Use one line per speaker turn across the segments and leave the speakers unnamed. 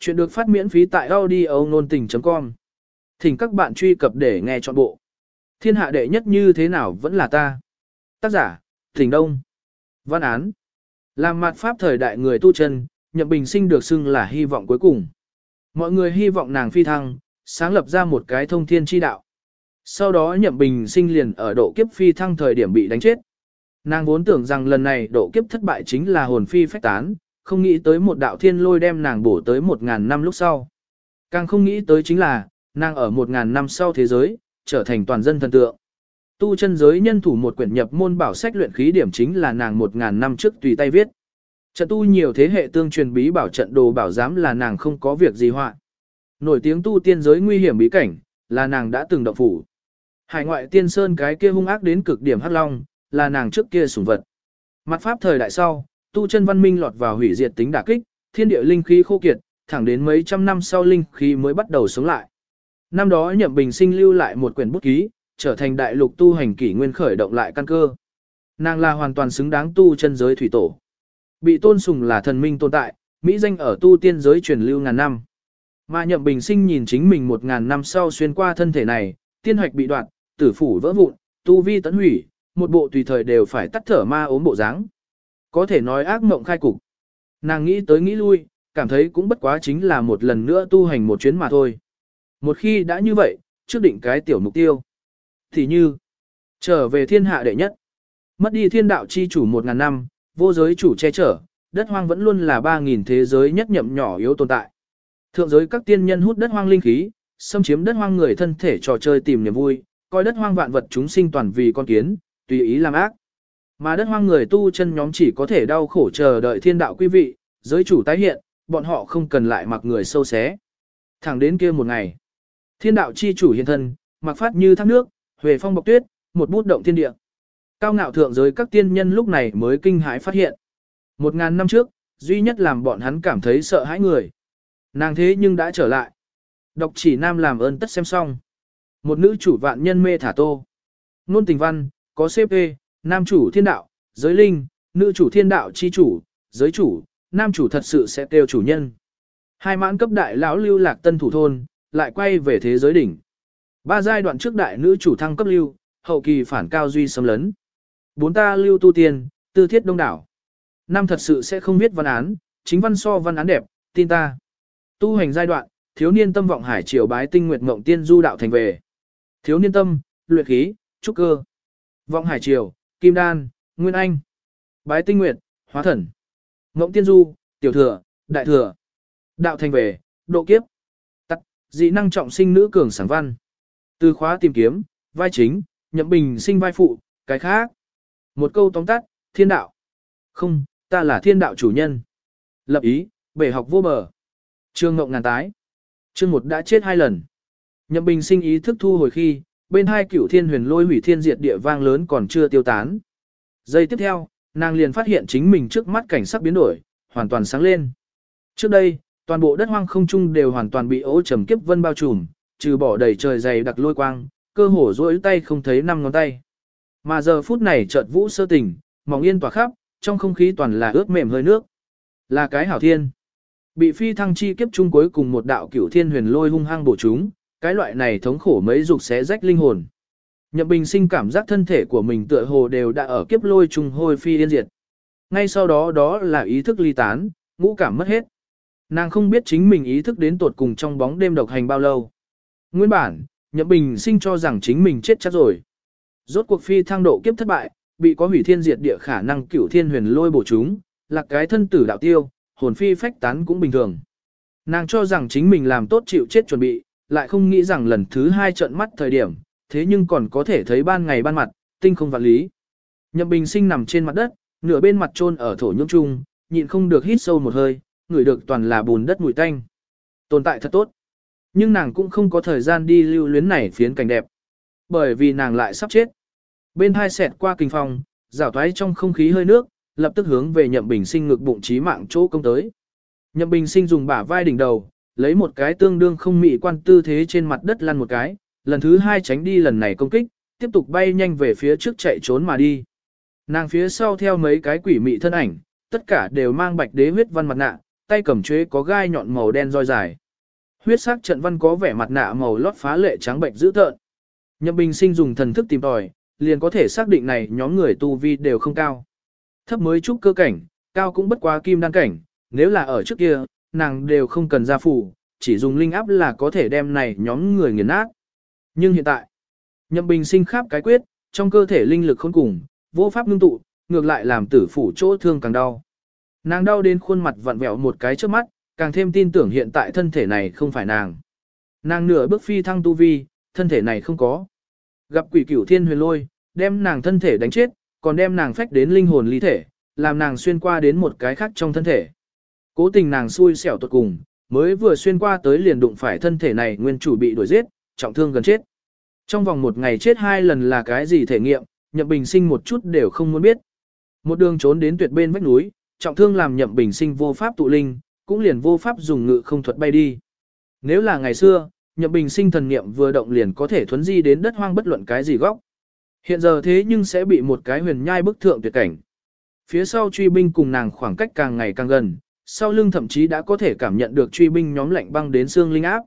Chuyện được phát miễn phí tại audio nôn tình.com. Thỉnh các bạn truy cập để nghe trọn bộ. Thiên hạ đệ nhất như thế nào vẫn là ta. Tác giả, Thỉnh Đông. Văn án. Làm mặt pháp thời đại người tu chân, Nhậm Bình Sinh được xưng là hy vọng cuối cùng. Mọi người hy vọng nàng phi thăng, sáng lập ra một cái thông thiên chi đạo. Sau đó Nhậm Bình Sinh liền ở độ kiếp phi thăng thời điểm bị đánh chết. Nàng vốn tưởng rằng lần này độ kiếp thất bại chính là hồn phi phách tán, không nghĩ tới một đạo thiên lôi đem nàng bổ tới một ngàn năm lúc sau. Càng không nghĩ tới chính là, nàng ở một ngàn năm sau thế giới, trở thành toàn dân thần tượng. Tu chân giới nhân thủ một quyển nhập môn bảo sách luyện khí điểm chính là nàng một ngàn năm trước tùy tay viết. Trận tu nhiều thế hệ tương truyền bí bảo trận đồ bảo giám là nàng không có việc gì hoạn. Nổi tiếng tu tiên giới nguy hiểm bí cảnh, là nàng đã từng động phủ. Hải ngoại tiên sơn cái kia hung ác đến cực điểm hắc long, là nàng trước kia sủng vật. Mặt pháp thời đại sau, tu chân văn minh lọt vào hủy diệt tính đả kích, thiên địa linh khí khô kiệt, thẳng đến mấy trăm năm sau linh khí mới bắt đầu sống lại. Năm đó Nhậm Bình Sinh lưu lại một quyển bút ký, trở thành đại lục tu hành kỷ nguyên khởi động lại căn cơ. Nàng là hoàn toàn xứng đáng tu chân giới thủy tổ. Bị tôn sùng là thần minh tồn tại, mỹ danh ở tu tiên giới truyền lưu ngàn năm. Mà Nhậm Bình Sinh nhìn chính mình một ngàn năm sau xuyên qua thân thể này, tiên hoạch bị đoạn, tử phủ vỡ vụn, tu vi tấn hủy, một bộ tùy thời đều phải tắt thở ma ốm bộ dáng. Có thể nói ác mộng khai cục. Nàng nghĩ tới nghĩ lui, cảm thấy cũng bất quá chính là một lần nữa tu hành một chuyến mà thôi. Một khi đã như vậy, trước định cái tiểu mục tiêu. Thì như, trở về thiên hạ đệ nhất. Mất đi thiên đạo chi chủ một ngàn năm, vô giới chủ che chở, đất hoang vẫn luôn là ba nghìn thế giới nhất nhậm nhỏ yếu tồn tại. Thượng giới các tiên nhân hút đất hoang linh khí, xâm chiếm đất hoang người thân thể trò chơi tìm niềm vui, coi đất hoang vạn vật chúng sinh toàn vì con kiến, tùy ý làm ác. Mà đất hoang người tu chân nhóm chỉ có thể đau khổ chờ đợi thiên đạo quý vị, giới chủ tái hiện, bọn họ không cần lại mặc người sâu xé. Thẳng đến kia một ngày, thiên đạo chi chủ hiện thân, mặc phát như thác nước, huề phong bọc tuyết, một bút động thiên địa. Cao ngạo thượng giới các tiên nhân lúc này mới kinh hãi phát hiện. Một ngàn năm trước, duy nhất làm bọn hắn cảm thấy sợ hãi người. Nàng thế nhưng đã trở lại. Độc chỉ nam làm ơn tất xem xong. Một nữ chủ vạn nhân mê thả tô. Nôn tình văn, có CP, nam chủ thiên đạo, giới linh, nữ chủ thiên đạo chi chủ, giới chủ, nam chủ thật sự sẽ kêu chủ nhân. Hai mãn cấp đại lão lưu lạc tân thủ thôn, lại quay về thế giới đỉnh. Ba giai đoạn trước đại nữ chủ thăng cấp lưu, hậu kỳ phản cao duy xâm lấn. Bốn ta lưu tu tiên, tư thiết đông đảo. Nam thật sự sẽ không biết văn án, chính văn so văn án đẹp, tin ta. Tu hành giai đoạn, thiếu niên tâm vọng hải triều bái tinh nguyệt ngộng tiên du đạo thành về. Thiếu niên tâm, luyện khí, trúc cơ. Vọng hải triều, kim đan, nguyên anh. Bái tinh nguyệt, hóa thần. Ngộng tiên du, tiểu thừa, đại thừa. Đạo thành về, độ kiếp. Tắt, dị năng trọng sinh nữ cường sáng văn. Từ khóa tìm kiếm, vai chính, nhậm bình sinh vai phụ, cái khác. Một câu tóm tắt, thiên đạo. Không, ta là thiên đạo chủ nhân. Lập ý, bể học vô bờ. Trương Ngộng ngàn tái. Trương một đã chết hai lần. Nhậm bình sinh ý thức thu hồi khi, bên hai cửu thiên huyền lôi hủy thiên diệt địa vang lớn còn chưa tiêu tán. Giây tiếp theo, nàng liền phát hiện chính mình trước mắt cảnh sắc biến đổi, hoàn toàn sáng lên. Trước đây, toàn bộ đất hoang không trung đều hoàn toàn bị ố trầm kiếp vân bao trùm, trừ bỏ đầy trời dày đặc lôi quang, cơ hồ duỗi tay không thấy năm ngón tay. Mà giờ phút này chợt vũ sơ tỉnh, mỏng yên tỏa khắp, trong không khí toàn là ướt mềm hơi nước. Là cái hảo thiên. Bị phi thăng chi kiếp trung cuối cùng một đạo cửu thiên huyền lôi hung hăng bổ chúng, cái loại này thống khổ mấy dục xé rách linh hồn. Nhậm Bình sinh cảm giác thân thể của mình tựa hồ đều đã ở kiếp lôi trùng hôi phi yên diệt. Ngay sau đó đó là ý thức ly tán, ngũ cảm mất hết. Nàng không biết chính mình ý thức đến tột cùng trong bóng đêm độc hành bao lâu. Nguyên bản, Nhậm Bình sinh cho rằng chính mình chết chắc rồi. Rốt cuộc phi thăng độ kiếp thất bại, bị có hủy thiên diệt địa khả năng cửu thiên huyền lôi bổ chúng, là cái thân tử đạo tiêu, hồn phi phách tán cũng bình thường. Nàng cho rằng chính mình làm tốt chịu chết chuẩn bị, lại không nghĩ rằng lần thứ hai trận mắt thời điểm, thế nhưng còn có thể thấy ban ngày ban mặt, tinh không vạn lý. Nhậm Bình Sinh nằm trên mặt đất, nửa bên mặt trôn ở thổ nhưỡng trung, nhịn không được hít sâu một hơi, ngửi được toàn là bùn đất mùi tanh. Tồn tại thật tốt. Nhưng nàng cũng không có thời gian đi lưu luyến này phiến cảnh đẹp. Bởi vì nàng lại sắp chết. Bên hai xẹt qua kinh phong, rảo thoái trong không khí hơi nước, lập tức hướng về Nhậm Bình Sinh ngực bụng trí mạng chỗ công tới. Nhậm Bình Sinh dùng bả vai đỉnh đầu, lấy một cái tương đương không mị quan tư thế trên mặt đất lăn một cái, lần thứ hai tránh đi lần này công kích, tiếp tục bay nhanh về phía trước chạy trốn mà đi. Nàng phía sau theo mấy cái quỷ mị thân ảnh, tất cả đều mang bạch đế huyết văn mặt nạ, tay cầm chuế có gai nhọn màu đen roi dài. Huyết sắc trận văn có vẻ mặt nạ màu lót phá lệ trắng bệnh dữ tợn. Nhậm Bình Sinh dùng thần thức tìm tòi, liền có thể xác định này nhóm người tu vi đều không cao. Thấp mới chút cơ cảnh, cao cũng bất quá kim đan cảnh, nếu là ở trước kia, nàng đều không cần ra phủ, chỉ dùng linh áp là có thể đem này nhóm người nghiền nát. Nhưng hiện tại, Nhậm Bình Sinh khắp cái quyết, trong cơ thể linh lực không cùng, vô pháp ngưng tụ, ngược lại làm tử phủ chỗ thương càng đau. Nàng đau đến khuôn mặt vặn vẹo một cái trước mắt, càng thêm tin tưởng hiện tại thân thể này không phải nàng. Nàng nửa bước phi thăng tu vi, thân thể này không có. Gặp quỷ cửu thiên huyền lôi, đem nàng thân thể đánh chết, còn đem nàng phách đến linh hồn ly thể, làm nàng xuyên qua đến một cái khác trong thân thể. Cố tình nàng xui xẻo tuột cùng, mới vừa xuyên qua tới liền đụng phải thân thể này nguyên chủ bị đuổi giết, trọng thương gần chết. Trong vòng một ngày chết hai lần là cái gì thể nghiệm, nhậm bình sinh một chút đều không muốn biết. Một đường trốn đến tuyệt bên vách núi, trọng thương làm nhậm bình sinh vô pháp tụ linh, cũng liền vô pháp dùng ngự không thuật bay đi. Nếu là ngày xưa, nhậm bình sinh thần niệm vừa động liền có thể thuấn di đến đất hoang bất luận cái gì góc. Hiện giờ thế nhưng sẽ bị một cái huyền nhai bức thượng tuyệt cảnh. Phía sau truy binh cùng nàng khoảng cách càng ngày càng gần, sau lưng thậm chí đã có thể cảm nhận được truy binh nhóm lạnh băng đến xương linh áp.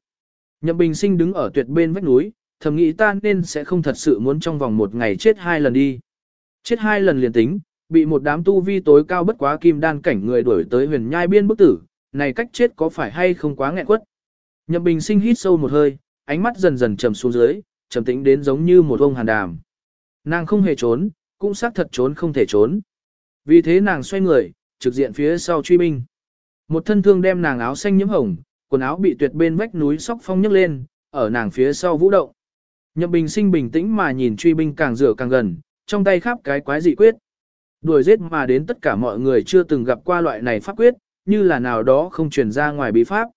Nhậm bình sinh đứng ở tuyệt bên vách núi, thầm nghĩ ta nên sẽ không thật sự muốn trong vòng một ngày chết hai lần đi. Chết hai lần liền tính, bị một đám tu vi tối cao bất quá kim đan cảnh người đuổi tới huyền nhai biên bức tử, này cách chết có phải hay không quá nghẹn quất. Nhậm bình sinh hít sâu một hơi, ánh mắt dần dần trầm xuống dưới, trầm tĩnh đến giống như một ông hàn đàm. Nàng không hề trốn, cũng xác thật trốn không thể trốn. Vì thế nàng xoay người, trực diện phía sau truy binh. Một thân thương đem nàng áo xanh nhiễm hồng, quần áo bị tuyệt bên vách núi sóc phong nhấc lên, ở nàng phía sau vũ động. Nhậm bình sinh bình tĩnh mà nhìn truy binh càng rửa càng gần, trong tay khắp cái quái dị quyết. Đuổi giết mà đến tất cả mọi người chưa từng gặp qua loại này pháp quyết, như là nào đó không truyền ra ngoài bí pháp.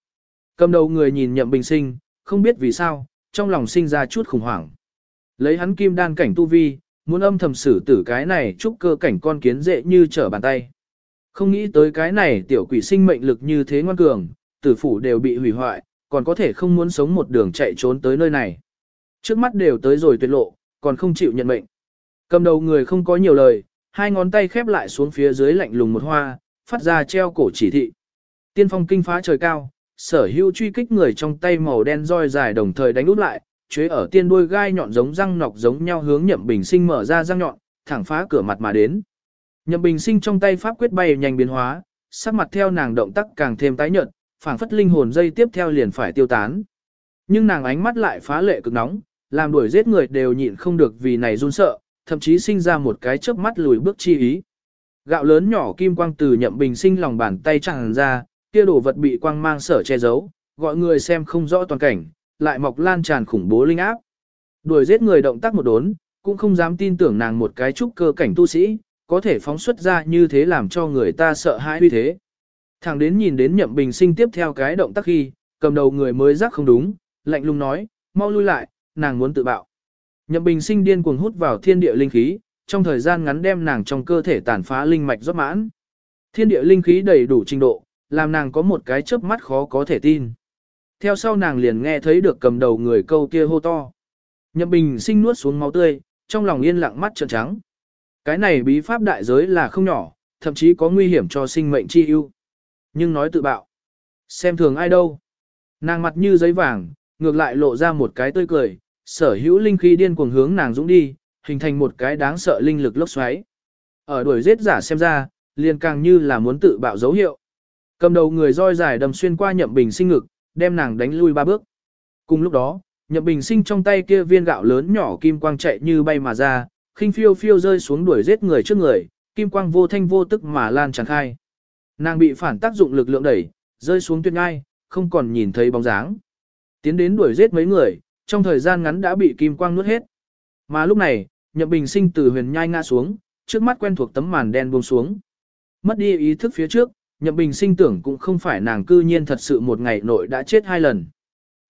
Cầm đầu người nhìn nhậm bình sinh, không biết vì sao, trong lòng sinh ra chút khủng hoảng. Lấy hắn kim đan cảnh tu vi, muốn âm thầm xử tử cái này chúc cơ cảnh con kiến dễ như trở bàn tay. Không nghĩ tới cái này tiểu quỷ sinh mệnh lực như thế ngoan cường, tử phủ đều bị hủy hoại, còn có thể không muốn sống một đường chạy trốn tới nơi này. Trước mắt đều tới rồi tuyệt lộ, còn không chịu nhận mệnh. Cầm đầu người không có nhiều lời, hai ngón tay khép lại xuống phía dưới lạnh lùng một hoa, phát ra treo cổ chỉ thị. Tiên phong kinh phá trời cao, sở hữu truy kích người trong tay màu đen roi dài đồng thời đánh út lại, chế ở tiên đuôi gai nhọn giống răng nọc giống nhau hướng nhậm bình sinh mở ra răng nhọn, thẳng phá cửa mặt mà đến. Nhậm bình sinh trong tay pháp quyết bay nhanh biến hóa, sắc mặt theo nàng động tác càng thêm tái nhợt, phảng phất linh hồn dây tiếp theo liền phải tiêu tán. Nhưng nàng ánh mắt lại phá lệ cực nóng, làm đuổi giết người đều nhịn không được vì này run sợ, thậm chí sinh ra một cái chớp mắt lùi bước chi ý. Gạo lớn nhỏ kim quang từ nhậm bình sinh lòng bàn tay tràn ra, kia đồ vật bị quang mang sở che giấu, gọi người xem không rõ toàn cảnh, lại mọc lan tràn khủng bố linh áp. Đuổi giết người động tác một đốn, cũng không dám tin tưởng nàng một cái trúc cơ cảnh tu sĩ, có thể phóng xuất ra như thế làm cho người ta sợ hãi như thế. Thẳng đến nhìn đến nhậm bình sinh tiếp theo cái động tác khi, cầm đầu người mới giác không đúng, lạnh lùng nói, mau lui lại, nàng muốn tự bạo. Nhậm bình sinh điên cuồng hút vào thiên địa linh khí, trong thời gian ngắn đem nàng trong cơ thể tàn phá linh mạch rót mãn. Thiên địa linh khí đầy đủ trình độ, làm nàng có một cái chớp mắt khó có thể tin. Theo sau nàng liền nghe thấy được cầm đầu người câu kia hô to. Nhậm bình sinh nuốt xuống máu tươi, trong lòng yên lặng mắt trợn trắng. Cái này bí pháp đại giới là không nhỏ, thậm chí có nguy hiểm cho sinh mệnh chi ưu. Nhưng nói tự bạo. Xem thường ai đâu. Nàng mặt như giấy vàng, ngược lại lộ ra một cái tươi cười, sở hữu linh khí điên cuồng hướng nàng dũng đi, hình thành một cái đáng sợ linh lực lốc xoáy. Ở đuổi giết giả xem ra, liền càng như là muốn tự bạo dấu hiệu. Cầm đầu người roi dài đầm xuyên qua nhậm bình sinh ngực, đem nàng đánh lui ba bước. Cùng lúc đó, nhậm bình sinh trong tay kia viên gạo lớn nhỏ kim quang chạy như bay mà ra, khinh phiêu phiêu rơi xuống đuổi giết người trước người, kim quang vô thanh vô tức mà lan tràn khai. Nàng bị phản tác dụng lực lượng đẩy, rơi xuống tuyệt ngai, không còn nhìn thấy bóng dáng. Tiến đến đuổi giết mấy người, trong thời gian ngắn đã bị kim quang nuốt hết. Mà lúc này, Nhậm Bình Sinh từ huyền nhai ngã xuống, trước mắt quen thuộc tấm màn đen buông xuống. Mất đi ý thức phía trước, Nhậm Bình Sinh tưởng cũng không phải nàng cư nhiên thật sự một ngày nội đã chết hai lần.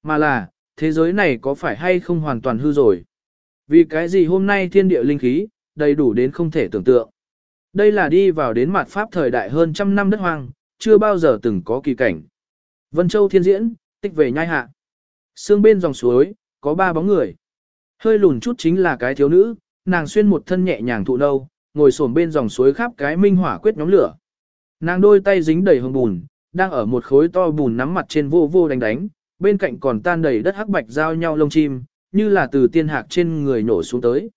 Mà là, thế giới này có phải hay không hoàn toàn hư rồi. Vì cái gì hôm nay thiên địa linh khí, đầy đủ đến không thể tưởng tượng. Đây là đi vào đến mặt pháp thời đại hơn trăm năm đất hoang, chưa bao giờ từng có kỳ cảnh. Vân Châu thiên diễn, tích về nhai hạ. Sương bên dòng suối, có ba bóng người. Hơi lùn chút chính là cái thiếu nữ, nàng xuyên một thân nhẹ nhàng thụ nâu, ngồi xổm bên dòng suối khắp cái minh hỏa quyết nhóm lửa. Nàng đôi tay dính đầy hương bùn, đang ở một khối to bùn nắm mặt trên vô vô đánh đánh, bên cạnh còn tan đầy đất hắc bạch giao nhau lông chim, như là từ tiên hạc trên người nổ xuống tới.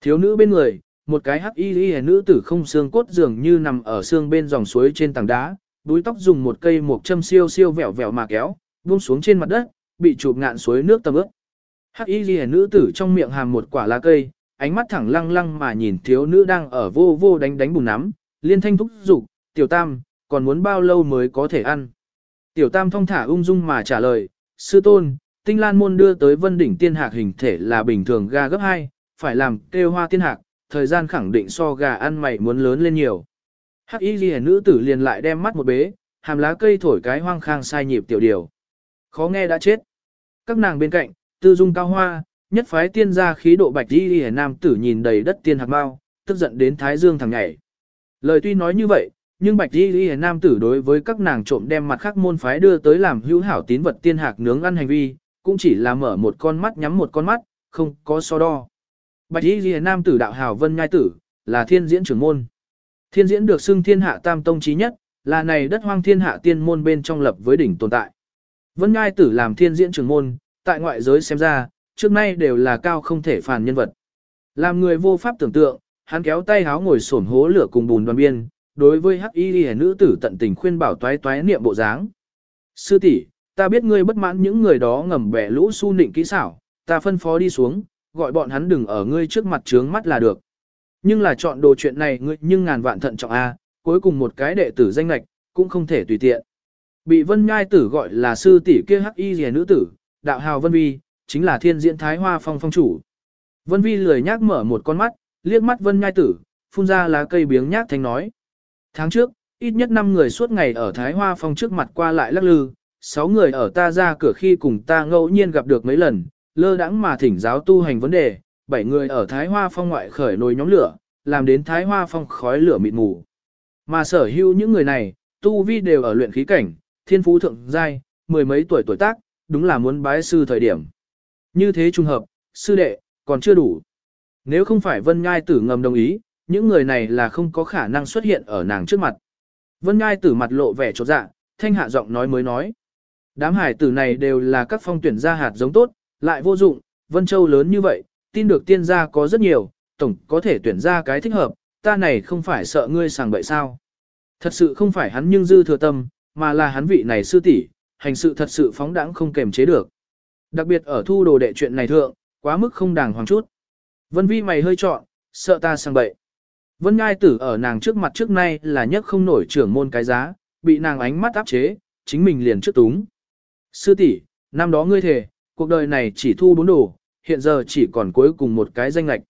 Thiếu nữ bên người, một cái hắc y y nữ tử không xương cốt dường như nằm ở xương bên dòng suối trên tảng đá, đuôi tóc dùng một cây một châm siêu siêu vẹo vẹo mà kéo, buông xuống trên mặt đất, bị chụp ngạn suối nước tầm ướt. Hắc y y nữ tử trong miệng hàm một quả lá cây, ánh mắt thẳng lăng lăng mà nhìn thiếu nữ đang ở vô vô đánh đánh bùn nắm, liên thanh thúc giục, tiểu tam, còn muốn bao lâu mới có thể ăn. Tiểu tam thong thả ung dung mà trả lời, sư tôn, tinh lan môn đưa tới vân đỉnh tiên hạc hình thể là bình thường gà gấp 2, phải làm kêu hoa tiên hạc, thời gian khẳng định so gà ăn mày muốn lớn lên nhiều. Hắc y ghi nữ tử liền lại đem mắt một bế, hàm lá cây thổi cái hoang khang sai nhịp tiểu điều. Khó nghe đã chết. Các nàng bên cạnh, tư dung cao hoa, nhất phái tiên gia khí độ bạch y ghi nam tử nhìn đầy đất tiên hạc mau, tức giận đến thái dương thằng nhảy. Lời tuy nói như vậy, nhưng bạch y ghi nam tử đối với các nàng trộm đem mặt khác môn phái đưa tới làm hữu hảo tín vật tiên hạc nướng ăn hành vi, cũng chỉ là mở một con mắt nhắm một con mắt, không có so đo. Bạch y Liễu nam tử đạo hào vân nhai tử, là thiên diễn trưởng môn. Thiên diễn được xưng thiên hạ tam tông chí nhất, là này đất hoang thiên hạ tiên môn bên trong lập với đỉnh tồn tại. Vân nhai tử làm thiên diễn trưởng môn, tại ngoại giới xem ra, trước nay đều là cao không thể phàn nhân vật. Làm người vô pháp tưởng tượng, hắn kéo tay háo ngồi sổn hố lửa cùng bùn đoàn biên, đối với hắc y ghi nữ tử tận tình khuyên bảo toái toái niệm bộ dáng. Sư tỷ, ta biết ngươi bất mãn những người đó ngầm bẻ lũ su nịnh kỹ xảo, ta phân phó đi xuống, gọi bọn hắn đừng ở ngươi trước mặt trướng mắt là được. Nhưng là chọn đồ chuyện này ngươi nhưng ngàn vạn thận trọng A, cuối cùng một cái đệ tử danh lạch, cũng không thể tùy tiện. Bị vân nhai tử gọi là sư tỷ kia hắc y rìa nữ tử, đạo hào vân vi, chính là thiên diễn thái hoa phong phong chủ. Vân vi lười nhác mở một con mắt, liếc mắt vân nhai tử, phun ra lá cây biếng nhác thanh nói. Tháng trước, ít nhất 5 người suốt ngày ở thái hoa phong trước mặt qua lại lắc lư, Sáu người ở ta ra cửa khi cùng ta ngẫu nhiên gặp được mấy lần, lơ đãng mà thỉnh giáo tu hành vấn đề, bảy người ở Thái Hoa Phong ngoại khởi nồi nhóm lửa, làm đến Thái Hoa Phong khói lửa mịt mù. Mà sở hữu những người này, tu vi đều ở luyện khí cảnh, thiên phú thượng giai, mười mấy tuổi tuổi tác, đúng là muốn bái sư thời điểm. Như thế trùng hợp, sư đệ, còn chưa đủ. Nếu không phải Vân Nhai Tử ngầm đồng ý, những người này là không có khả năng xuất hiện ở nàng trước mặt. Vân Nhai Tử mặt lộ vẻ chột dạ, thanh hạ giọng nói mới nói. Đám hải tử này đều là các phong tuyển gia hạt giống tốt, lại vô dụng, Vân Châu lớn như vậy, tin được tiên gia có rất nhiều, tổng có thể tuyển ra cái thích hợp, ta này không phải sợ ngươi sàng bậy sao. Thật sự không phải hắn nhưng dư thừa tâm, mà là hắn vị này sư tỷ, hành sự thật sự phóng đãng không kềm chế được. Đặc biệt ở thu đồ đệ chuyện này thượng, quá mức không đàng hoàng chút. Vân vi mày hơi trọn, sợ ta sang bậy. Vân ngai tử ở nàng trước mặt trước nay là nhất không nổi trưởng môn cái giá, bị nàng ánh mắt áp chế, chính mình liền trước túng. Sư tỷ, năm đó ngươi thề, cuộc đời này chỉ thu bốn đồ, hiện giờ chỉ còn cuối cùng một cái danh lạch.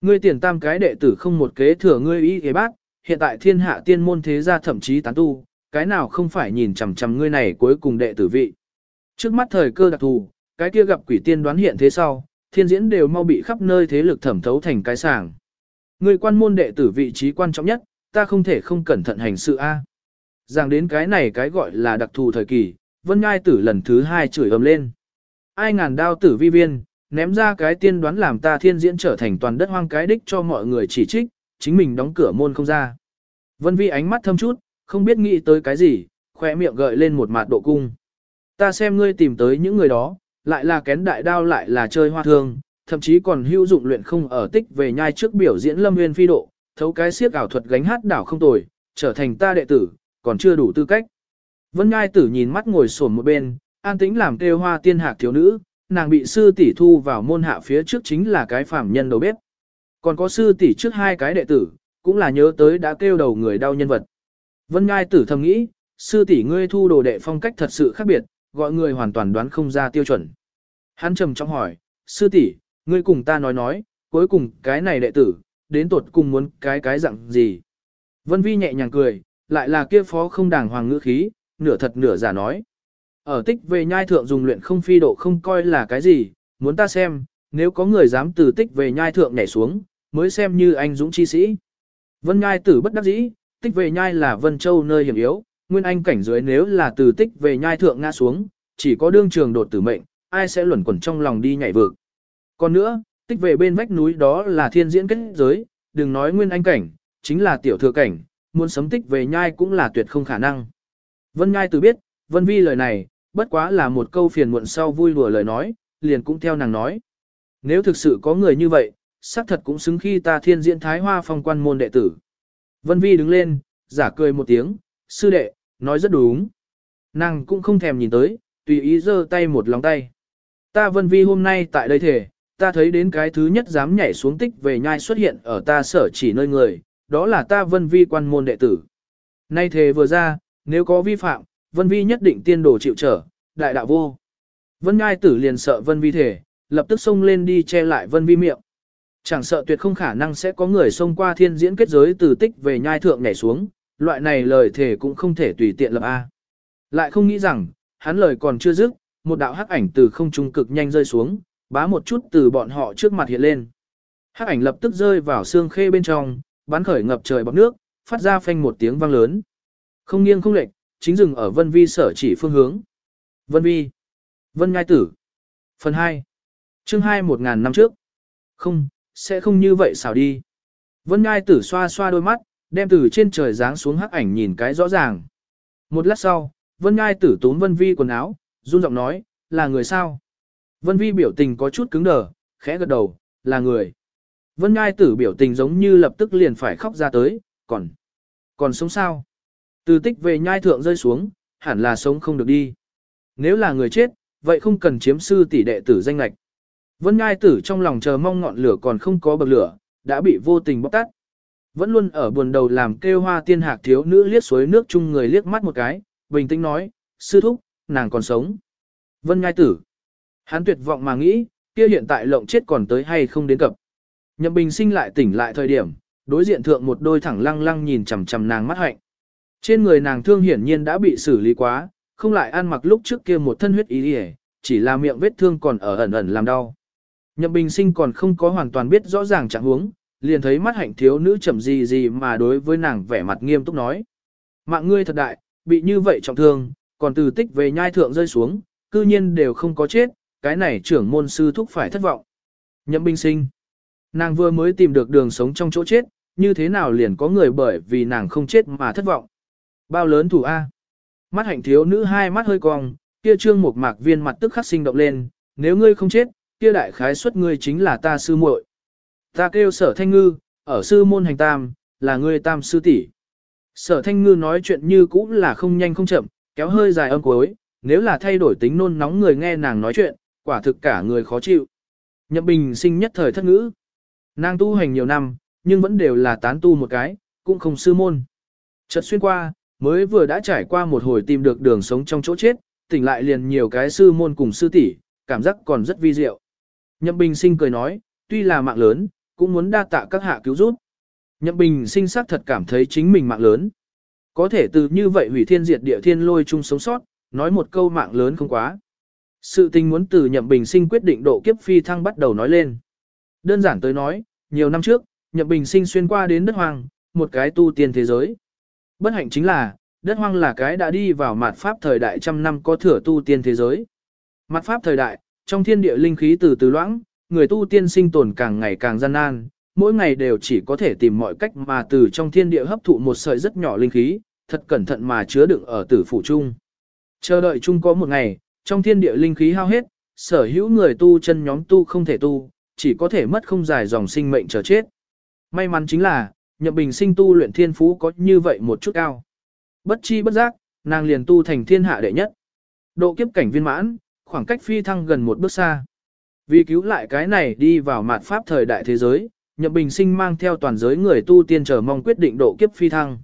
Ngươi tiền tam cái đệ tử không một kế thừa ngươi ý ghế bác, hiện tại thiên hạ tiên môn thế gia thậm chí tán tu, cái nào không phải nhìn chằm chằm ngươi này cuối cùng đệ tử vị. Trước mắt thời cơ đặc thù, cái kia gặp quỷ tiên đoán hiện thế sau, thiên diễn đều mau bị khắp nơi thế lực thẩm thấu thành cái sàng. Ngươi quan môn đệ tử vị trí quan trọng nhất, ta không thể không cẩn thận hành sự A. Rằng đến cái này cái gọi là đặc thù thời kỳ, Vân Ngai tử lần thứ hai chửi ầm lên ai ngàn đao tử vi viên, ném ra cái tiên đoán làm ta thiên diễn trở thành toàn đất hoang cái đích cho mọi người chỉ trích, chính mình đóng cửa môn không ra. Vân vi ánh mắt thâm chút, không biết nghĩ tới cái gì, khỏe miệng gợi lên một mặt độ cung. Ta xem ngươi tìm tới những người đó, lại là kén đại đao lại là chơi hoa thương, thậm chí còn hữu dụng luyện không ở tích về nhai trước biểu diễn lâm nguyên phi độ, thấu cái siếc ảo thuật gánh hát đảo không tồi, trở thành ta đệ tử, còn chưa đủ tư cách. Vân Ngai tử nhìn mắt ngồi sổn một bên, An tĩnh làm kêu hoa tiên hạc thiếu nữ, nàng bị sư tỷ thu vào môn hạ phía trước chính là cái phạm nhân đầu bếp. Còn có sư tỷ trước hai cái đệ tử, cũng là nhớ tới đã kêu đầu người đau nhân vật. Vân Ngai tử thầm nghĩ, sư tỷ ngươi thu đồ đệ phong cách thật sự khác biệt, gọi người hoàn toàn đoán không ra tiêu chuẩn. Hắn trầm trong hỏi, sư tỷ, ngươi cùng ta nói nói, cuối cùng cái này đệ tử, đến tột cùng muốn cái cái dạng gì. Vân Vi nhẹ nhàng cười, lại là kia phó không đàng hoàng ngữ khí, nửa thật nửa giả nói. Ở tích về nhai thượng dùng luyện không phi độ không coi là cái gì, muốn ta xem, nếu có người dám từ tích về nhai thượng nhảy xuống, mới xem như anh dũng chi sĩ. Vân nhai tử bất đắc dĩ, tích về nhai là Vân Châu nơi hiểm yếu, nguyên anh cảnh dưới nếu là từ tích về nhai thượng ngã xuống, chỉ có đương trường đột tử mệnh, ai sẽ luẩn quẩn trong lòng đi nhảy vực. Còn nữa, tích về bên vách núi đó là thiên diễn kết giới, đừng nói nguyên anh cảnh, chính là tiểu thừa cảnh, muốn sấm tích về nhai cũng là tuyệt không khả năng. Vân Ngai từ biết, Vân Vi lời này, bất quá là một câu phiền muộn sau vui đùa lời nói, liền cũng theo nàng nói. Nếu thực sự có người như vậy, xác thật cũng xứng khi ta thiên diễn thái hoa phong quan môn đệ tử. Vân Vi đứng lên, giả cười một tiếng, sư đệ, nói rất đúng. Nàng cũng không thèm nhìn tới, tùy ý giơ tay một lòng tay. Ta Vân Vi hôm nay tại đây thể, ta thấy đến cái thứ nhất dám nhảy xuống tích về nhai xuất hiện ở ta sở chỉ nơi người, đó là ta Vân Vi quan môn đệ tử. Nay thề vừa ra, nếu có vi phạm, Vân Vi nhất định tiên đồ chịu trở, đại đạo vô. Vân Ngai tử liền sợ Vân Vi thể, lập tức xông lên đi che lại Vân Vi miệng. Chẳng sợ tuyệt không khả năng sẽ có người xông qua thiên diễn kết giới từ tích về nhai thượng nhảy xuống, loại này lời thể cũng không thể tùy tiện lập A. Lại không nghĩ rằng, hắn lời còn chưa dứt, một đạo hắc ảnh từ không trung cực nhanh rơi xuống, bá một chút từ bọn họ trước mặt hiện lên. Hắc ảnh lập tức rơi vào xương khê bên trong, bắn khởi ngập trời bọc nước, phát ra phanh một tiếng vang lớn. Không nghiêng không lệch, chính dừng ở Vân Vi sở chỉ phương hướng. Vân Vi. Vân Ngai Tử. Phần 2. Chương 2 một ngàn năm trước. Không, sẽ không như vậy xảo đi. Vân Ngai Tử xoa xoa đôi mắt, đem từ trên trời giáng xuống hắc ảnh nhìn cái rõ ràng. Một lát sau, Vân Ngai Tử túm Vân Vi quần áo, run giọng nói, là người sao? Vân Vi biểu tình có chút cứng đờ, khẽ gật đầu, là người. Vân Ngai Tử biểu tình giống như lập tức liền phải khóc ra tới, còn, còn sống sao? Từ tích về nhai thượng rơi xuống, hẳn là sống không được đi. Nếu là người chết, vậy không cần chiếm sư tỷ đệ tử danh lạch. Vân Ngai Tử trong lòng chờ mong ngọn lửa còn không có bậc lửa, đã bị vô tình bóc tắt. Vẫn luôn ở buồn đầu làm kêu hoa tiên hạc thiếu nữ liếc suối nước chung người liếc mắt một cái, bình tĩnh nói, sư thúc, nàng còn sống. Vân Ngai Tử. Hắn tuyệt vọng mà nghĩ, kia hiện tại lộng chết còn tới hay không đến cập. Nhậm Bình sinh lại tỉnh lại thời điểm, đối diện thượng một đôi thẳng lăng lăng nhìn chằm chằm nàng mắt hạnh. Trên người nàng thương hiển nhiên đã bị xử lý quá, không lại ăn mặc lúc trước kia một thân huyết ý hề, chỉ là miệng vết thương còn ở ẩn ẩn làm đau. Nhậm Bình sinh còn không có hoàn toàn biết rõ ràng trạng huống, liền thấy mắt hạnh thiếu nữ chậm gì gì mà đối với nàng vẻ mặt nghiêm túc nói. Mạng ngươi thật đại, bị như vậy trọng thương, còn từ tích về nhai thượng rơi xuống, cư nhiên đều không có chết, cái này trưởng môn sư thúc phải thất vọng. Nhậm Bình sinh. Nàng vừa mới tìm được đường sống trong chỗ chết, như thế nào liền có người bởi vì nàng không chết mà thất vọng. Bao lớn thủ A. Mắt hạnh thiếu nữ hai mắt hơi cong, kia trương một mạc viên mặt tức khắc sinh động lên, nếu ngươi không chết, kia đại khái xuất ngươi chính là ta sư muội. Ta kêu sở thanh ngư, ở sư môn hành tam, là ngươi tam sư tỷ. Sở thanh ngư nói chuyện như cũ là không nhanh không chậm, kéo hơi dài âm cuối, nếu là thay đổi tính nôn nóng người nghe nàng nói chuyện, quả thực cả người khó chịu. Nhậm bình sinh nhất thời thất ngữ. Nàng tu hành nhiều năm, nhưng vẫn đều là tán tu một cái, cũng không sư môn. Chợt xuyên qua, mới vừa đã trải qua một hồi tìm được đường sống trong chỗ chết, tỉnh lại liền nhiều cái sư môn cùng sư tỷ, cảm giác còn rất vi diệu. Nhậm Bình Sinh cười nói, tuy là mạng lớn, cũng muốn đa tạ các hạ cứu giúp. Nhậm Bình Sinh xác thật cảm thấy chính mình mạng lớn. Có thể từ như vậy hủy thiên diệt địa thiên lôi chung sống sót, nói một câu mạng lớn không quá. Sự tình muốn từ Nhậm Bình Sinh quyết định độ kiếp phi thăng bắt đầu nói lên. Đơn giản tới nói, nhiều năm trước, Nhậm Bình Sinh xuyên qua đến đất hoàng, một cái tu tiên thế giới. Bất hạnh chính là, đất hoang là cái đã đi vào mạt pháp thời đại trăm năm có thừa tu tiên thế giới. Mạt pháp thời đại, trong thiên địa linh khí từ từ loãng, người tu tiên sinh tồn càng ngày càng gian nan, mỗi ngày đều chỉ có thể tìm mọi cách mà từ trong thiên địa hấp thụ một sợi rất nhỏ linh khí, thật cẩn thận mà chứa đựng ở tử phủ chung. Chờ đợi chung có một ngày, trong thiên địa linh khí hao hết, sở hữu người tu chân nhóm tu không thể tu, chỉ có thể mất không dài dòng sinh mệnh chờ chết. May mắn chính là, nhậm bình sinh tu luyện thiên phú có như vậy một chút cao. Bất chi bất giác, nàng liền tu thành thiên hạ đệ nhất. Độ kiếp cảnh viên mãn, khoảng cách phi thăng gần một bước xa. Vì cứu lại cái này đi vào mạt pháp thời đại thế giới, nhậm bình sinh mang theo toàn giới người tu tiên chờ mong quyết định độ kiếp phi thăng.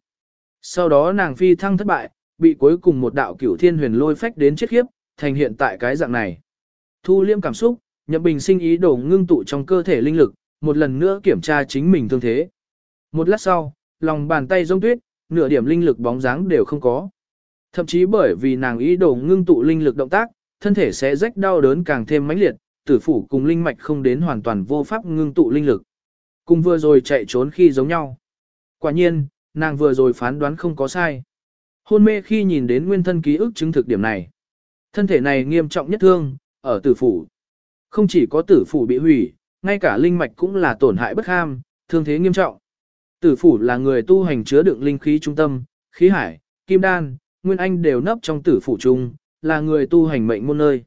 Sau đó nàng phi thăng thất bại, bị cuối cùng một đạo cửu thiên huyền lôi phách đến chết khiếp, thành hiện tại cái dạng này. Thu liêm cảm xúc, nhậm bình sinh ý đồ ngưng tụ trong cơ thể linh lực, một lần nữa kiểm tra chính mình thương thế. Một lát sau, lòng bàn tay rông tuyết, nửa điểm linh lực bóng dáng đều không có. Thậm chí bởi vì nàng ý đồ ngưng tụ linh lực động tác, thân thể sẽ rách đau đớn càng thêm mãnh liệt, tử phủ cùng linh mạch không đến hoàn toàn vô pháp ngưng tụ linh lực. Cùng vừa rồi chạy trốn khi giống nhau. Quả nhiên, nàng vừa rồi phán đoán không có sai. Hôn mê khi nhìn đến nguyên thân ký ức chứng thực điểm này. Thân thể này nghiêm trọng nhất thương, ở tử phủ. Không chỉ có tử phủ bị hủy, ngay cả linh mạch cũng là tổn hại bất ham, thương thế nghiêm trọng. Tử phủ là người tu hành chứa đựng linh khí trung tâm, khí hải, kim đan, Nguyên Anh đều nấp trong tử phủ trung, là người tu hành mệnh môn nơi.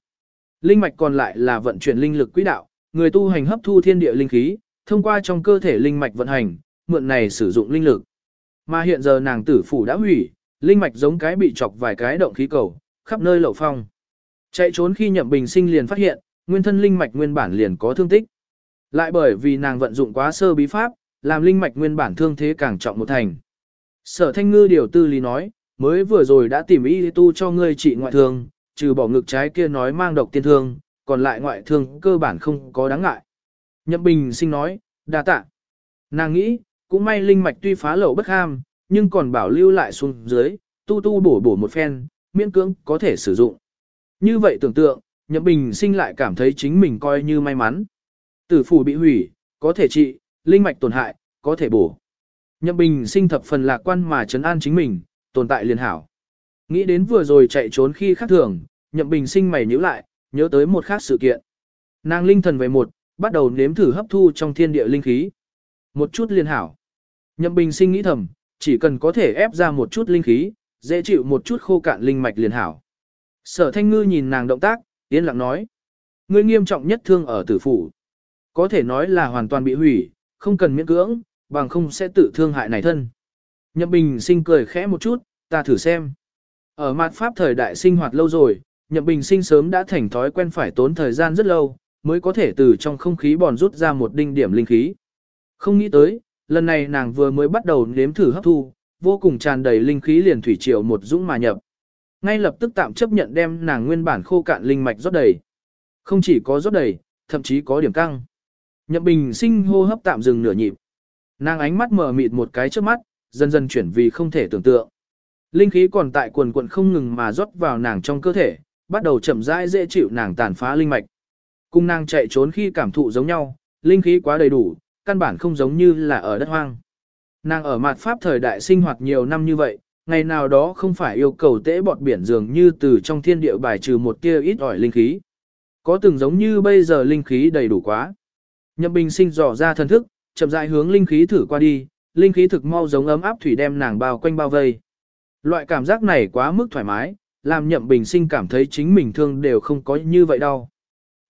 Linh mạch còn lại là vận chuyển linh lực quỹ đạo, người tu hành hấp thu thiên địa linh khí, thông qua trong cơ thể linh mạch vận hành, mượn này sử dụng linh lực. Mà hiện giờ nàng tử phủ đã hủy, linh mạch giống cái bị chọc vài cái động khí cầu, khắp nơi lậu phong. Chạy trốn khi nhậm bình sinh liền phát hiện, nguyên thân linh mạch nguyên bản liền có thương tích. Lại bởi vì nàng vận dụng quá sơ bí pháp, làm linh mạch nguyên bản thương thế càng trọng một thành. Sở thanh ngư điều tư lý nói, mới vừa rồi đã tìm y tu cho ngươi trị ngoại thương, trừ bỏ ngực trái kia nói mang độc tiên thương, còn lại ngoại thương cơ bản không có đáng ngại. Nhậm bình sinh nói, đa tạ. Nàng nghĩ, cũng may linh mạch tuy phá lậu bất ham, nhưng còn bảo lưu lại xuống dưới, tu tu bổ bổ một phen, miễn cưỡng có thể sử dụng. Như vậy tưởng tượng, Nhậm Bình sinh lại cảm thấy chính mình coi như may mắn. Tử phủ bị hủy, có thể trị, linh mạch tổn hại, có thể bổ. Nhậm Bình sinh thập phần lạc quan mà trấn an chính mình, tồn tại liền hảo. Nghĩ đến vừa rồi chạy trốn khi khác thường, Nhậm Bình sinh mày nhíu lại, nhớ tới một khác sự kiện. Nàng linh thần về một, bắt đầu nếm thử hấp thu trong thiên địa linh khí. Một chút liền hảo. Nhậm Bình sinh nghĩ thầm, chỉ cần có thể ép ra một chút linh khí, dễ chịu một chút khô cạn linh mạch liền hảo. Sở Thanh Ngư nhìn nàng động tác, yên lặng nói. Ngươi nghiêm trọng nhất thương ở tử phủ. Có thể nói là hoàn toàn bị hủy, không cần miễn cưỡng, bằng không sẽ tự thương hại này thân. Nhậm Bình sinh cười khẽ một chút, ta thử xem. Ở mặt pháp thời đại sinh hoạt lâu rồi, Nhậm Bình sinh sớm đã thành thói quen phải tốn thời gian rất lâu, mới có thể từ trong không khí bòn rút ra một đinh điểm linh khí. Không nghĩ tới, lần này nàng vừa mới bắt đầu nếm thử hấp thu, vô cùng tràn đầy linh khí liền thủy triều một dũng mà nhập. Ngay lập tức tạm chấp nhận đem nàng nguyên bản khô cạn linh mạch rót đầy. Không chỉ có rót đầy, thậm chí có điểm căng. Nhậm Bình sinh hô hấp tạm dừng nửa nhịp. Nàng ánh mắt mở mịt một cái trước mắt, dần dần chuyển vì không thể tưởng tượng. Linh khí còn tại quần quần không ngừng mà rót vào nàng trong cơ thể, bắt đầu chậm rãi dễ chịu nàng tàn phá linh mạch. Cung nàng chạy trốn khi cảm thụ giống nhau, linh khí quá đầy đủ, căn bản không giống như là ở đất hoang. Nàng ở mặt pháp thời đại sinh hoạt nhiều năm như vậy, ngày nào đó không phải yêu cầu tễ bọt biển dường như từ trong thiên địa bài trừ một tia ít ỏi linh khí. Có từng giống như bây giờ linh khí đầy đủ quá. Nhậm Bình sinh dò ra thần thức, chậm rãi hướng linh khí thử qua đi, linh khí thực mau giống ấm áp thủy đem nàng bao quanh bao vây. Loại cảm giác này quá mức thoải mái, làm Nhậm Bình sinh cảm thấy chính mình thương đều không có như vậy đâu.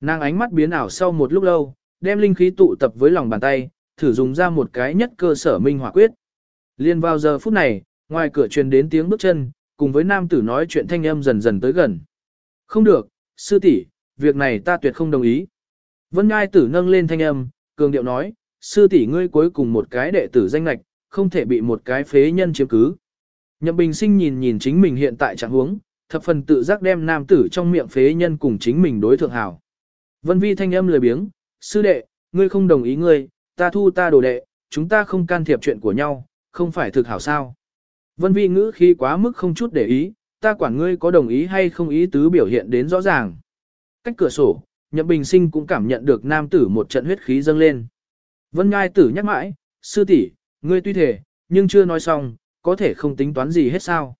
Nàng ánh mắt biến ảo sau một lúc lâu, đem linh khí tụ tập với lòng bàn tay, thử dùng ra một cái nhất cơ sở minh hỏa quyết. Liên vào giờ phút này, ngoài cửa truyền đến tiếng bước chân, cùng với nam tử nói chuyện thanh âm dần dần tới gần. Không được, sư tỷ, việc này ta tuyệt không đồng ý. Vân Ngai tử nâng lên thanh âm, cường điệu nói, sư tỷ ngươi cuối cùng một cái đệ tử danh lạch, không thể bị một cái phế nhân chiếm cứ. Nhậm Bình Sinh nhìn nhìn chính mình hiện tại trạng huống, thập phần tự giác đem nam tử trong miệng phế nhân cùng chính mình đối thượng hảo. Vân Vi thanh âm lười biếng, sư đệ, ngươi không đồng ý ngươi, ta thu ta đồ đệ, chúng ta không can thiệp chuyện của nhau, không phải thực hảo sao. Vân Vi ngữ khi quá mức không chút để ý, ta quản ngươi có đồng ý hay không ý tứ biểu hiện đến rõ ràng. Cách cửa sổ, Nhậm Bình Sinh cũng cảm nhận được nam tử một trận huyết khí dâng lên. Vân Ngai tử nhắc mãi, sư tỷ, ngươi tuy thể, nhưng chưa nói xong, có thể không tính toán gì hết sao.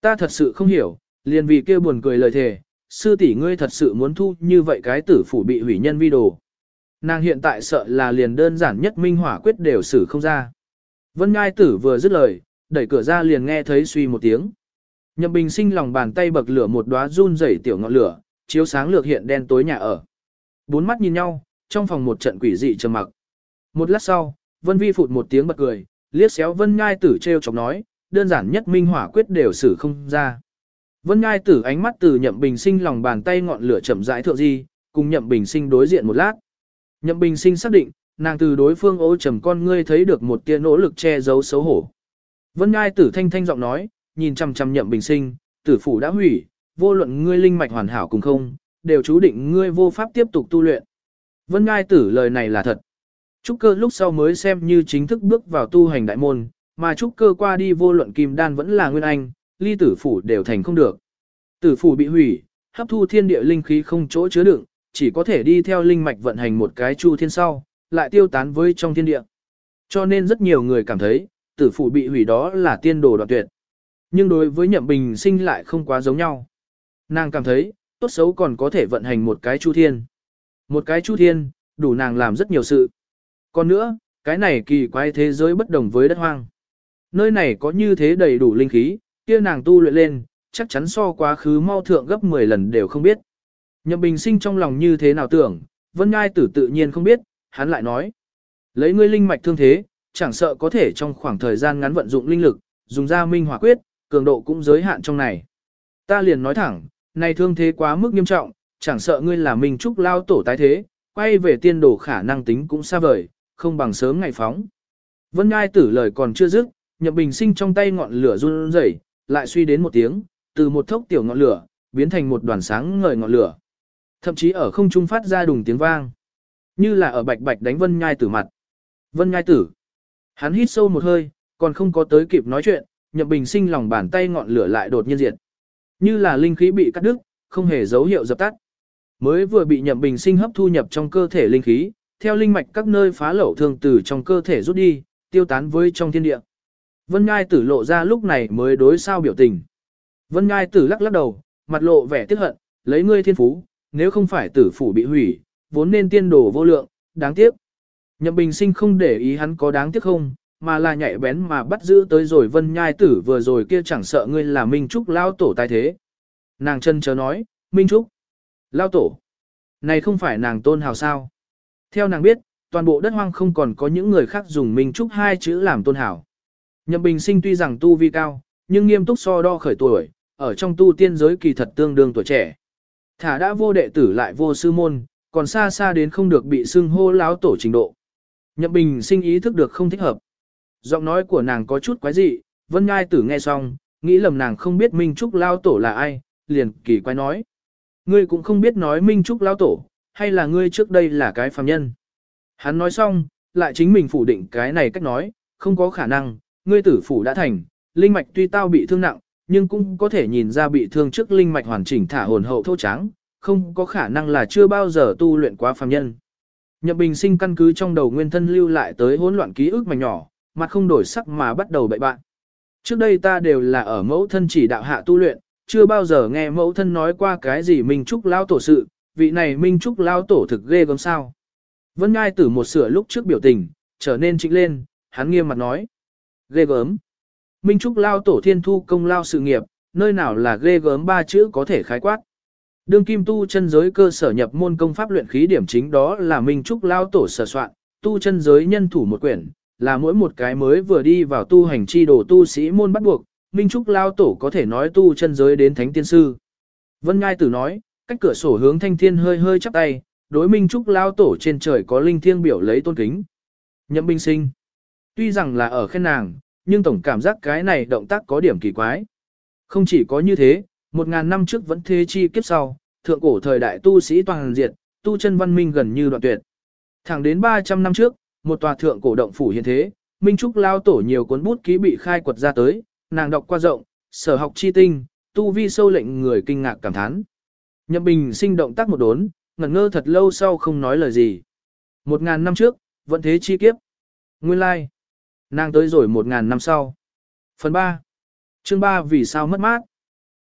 Ta thật sự không hiểu, liền vì kia buồn cười lời thề, sư tỷ ngươi thật sự muốn thu như vậy cái tử phủ bị hủy nhân vi đồ. Nàng hiện tại sợ là liền đơn giản nhất minh hỏa quyết đều xử không ra. Vân Ngai tử vừa dứt lời, đẩy cửa ra liền nghe thấy suy một tiếng. Nhậm Bình sinh lòng bàn tay bậc lửa một đóa run rẩy tiểu ngọn lửa, chiếu sáng lược hiện đen tối nhà ở. Bốn mắt nhìn nhau, trong phòng một trận quỷ dị trầm mặc. Một lát sau, Vân Vi phụt một tiếng bật cười, liếc xéo Vân Nhai Tử treo chọc nói, đơn giản nhất minh hỏa quyết đều xử không ra. Vân Nhai Tử ánh mắt từ Nhậm Bình Sinh lòng bàn tay ngọn lửa chậm rãi thượng di, cùng Nhậm Bình Sinh đối diện một lát. Nhậm Bình Sinh xác định, nàng từ đối phương ô trầm con ngươi thấy được một tia nỗ lực che giấu xấu hổ. Vân Nhai Tử thanh thanh giọng nói, nhìn chằm chằm Nhậm Bình Sinh, tử phủ đã hủy, vô luận ngươi linh mạch hoàn hảo cùng không, đều chú định ngươi vô pháp tiếp tục tu luyện. Vân Ngai Tử lời này là thật. Trúc cơ lúc sau mới xem như chính thức bước vào tu hành đại môn, mà trúc cơ qua đi vô luận kim đan vẫn là nguyên anh, ly tử phủ đều thành không được. Tử phủ bị hủy, hấp thu thiên địa linh khí không chỗ chứa đựng, chỉ có thể đi theo linh mạch vận hành một cái chu thiên sau, lại tiêu tán với trong thiên địa. Cho nên rất nhiều người cảm thấy, tử phủ bị hủy đó là tiên đồ đoạn tuyệt. Nhưng đối với nhậm bình sinh lại không quá giống nhau. Nàng cảm thấy, tốt xấu còn có thể vận hành một cái chu thiên. Một cái chu thiên, đủ nàng làm rất nhiều sự. Còn nữa, cái này kỳ quái thế giới bất đồng với đất hoang. Nơi này có như thế đầy đủ linh khí, kia nàng tu luyện lên, chắc chắn so quá khứ mau thượng gấp 10 lần đều không biết. Nhậm bình sinh trong lòng như thế nào tưởng, vân ngai tử tự nhiên không biết, hắn lại nói. Lấy ngươi linh mạch thương thế, chẳng sợ có thể trong khoảng thời gian ngắn vận dụng linh lực, dùng ra minh hỏa quyết, cường độ cũng giới hạn trong này. Ta liền nói thẳng, này thương thế quá mức nghiêm trọng, chẳng sợ ngươi là mình trúc lao tổ tái thế, quay về tiên đồ khả năng tính cũng xa vời, không bằng sớm ngày phóng. Vân Ngai tử lời còn chưa dứt, Nhậm Bình Sinh trong tay ngọn lửa run rẩy, lại suy đến một tiếng, từ một thốc tiểu ngọn lửa, biến thành một đoàn sáng ngời ngọn lửa. Thậm chí ở không trung phát ra đùng tiếng vang, như là ở bạch bạch đánh Vân Nhai tử mặt. Vân Nhai tử. Hắn hít sâu một hơi, còn không có tới kịp nói chuyện, Nhậm Bình Sinh lòng bàn tay ngọn lửa lại đột nhiên diệt. Như là linh khí bị cắt đứt, không hề dấu hiệu dập tắt. Mới vừa bị Nhậm Bình Sinh hấp thu nhập trong cơ thể linh khí, theo linh mạch các nơi phá lẩu thương từ trong cơ thể rút đi, tiêu tán với trong thiên địa. Vân Ngai Tử lộ ra lúc này mới đối sao biểu tình. Vân Ngai Tử lắc lắc đầu, mặt lộ vẻ tiếc hận, lấy ngươi thiên phú, nếu không phải tử phủ bị hủy, vốn nên tiên đồ vô lượng, đáng tiếc. Nhậm Bình Sinh không để ý hắn có đáng tiếc không, mà là nhạy bén mà bắt giữ tới rồi Vân Nhai Tử vừa rồi kia chẳng sợ ngươi là Minh Trúc lao tổ tài thế. Nàng chân chớ nói, Minh Trúc, lao tổ, này không phải nàng tôn hào sao. Theo nàng biết, toàn bộ đất hoang không còn có những người khác dùng Minh Trúc hai chữ làm tôn hảo. Nhậm Bình Sinh tuy rằng tu vi cao, nhưng nghiêm túc so đo khởi tuổi, ở trong tu tiên giới kỳ thật tương đương tuổi trẻ. Thả đã vô đệ tử lại vô sư môn, còn xa xa đến không được bị xưng hô láo tổ trình độ. Nhậm Bình Sinh ý thức được không thích hợp. Giọng nói của nàng có chút quái dị, Vân Ngai Tử nghe xong, nghĩ lầm nàng không biết Minh Trúc lao tổ là ai, liền kỳ quái nói. Ngươi cũng không biết nói Minh Trúc lao tổ, hay là ngươi trước đây là cái phàm nhân. Hắn nói xong, lại chính mình phủ định cái này cách nói, không có khả năng, ngươi tử phủ đã thành, linh mạch tuy tao bị thương nặng, nhưng cũng có thể nhìn ra bị thương trước linh mạch hoàn chỉnh thả hồn hậu thô trắng, không có khả năng là chưa bao giờ tu luyện quá phàm nhân. Nhậm Bình Sinh căn cứ trong đầu nguyên thân lưu lại tới hỗn loạn ký ức mảnh nhỏ, mặt không đổi sắc mà bắt đầu bậy bạn. Trước đây ta đều là ở mẫu thân chỉ đạo hạ tu luyện, chưa bao giờ nghe mẫu thân nói qua cái gì Minh Trúc lao tổ sự, vị này Minh Trúc lao tổ thực ghê gớm sao. Vân Ngai tử một sửa lúc trước biểu tình, trở nên trịnh lên, hắn nghiêm mặt nói. Ghê gớm. Minh Trúc lao tổ thiên thu công lao sự nghiệp, nơi nào là ghê gớm ba chữ có thể khái quát. Đương kim tu chân giới cơ sở nhập môn công pháp luyện khí điểm chính đó là Minh Trúc lao tổ sở soạn, tu chân giới nhân thủ một quyển, là mỗi một cái mới vừa đi vào tu hành chi đồ tu sĩ môn bắt buộc, Minh Trúc lao tổ có thể nói tu chân giới đến thánh tiên sư. Vân Ngai tử nói, cách cửa sổ hướng thanh thiên hơi hơi chắp tay, đối Minh Trúc lao tổ trên trời có linh thiêng biểu lấy tôn kính. Nhậm binh sinh. Tuy rằng là ở khen nàng, nhưng tổng cảm giác cái này động tác có điểm kỳ quái. Không chỉ có như thế, một ngàn năm trước vẫn thế chi kiếp sau, thượng cổ thời đại tu sĩ toàn diệt, tu chân văn minh gần như đoạn tuyệt. Thẳng đến 300 năm trước, một tòa thượng cổ động phủ hiện thế, Minh Trúc lao tổ nhiều cuốn bút ký bị khai quật ra tới, nàng đọc qua rộng, sở học chi tinh, tu vi sâu lệnh người kinh ngạc cảm thán. Nhậm Bình sinh động tác một đốn, ngẩn ngơ thật lâu sau không nói lời gì. Một ngàn năm trước, vẫn thế chi kiếp. Nguyên lai, like. nàng tới rồi một ngàn năm sau. Phần 3. Chương 3 vì sao mất mát.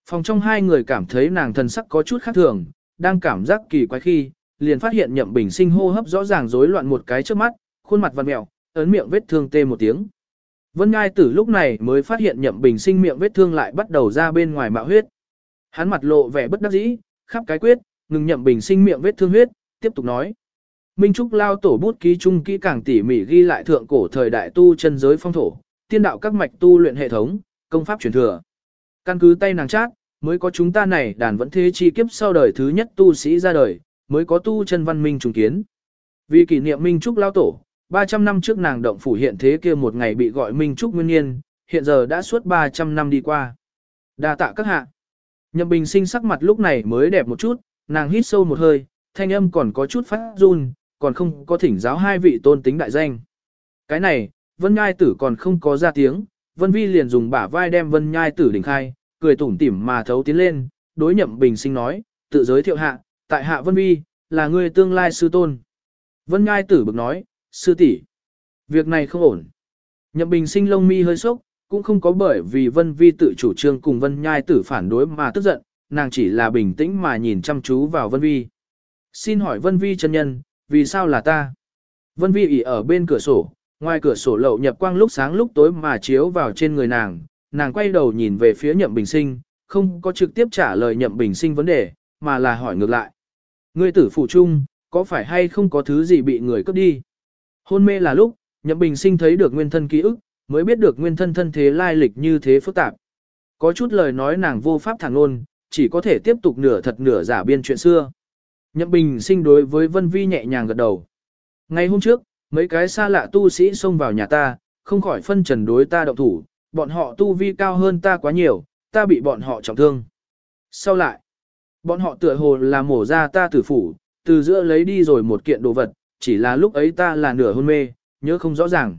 Phòng trong hai người cảm thấy nàng thần sắc có chút khác thường, đang cảm giác kỳ quái khi, liền phát hiện nhậm bình sinh hô hấp rõ ràng rối loạn một cái trước mắt, khuôn mặt vặn mẹo, ấn miệng vết thương tê một tiếng. Vân Ngai Tử lúc này mới phát hiện nhậm bình sinh miệng vết thương lại bắt đầu ra bên ngoài mạo huyết. Hắn mặt lộ vẻ bất đắc dĩ, khắp cái quyết, ngừng nhậm bình sinh miệng vết thương huyết, tiếp tục nói. Minh Trúc lao tổ bút ký trung kỹ càng tỉ mỉ ghi lại thượng cổ thời đại tu chân giới phong thổ, tiên đạo các mạch tu luyện hệ thống, công pháp truyền thừa. Căn cứ tay nàng chát, mới có chúng ta này đàn vẫn thế chi kiếp sau đời thứ nhất tu sĩ ra đời, mới có tu chân văn minh trùng kiến. Vì kỷ niệm Minh Trúc lao tổ, 300 năm trước nàng động phủ hiện thế kia một ngày bị gọi Minh Trúc Nguyên Niên, hiện giờ đã suốt 300 năm đi qua. đa tạ các hạ. Nhậm Bình sinh sắc mặt lúc này mới đẹp một chút, nàng hít sâu một hơi, thanh âm còn có chút phát run, còn không có thỉnh giáo hai vị tôn tính đại danh. Cái này, Vân Nhai Tử còn không có ra tiếng, Vân Vi liền dùng bả vai đem Vân Nhai Tử đỉnh khai, cười tủm tỉm mà thấu tiến lên, đối nhậm bình sinh nói, tự giới thiệu hạ, tại hạ Vân Vi, là người tương lai sư tôn. Vân Nhai Tử bực nói, sư tỷ, việc này không ổn. Nhậm bình sinh lông mi hơi sốc, cũng không có bởi vì Vân Vi tự chủ trương cùng Vân Nhai Tử phản đối mà tức giận, nàng chỉ là bình tĩnh mà nhìn chăm chú vào Vân Vi. Xin hỏi Vân Vi chân nhân, vì sao là ta? Vân Vi ỉ ở bên cửa sổ, ngoài cửa sổ lậu nhập quang lúc sáng lúc tối mà chiếu vào trên người nàng, nàng quay đầu nhìn về phía nhậm bình sinh, không có trực tiếp trả lời nhậm bình sinh vấn đề, mà là hỏi ngược lại. Ngươi tử phụ chung, có phải hay không có thứ gì bị người cướp đi? Hôn mê là lúc, nhậm bình sinh thấy được nguyên thân ký ức, mới biết được nguyên thân thân thế lai lịch như thế phức tạp. Có chút lời nói nàng vô pháp thẳng luôn, chỉ có thể tiếp tục nửa thật nửa giả biên chuyện xưa. Nhậm bình sinh đối với Vân Vi nhẹ nhàng gật đầu. Ngày hôm trước, mấy cái xa lạ tu sĩ xông vào nhà ta, không khỏi phân trần đối ta động thủ, bọn họ tu vi cao hơn ta quá nhiều, ta bị bọn họ trọng thương. Sau lại, bọn họ tựa hồ là mổ ra ta tử phủ, từ giữa lấy đi rồi một kiện đồ vật, chỉ là lúc ấy ta là nửa hôn mê, nhớ không rõ ràng.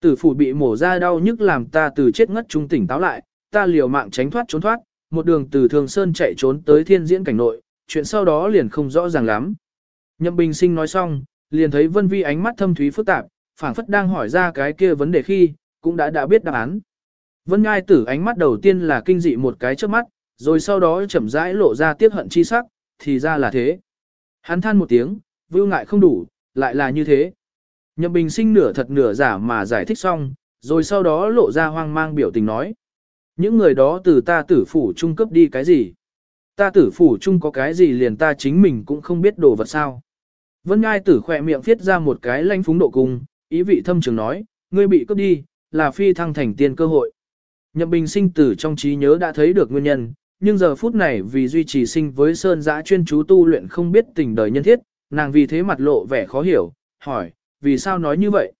Tử phủ bị mổ ra đau nhức làm ta từ chết ngất trung tỉnh táo lại, ta liều mạng tránh thoát trốn thoát, một đường từ Thường Sơn chạy trốn tới thiên diễn cảnh nội, chuyện sau đó liền không rõ ràng lắm. Nhậm Bình Sinh nói xong, liền thấy Vân Vi ánh mắt thâm thúy phức tạp, phảng phất đang hỏi ra cái kia vấn đề khi, cũng đã đã biết đáp án. Vân Ngai tử ánh mắt đầu tiên là kinh dị một cái trước mắt, rồi sau đó chậm rãi lộ ra tiếc hận chi sắc, thì ra là thế. Hắn than một tiếng, vưu ngại không đủ, lại là như thế. Nhậm Bình sinh nửa thật nửa giả mà giải thích xong, rồi sau đó lộ ra hoang mang biểu tình nói. Những người đó từ ta tử phủ trung cấp đi cái gì? Ta tử phủ trung có cái gì liền ta chính mình cũng không biết đồ vật sao. Vân Ngai tử khỏe miệng viết ra một cái lanh phúng độ cung, ý vị thâm trường nói, ngươi bị cướp đi, là phi thăng thành tiên cơ hội. Nhậm Bình sinh tử trong trí nhớ đã thấy được nguyên nhân, nhưng giờ phút này vì duy trì sinh với Sơn Giã chuyên chú tu luyện không biết tình đời nhân thiết, nàng vì thế mặt lộ vẻ khó hiểu, hỏi, vì sao nói như vậy?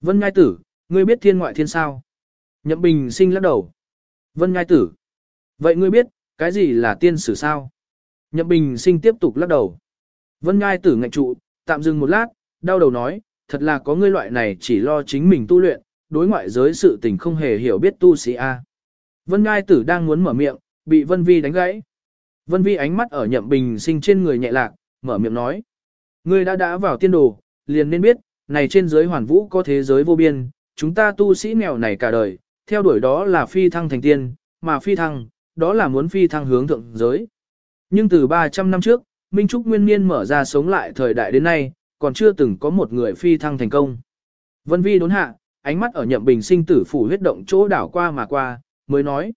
Vân Ngai Tử, ngươi biết thiên ngoại thiên sao? Nhậm Bình sinh lắc đầu. Vân Ngai Tử, vậy ngươi biết, cái gì là tiên sử sao? Nhậm Bình sinh tiếp tục lắc đầu. Vân Ngai Tử ngạch trụ, tạm dừng một lát, đau đầu nói, thật là có ngươi loại này chỉ lo chính mình tu luyện, đối ngoại giới sự tình không hề hiểu biết tu sĩ A. Vân Ngai Tử đang muốn mở miệng, bị Vân Vi đánh gãy. Vân Vi ánh mắt ở nhậm bình sinh trên người nhẹ lạc, mở miệng nói. Ngươi đã đã vào tiên đồ, liền nên biết, này trên giới hoàn vũ có thế giới vô biên, chúng ta tu sĩ nghèo này cả đời, theo đuổi đó là phi thăng thành tiên, mà phi thăng, đó là muốn phi thăng hướng thượng giới. Nhưng từ 300 năm trước, Minh Trúc Nguyên Niên mở ra sống lại thời đại đến nay, còn chưa từng có một người phi thăng thành công. Vân Vi đốn hạ, ánh mắt ở nhậm bình sinh tử phủ huyết động chỗ đảo qua mà qua, mới nói.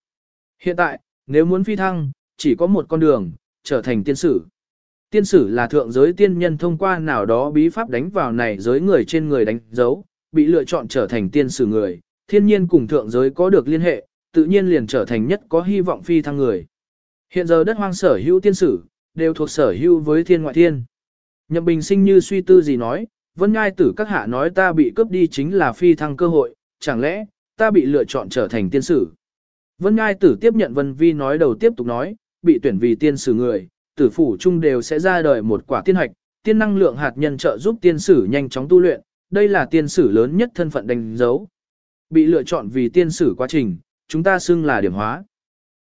Hiện tại, nếu muốn phi thăng, chỉ có một con đường, trở thành tiên sử. Tiên sử là thượng giới tiên nhân thông qua nào đó bí pháp đánh vào này giới người trên người đánh dấu, bị lựa chọn trở thành tiên sử người, thiên nhiên cùng thượng giới có được liên hệ, tự nhiên liền trở thành nhất có hy vọng phi thăng người. Hiện giờ đất hoang sở hữu tiên sử, đều thuộc sở hữu với thiên ngoại thiên. Nhậm bình sinh như suy tư gì nói, vân ngai tử các hạ nói ta bị cướp đi chính là phi thăng cơ hội, chẳng lẽ, ta bị lựa chọn trở thành tiên sử. Vân Ngai tử tiếp nhận Vân Vi nói đầu tiếp tục nói, bị tuyển vì tiên sử người, tử phủ chung đều sẽ ra đời một quả tiên hạch, tiên năng lượng hạt nhân trợ giúp tiên sử nhanh chóng tu luyện, đây là tiên sử lớn nhất thân phận đánh dấu. Bị lựa chọn vì tiên sử quá trình, chúng ta xưng là điểm hóa.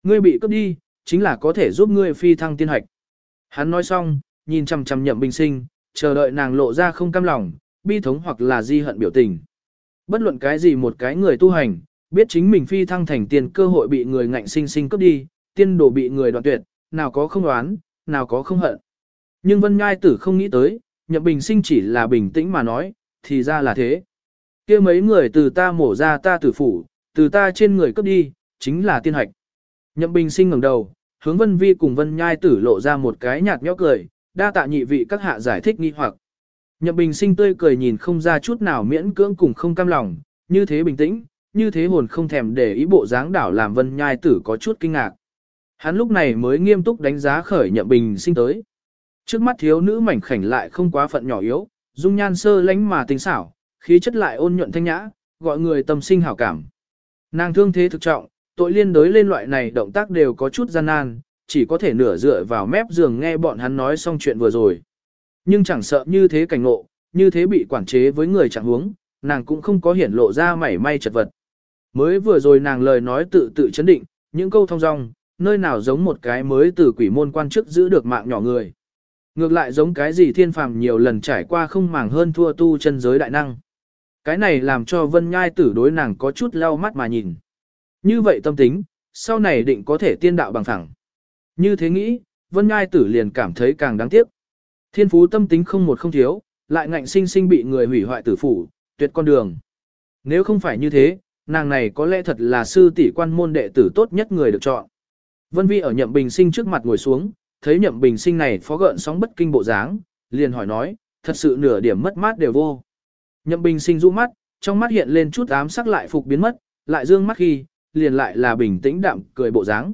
Ngươi bị cướp đi, chính là có thể giúp ngươi phi thăng tiên hạch. Hắn nói xong, nhìn chằm chằm nhậm bình sinh, chờ đợi nàng lộ ra không cam lòng, bi thống hoặc là di hận biểu tình. Bất luận cái gì một cái người tu hành, biết chính mình phi thăng thành tiên cơ hội bị người ngạnh sinh sinh cướp đi, tiên đồ bị người đoạn tuyệt, nào có không đoán, nào có không hận. Nhưng Vân Nhai Tử không nghĩ tới, Nhậm Bình Sinh chỉ là bình tĩnh mà nói, thì ra là thế. kia mấy người từ ta mổ ra ta tử phủ, từ ta trên người cướp đi, chính là tiên hạch. Nhậm Bình Sinh ngẩng đầu, hướng Vân Vi cùng Vân Nhai Tử lộ ra một cái nhạt nhẽo cười, đa tạ nhị vị các hạ giải thích nghi hoặc. Nhậm Bình Sinh tươi cười nhìn không ra chút nào miễn cưỡng cùng không cam lòng, như thế bình tĩnh, như thế hồn không thèm để ý bộ dáng đảo làm vân nhai tử có chút kinh ngạc. Hắn lúc này mới nghiêm túc đánh giá khởi nhậm bình sinh tới. Trước mắt thiếu nữ mảnh khảnh lại không quá phận nhỏ yếu, dung nhan sơ lánh mà tinh xảo, khí chất lại ôn nhuận thanh nhã, gọi người tâm sinh hảo cảm. Nàng thương thế thực trọng, tội liên đối lên loại này động tác đều có chút gian nan, chỉ có thể nửa dựa vào mép giường nghe bọn hắn nói xong chuyện vừa rồi. Nhưng chẳng sợ như thế cảnh ngộ, như thế bị quản chế với người chẳng huống, nàng cũng không có hiển lộ ra mảy may chật vật. Mới vừa rồi nàng lời nói tự tự chấn định, những câu thông dong, nơi nào giống một cái mới từ quỷ môn quan chức giữ được mạng nhỏ người. Ngược lại giống cái gì thiên phàm nhiều lần trải qua không màng hơn thua tu chân giới đại năng. Cái này làm cho vân nhai tử đối nàng có chút lau mắt mà nhìn. Như vậy tâm tính, sau này định có thể tiên đạo bằng thẳng. Như thế nghĩ, vân nhai tử liền cảm thấy càng đáng tiếc. Thiên phú tâm tính không một không thiếu, lại ngạnh sinh sinh bị người hủy hoại tử phủ, tuyệt con đường. Nếu không phải như thế, nàng này có lẽ thật là sư tỷ quan môn đệ tử tốt nhất người được chọn. Vân Vi ở nhậm bình sinh trước mặt ngồi xuống, thấy nhậm bình sinh này phó gợn sóng bất kinh bộ dáng, liền hỏi nói, thật sự nửa điểm mất mát đều vô. Nhậm bình sinh rũ mắt, trong mắt hiện lên chút ám sắc lại phục biến mất, lại dương mắt khi, liền lại là bình tĩnh đạm cười bộ dáng.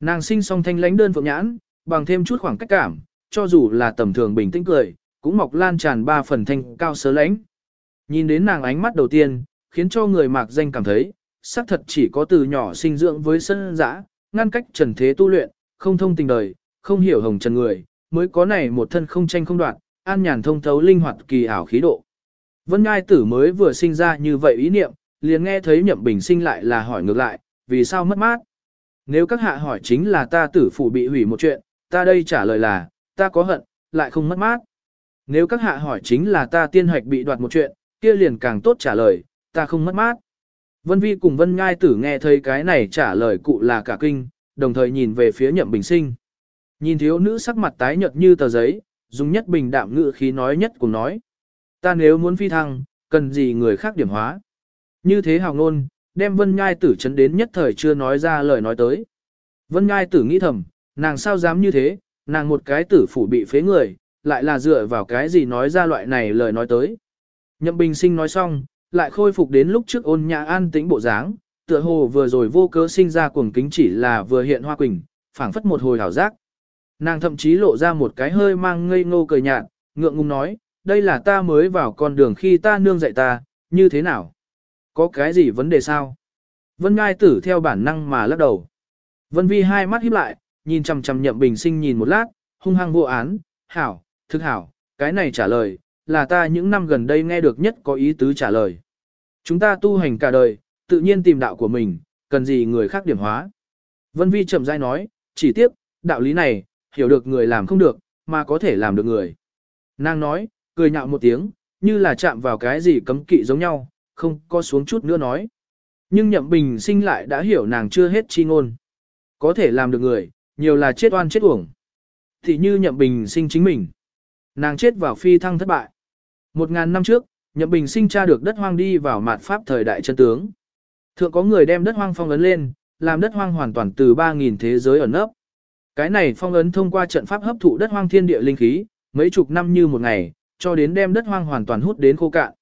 Nàng sinh song thanh lãnh đơn phượng nhãn, bằng thêm chút khoảng cách cảm, cho dù là tầm thường bình tĩnh cười, cũng mọc lan tràn ba phần thanh cao sớ lãnh. Nhìn đến nàng ánh mắt đầu tiên, khiến cho người mạc danh cảm thấy, xác thật chỉ có từ nhỏ sinh dưỡng với sân dã, ngăn cách trần thế tu luyện, không thông tình đời, không hiểu hồng trần người, mới có này một thân không tranh không đoạn, an nhàn thông thấu linh hoạt kỳ ảo khí độ. Vân Ngai tử mới vừa sinh ra như vậy ý niệm, liền nghe thấy nhậm bình sinh lại là hỏi ngược lại, vì sao mất mát? Nếu các hạ hỏi chính là ta tử phủ bị hủy một chuyện, ta đây trả lời là, ta có hận, lại không mất mát. Nếu các hạ hỏi chính là ta tiên hoạch bị đoạt một chuyện, kia liền càng tốt trả lời, ta không mất mát. Vân Vi cùng Vân Ngai tử nghe thấy cái này trả lời cụ là cả kinh, đồng thời nhìn về phía nhậm bình sinh. Nhìn thiếu nữ sắc mặt tái nhợt như tờ giấy, dùng nhất bình đạm ngữ khí nói nhất cùng nói. Ta nếu muốn phi thăng, cần gì người khác điểm hóa. Như thế hào ngôn, đem Vân Nhai tử chấn đến nhất thời chưa nói ra lời nói tới. Vân Nhai tử nghĩ thầm, nàng sao dám như thế, nàng một cái tử phủ bị phế người, lại là dựa vào cái gì nói ra loại này lời nói tới. Nhậm bình sinh nói xong, lại khôi phục đến lúc trước ôn nhã an tĩnh bộ dáng, tựa hồ vừa rồi vô cớ sinh ra cuồng kính chỉ là vừa hiện hoa quỳnh, phảng phất một hồi hảo giác. Nàng thậm chí lộ ra một cái hơi mang ngây ngô cười nhạt, ngượng ngùng nói, đây là ta mới vào con đường khi ta nương dạy ta, như thế nào? Có cái gì vấn đề sao? Vân Ngai tử theo bản năng mà lắc đầu. Vân Vi hai mắt híp lại, nhìn chằm chằm nhậm bình sinh nhìn một lát, hung hăng vô án, hảo, thức hảo, cái này trả lời, là ta những năm gần đây nghe được nhất có ý tứ trả lời. Chúng ta tu hành cả đời, tự nhiên tìm đạo của mình, cần gì người khác điểm hóa. Vân Vi chậm rãi nói, chỉ tiếc, đạo lý này, hiểu được người làm không được, mà có thể làm được người. Nàng nói, cười nhạo một tiếng, như là chạm vào cái gì cấm kỵ giống nhau, không có xuống chút nữa nói. Nhưng nhậm bình sinh lại đã hiểu nàng chưa hết chi ngôn. Có thể làm được người, nhiều là chết oan chết uổng. Thì như nhậm bình sinh chính mình. Nàng chết vào phi thăng thất bại. Một ngàn năm trước, nhậm bình sinh tra được đất hoang đi vào mạt pháp thời đại chân tướng. Thượng có người đem đất hoang phong ấn lên, làm đất hoang hoàn toàn từ 3.000 thế giới ẩn nấp. Cái này phong ấn thông qua trận pháp hấp thụ đất hoang thiên địa linh khí, mấy chục năm như một ngày, cho đến đem đất hoang hoàn toàn hút đến khô cạn.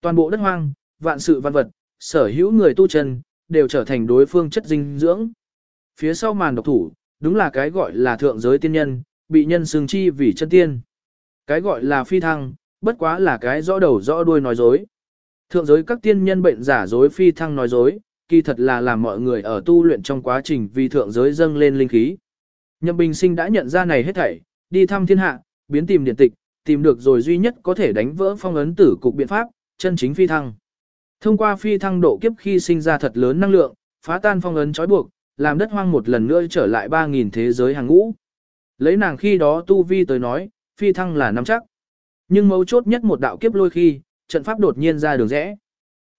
Toàn bộ đất hoang, vạn sự văn vật, sở hữu người tu chân, đều trở thành đối phương chất dinh dưỡng. Phía sau màn độc thủ, đúng là cái gọi là thượng giới tiên nhân, bị nhân xương chi vì chân tiên. Cái gọi là phi thăng, bất quá là cái rõ đầu rõ đuôi nói dối. Thượng giới các tiên nhân bệnh giả dối phi thăng nói dối, kỳ thật là làm mọi người ở tu luyện trong quá trình vì thượng giới dâng lên linh khí. Nhậm Bình Sinh đã nhận ra này hết thảy, đi thăm thiên hạ, biến tìm điện tịch, tìm được rồi duy nhất có thể đánh vỡ phong ấn tử cục biện pháp, chân chính phi thăng. Thông qua phi thăng độ kiếp khi sinh ra thật lớn năng lượng, phá tan phong ấn trói buộc, làm đất hoang một lần nữa trở lại 3.000 thế giới hàng ngũ. Lấy nàng khi đó tu vi tới nói, phi thăng là nắm chắc. Nhưng mấu chốt nhất một đạo kiếp lôi khi, trận pháp đột nhiên ra đường rẽ.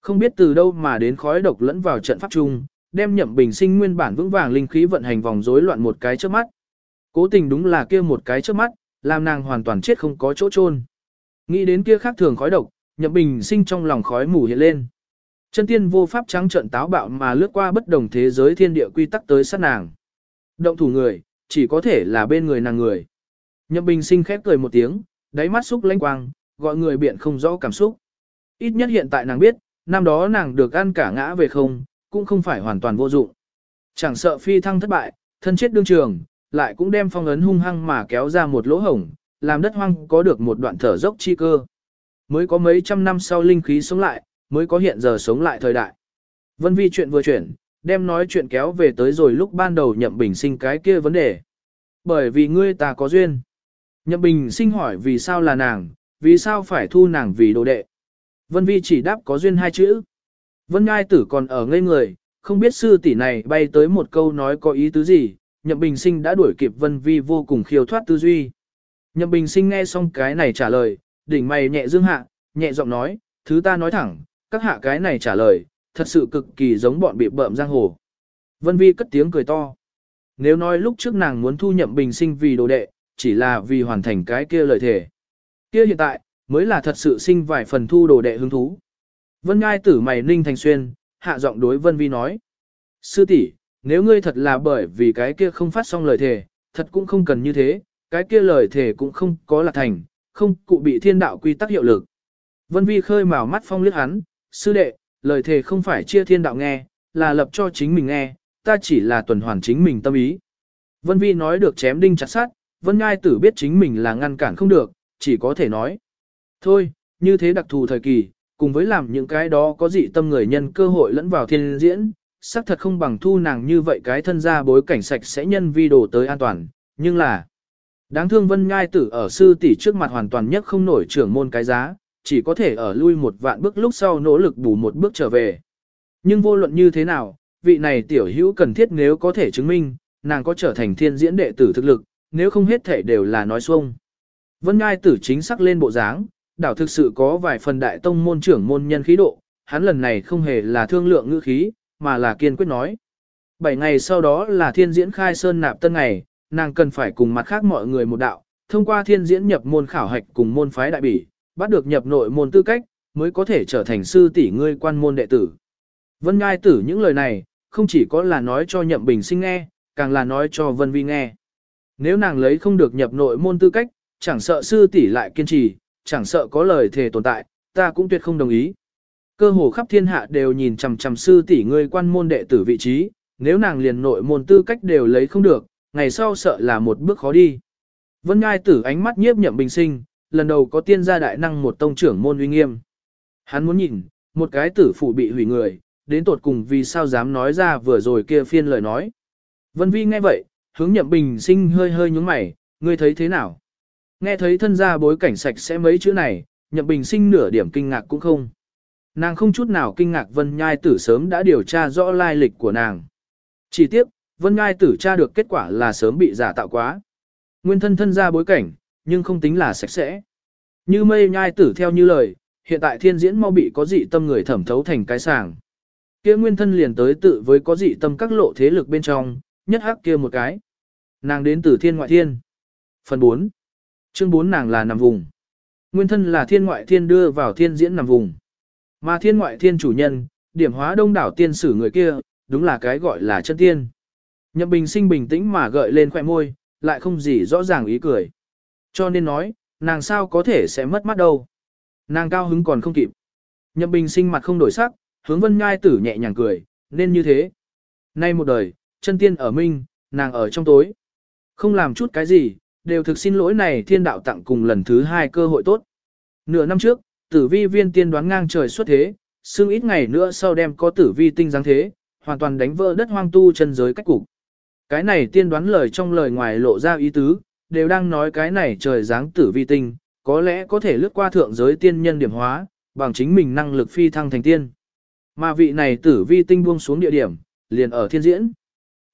Không biết từ đâu mà đến khói độc lẫn vào trận pháp chung, đem nhậm bình sinh nguyên bản vững vàng linh khí vận hành vòng rối loạn một cái trước mắt. Cố tình đúng là kia một cái trước mắt, làm nàng hoàn toàn chết không có chỗ chôn. Nghĩ đến kia khác thường khói độc, nhậm bình sinh trong lòng khói mù hiện lên. Chân tiên vô pháp trắng trận táo bạo mà lướt qua bất đồng thế giới thiên địa quy tắc tới sát nàng. Động thủ người, chỉ có thể là bên người nàng người. Nhậm bình sinh khép cười một tiếng, đáy mắt xúc lanh quang, gọi người biện không rõ cảm xúc. Ít nhất hiện tại nàng biết, năm đó nàng được ăn cả ngã về không, cũng không phải hoàn toàn vô dụng. Chẳng sợ phi thăng thất bại, thân chết đương trường, lại cũng đem phong ấn hung hăng mà kéo ra một lỗ hổng, làm đất hoang có được một đoạn thở dốc chi cơ. Mới có mấy trăm năm sau linh khí sống lại, mới có hiện giờ sống lại thời đại. Vân vi chuyện vừa chuyển, đem nói chuyện kéo về tới rồi lúc ban đầu nhậm bình sinh cái kia vấn đề. Bởi vì ngươi ta có duyên. Nhậm bình sinh hỏi vì sao là nàng, vì sao phải thu nàng vì đồ đệ. Vân vi chỉ đáp có duyên hai chữ. Vân Ngai tử còn ở ngây người, không biết sư tỷ này bay tới một câu nói có ý tứ gì, Nhậm Bình Sinh đã đuổi kịp Vân Vi vô cùng khiêu thoát tư duy. Nhậm Bình Sinh nghe xong cái này trả lời, đỉnh mày nhẹ dương hạ, nhẹ giọng nói, thứ ta nói thẳng, các hạ cái này trả lời, thật sự cực kỳ giống bọn bị bợm giang hồ. Vân Vi cất tiếng cười to. Nếu nói lúc trước nàng muốn thu Nhậm Bình Sinh vì đồ đệ, chỉ là vì hoàn thành cái kia lời thể, Kia hiện tại, mới là thật sự sinh vài phần thu đồ đệ hứng thú. Vân Ngai tử mày ninh thành xuyên, hạ giọng đối Vân Vi nói. Sư tỷ, nếu ngươi thật là bởi vì cái kia không phát xong lời thề, thật cũng không cần như thế, cái kia lời thề cũng không có là thành, không cụ bị thiên đạo quy tắc hiệu lực. Vân Vi khơi mào mắt phong liếc hắn, sư đệ, lời thề không phải chia thiên đạo nghe, là lập cho chính mình nghe, ta chỉ là tuần hoàn chính mình tâm ý. Vân Vi nói được chém đinh chặt sát, Vân Ngai tử biết chính mình là ngăn cản không được, chỉ có thể nói. Thôi, như thế đặc thù thời kỳ, cùng với làm những cái đó có dị tâm người nhân cơ hội lẫn vào thiên diễn, xác thật không bằng thu nàng như vậy cái thân ra bối cảnh sạch sẽ nhân vi đồ tới an toàn, nhưng là đáng thương Vân Ngai tử ở sư tỷ trước mặt hoàn toàn nhất không nổi trưởng môn cái giá, chỉ có thể ở lui một vạn bước lúc sau nỗ lực bù một bước trở về. Nhưng vô luận như thế nào, vị này tiểu hữu cần thiết nếu có thể chứng minh, nàng có trở thành thiên diễn đệ tử thực lực, nếu không hết thể đều là nói xuông. Vân Ngai tử chính sắc lên bộ dáng, đảo thực sự có vài phần đại tông môn trưởng môn nhân khí độ, hắn lần này không hề là thương lượng ngữ khí, mà là kiên quyết nói. Bảy ngày sau đó là thiên diễn khai sơn nạp tân ngày, nàng cần phải cùng mặt khác mọi người một đạo, thông qua thiên diễn nhập môn khảo hạch cùng môn phái đại bỉ, bắt được nhập nội môn tư cách, mới có thể trở thành sư tỷ ngươi quan môn đệ tử. Vân Ngai tử những lời này, không chỉ có là nói cho nhậm bình sinh nghe, càng là nói cho Vân Vi nghe. Nếu nàng lấy không được nhập nội môn tư cách, chẳng sợ sư tỷ lại kiên trì, chẳng sợ có lời thề tồn tại, ta cũng tuyệt không đồng ý. Cơ hồ khắp thiên hạ đều nhìn chằm chằm sư tỷ ngươi quan môn đệ tử vị trí, nếu nàng liền nội môn tư cách đều lấy không được, ngày sau sợ là một bước khó đi. Vân Ngai tử ánh mắt nhiếp nhậm bình sinh, lần đầu có tiên gia đại năng một tông trưởng môn uy nghiêm. Hắn muốn nhìn, một cái tử phụ bị hủy người, đến tột cùng vì sao dám nói ra vừa rồi kia phiên lời nói. Vân Vi nghe vậy, hướng nhậm bình sinh hơi hơi nhúng mày, ngươi thấy thế nào? Nghe thấy thân gia bối cảnh sạch sẽ mấy chữ này, nhậm bình sinh nửa điểm kinh ngạc cũng không. Nàng không chút nào kinh ngạc Vân Nhai Tử sớm đã điều tra rõ lai lịch của nàng. Chỉ tiếc, Vân Nhai Tử tra được kết quả là sớm bị giả tạo quá. Nguyên thân thân ra bối cảnh, nhưng không tính là sạch sẽ. Như mây nhai tử theo như lời, hiện tại thiên diễn mau bị có dị tâm người thẩm thấu thành cái sàng. Kia nguyên thân liền tới tự với có dị tâm các lộ thế lực bên trong, nhất hắc kia một cái. Nàng đến từ thiên ngoại thiên. Phần 4. Chương 4 nàng là nằm vùng. Nguyên thân là thiên ngoại thiên đưa vào thiên diễn nằm vùng. Mà thiên ngoại thiên chủ nhân, điểm hóa đông đảo tiên sử người kia, đúng là cái gọi là chân tiên. Nhậm bình sinh bình tĩnh mà gợi lên khỏe môi, lại không gì rõ ràng ý cười. Cho nên nói, nàng sao có thể sẽ mất mắt đâu. Nàng cao hứng còn không kịp. Nhậm bình sinh mặt không đổi sắc, hướng vân ngai tử nhẹ nhàng cười, nên như thế. Nay một đời, chân tiên ở minh, nàng ở trong tối. Không làm chút cái gì, đều thực xin lỗi này thiên đạo tặng cùng lần thứ hai cơ hội tốt. Nửa năm trước, tử vi viên tiên đoán ngang trời xuất thế, xương ít ngày nữa sau đem có tử vi tinh giáng thế, hoàn toàn đánh vỡ đất hoang tu chân giới cách cục. Cái này tiên đoán lời trong lời ngoài lộ ra ý tứ, đều đang nói cái này trời giáng tử vi tinh, có lẽ có thể lướt qua thượng giới tiên nhân điểm hóa, bằng chính mình năng lực phi thăng thành tiên. Mà vị này tử vi tinh buông xuống địa điểm, liền ở thiên diễn.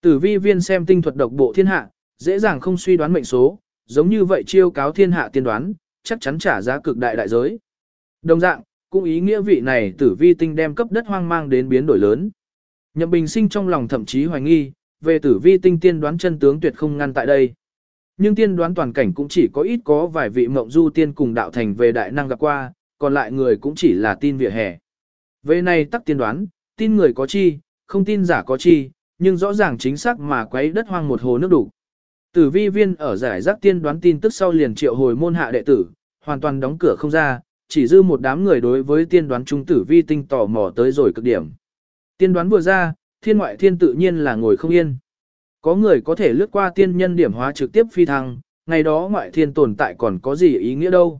Tử vi viên xem tinh thuật độc bộ thiên hạ, dễ dàng không suy đoán mệnh số, giống như vậy chiêu cáo thiên hạ tiên đoán, chắc chắn trả giá cực đại đại giới. Đồng dạng, cũng ý nghĩa vị này tử vi tinh đem cấp đất hoang mang đến biến đổi lớn. Nhậm bình sinh trong lòng thậm chí hoài nghi, về tử vi tinh tiên đoán chân tướng tuyệt không ngăn tại đây. Nhưng tiên đoán toàn cảnh cũng chỉ có ít có vài vị mộng du tiên cùng đạo thành về đại năng gặp qua, còn lại người cũng chỉ là tin vỉa hè. Về này tắc tiên đoán, tin người có chi, không tin giả có chi, nhưng rõ ràng chính xác mà quấy đất hoang một hồ nước đủ. Tử vi viên ở giải rác tiên đoán tin tức sau liền triệu hồi môn hạ đệ tử, hoàn toàn đóng cửa không ra, chỉ dư một đám người đối với tiên đoán trung tử vi tinh tò mò tới rồi cực điểm. Tiên đoán vừa ra, thiên ngoại thiên tự nhiên là ngồi không yên. Có người có thể lướt qua tiên nhân điểm hóa trực tiếp phi thăng, ngày đó ngoại thiên tồn tại còn có gì ý nghĩa đâu.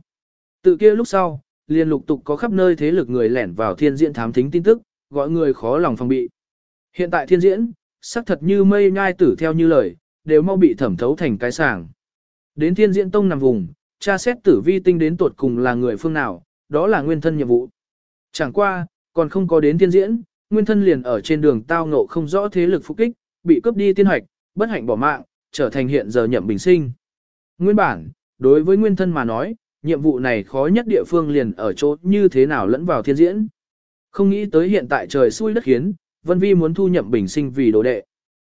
Tự kia lúc sau, liền lục tục có khắp nơi thế lực người lẻn vào thiên diễn thám thính tin tức, gọi người khó lòng phòng bị. Hiện tại thiên diễn, sắc thật như mây nhai tử theo như lời, đều mau bị thẩm thấu thành cái sàng. Đến thiên diễn tông nằm vùng, tra xét tử vi tinh đến tuột cùng là người phương nào, đó là nguyên thân nhiệm vụ. Chẳng qua, còn không có đến thiên diễn, nguyên thân liền ở trên đường tao ngộ không rõ thế lực phục kích, bị cướp đi tiên hoạch, bất hạnh bỏ mạng, trở thành hiện giờ nhậm bình sinh. Nguyên bản, đối với nguyên thân mà nói, nhiệm vụ này khó nhất địa phương liền ở chỗ như thế nào lẫn vào thiên diễn. Không nghĩ tới hiện tại trời xui đất khiến, Vân Vi muốn thu nhậm bình sinh vì đồ đệ.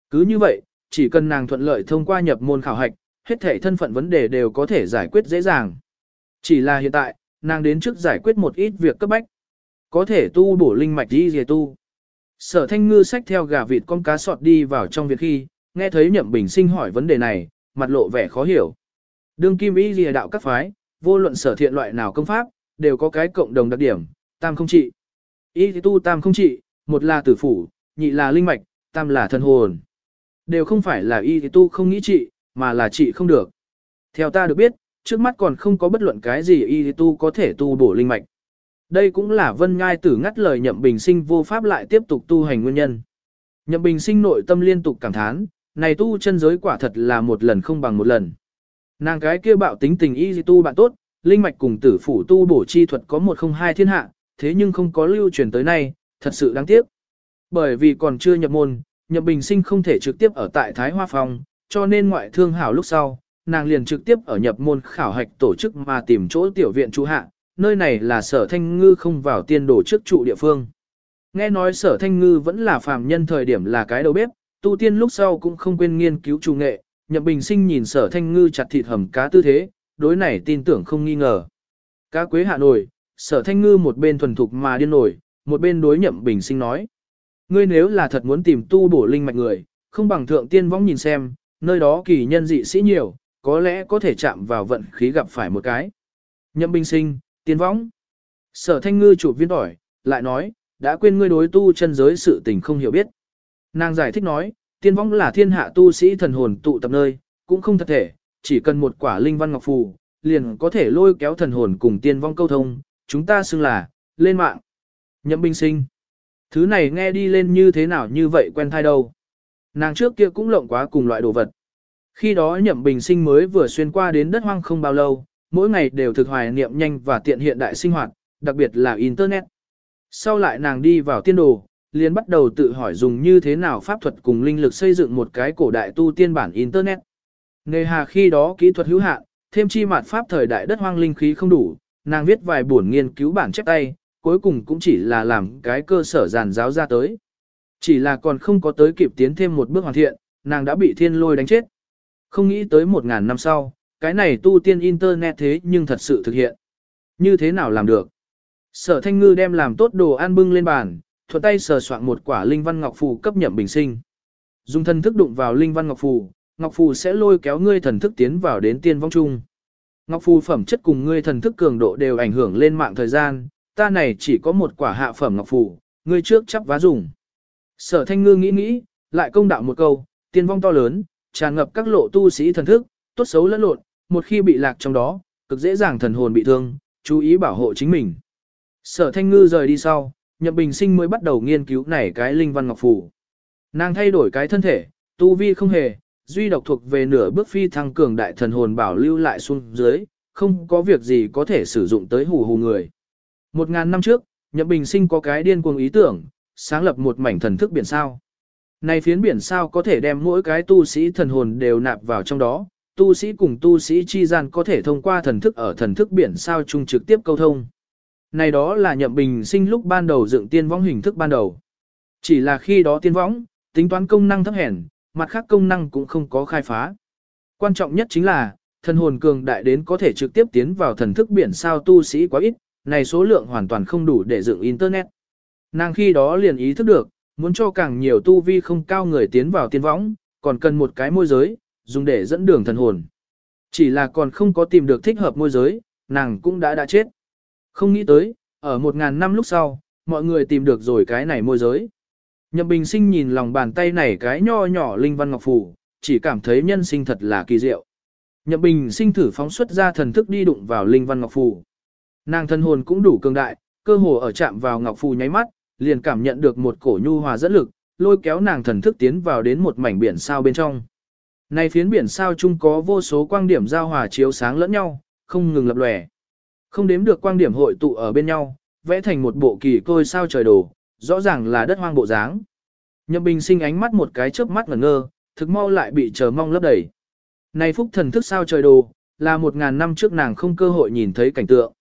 Cứ như vậy, chỉ cần nàng thuận lợi thông qua nhập môn khảo hạch, hết thể thân phận vấn đề đều có thể giải quyết dễ dàng. Chỉ là hiện tại, nàng đến trước giải quyết một ít việc cấp bách. Có thể tu bổ linh mạch đi dề tu. Sở thanh ngư xách theo gà vịt con cá sọt đi vào trong việc khi, nghe thấy nhậm bình sinh hỏi vấn đề này, mặt lộ vẻ khó hiểu. Đương kim ý dìa đạo các phái, vô luận sở thiện loại nào công pháp, đều có cái cộng đồng đặc điểm, tam không trị. Ý tu tam không trị, một là tử phủ, nhị là linh mạch, tam là thân hồn. Đều không phải là y tu không nghĩ trị, mà là trị không được. Theo ta được biết, trước mắt còn không có bất luận cái gì y tu có thể tu bổ linh mạch. Đây cũng là vân ngai tử ngắt lời nhậm bình sinh vô pháp lại tiếp tục tu hành nguyên nhân. Nhậm bình sinh nội tâm liên tục cảm thán, này tu chân giới quả thật là một lần không bằng một lần. Nàng cái kia bạo tính tình y tu bạn tốt, linh mạch cùng tử phủ tu bổ chi thuật có một không hai thiên hạ, thế nhưng không có lưu truyền tới nay, thật sự đáng tiếc. Bởi vì còn chưa nhập môn, nhậm bình sinh không thể trực tiếp ở tại Thái Hoa Phong, cho nên ngoại thương hảo lúc sau, nàng liền trực tiếp ở nhập môn khảo hạch tổ chức mà tìm chỗ tiểu viện trụ hạ, nơi này là sở thanh ngư không vào tiên đổ trước trụ địa phương. Nghe nói sở thanh ngư vẫn là phàm nhân thời điểm là cái đầu bếp, tu tiên lúc sau cũng không quên nghiên cứu trù nghệ, nhậm bình sinh nhìn sở thanh ngư chặt thịt hầm cá tư thế, đối này tin tưởng không nghi ngờ. Cá quế hạ nổi, sở thanh ngư một bên thuần thục mà điên nổi, một bên đối nhậm bình sinh nói. Ngươi nếu là thật muốn tìm tu bổ linh mạch người, không bằng thượng tiên võng nhìn xem, nơi đó kỳ nhân dị sĩ nhiều, có lẽ có thể chạm vào vận khí gặp phải một cái. Nhậm bình sinh, tiên võng. Sở thanh ngư chụp viên tỏi, lại nói, đã quên ngươi đối tu chân giới sự tình không hiểu biết. Nàng giải thích nói, tiên võng là thiên hạ tu sĩ thần hồn tụ tập nơi, cũng không thật thể, chỉ cần một quả linh văn ngọc phù, liền có thể lôi kéo thần hồn cùng tiên vong câu thông, chúng ta xưng là, lên mạng. Nhậm Bình sinh. Thứ này nghe đi lên như thế nào như vậy quen thai đâu. Nàng trước kia cũng lộng quá cùng loại đồ vật. Khi đó nhậm bình sinh mới vừa xuyên qua đến đất hoang không bao lâu, mỗi ngày đều thực hoài niệm nhanh và tiện hiện đại sinh hoạt, đặc biệt là Internet. Sau lại nàng đi vào tiên đồ, liền bắt đầu tự hỏi dùng như thế nào pháp thuật cùng linh lực xây dựng một cái cổ đại tu tiên bản Internet. Nghề hà khi đó kỹ thuật hữu hạn, thêm chi mạt pháp thời đại đất hoang linh khí không đủ, nàng viết vài buồn nghiên cứu bản chép tay, cuối cùng cũng chỉ là làm cái cơ sở giàn giáo ra tới. Chỉ là còn không có tới kịp tiến thêm một bước hoàn thiện, nàng đã bị thiên lôi đánh chết. Không nghĩ tới một ngàn năm sau, cái này tu tiên internet thế nhưng thật sự thực hiện. Như thế nào làm được? Sở thanh ngư đem làm tốt đồ ăn bưng lên bàn, thuận tay sờ soạn một quả linh văn ngọc phù cấp nhậm bình sinh. Dùng thần thức đụng vào linh văn ngọc phù, ngọc phù sẽ lôi kéo ngươi thần thức tiến vào đến tiên vong trung. Ngọc phù phẩm chất cùng ngươi thần thức cường độ đều ảnh hưởng lên mạng thời gian, ta này chỉ có một quả hạ phẩm ngọc phù, ngươi trước chắp vá dùng. Sở thanh ngư nghĩ nghĩ, lại công đạo một câu, tiên vong to lớn, tràn ngập các lộ tu sĩ thần thức, tốt xấu lẫn lộn, một khi bị lạc trong đó, cực dễ dàng thần hồn bị thương, chú ý bảo hộ chính mình. Sở thanh ngư rời đi sau, nhậm bình sinh mới bắt đầu nghiên cứu này cái linh văn ngọc phù. Nàng thay đổi cái thân thể, tu vi không hề, duy độc thuộc về nửa bước phi thăng cường đại thần hồn bảo lưu lại xuống dưới, không có việc gì có thể sử dụng tới hù hù người. Một ngàn năm trước, Nhậm Bình Sinh có cái điên cuồng ý tưởng, sáng lập một mảnh thần thức biển sao. Này phiến biển sao có thể đem mỗi cái tu sĩ thần hồn đều nạp vào trong đó, tu sĩ cùng tu sĩ chi gian có thể thông qua thần thức ở thần thức biển sao chung trực tiếp câu thông. Này đó là Nhậm Bình Sinh lúc ban đầu dựng tiên võng hình thức ban đầu. Chỉ là khi đó tiên võng, tính toán công năng thấp hèn, mặt khác công năng cũng không có khai phá. Quan trọng nhất chính là, thần hồn cường đại đến có thể trực tiếp tiến vào thần thức biển sao tu sĩ quá ít, này số lượng hoàn toàn không đủ để dựng Internet. Nàng khi đó liền ý thức được, muốn cho càng nhiều tu vi không cao người tiến vào tiên võng, còn cần một cái môi giới, dùng để dẫn đường thần hồn. Chỉ là còn không có tìm được thích hợp môi giới, nàng cũng đã đã chết. Không nghĩ tới, ở một ngàn năm lúc sau, mọi người tìm được rồi cái này môi giới. Nhậm Bình Sinh nhìn lòng bàn tay này cái nho nhỏ linh văn ngọc phù, chỉ cảm thấy nhân sinh thật là kỳ diệu. Nhậm Bình Sinh thử phóng xuất ra thần thức đi đụng vào linh văn ngọc phù. Nàng thân hồn cũng đủ cường đại, cơ hồ ở chạm vào ngọc phù nháy mắt, liền cảm nhận được một cổ nhu hòa dẫn lực, lôi kéo nàng thần thức tiến vào đến một mảnh biển sao bên trong. Này phiến biển sao chung có vô số quang điểm giao hòa chiếu sáng lẫn nhau, không ngừng lập lòe. Không đếm được quang điểm hội tụ ở bên nhau, vẽ thành một bộ kỳ côi sao trời đồ, rõ ràng là đất hoang bộ dáng. Nhậm Bình sinh ánh mắt một cái chớp mắt ngẩn ngơ, thực mau lại bị chờ mong lấp đầy. Này phúc thần thức sao trời đồ, là một ngàn năm trước nàng không cơ hội nhìn thấy cảnh tượng.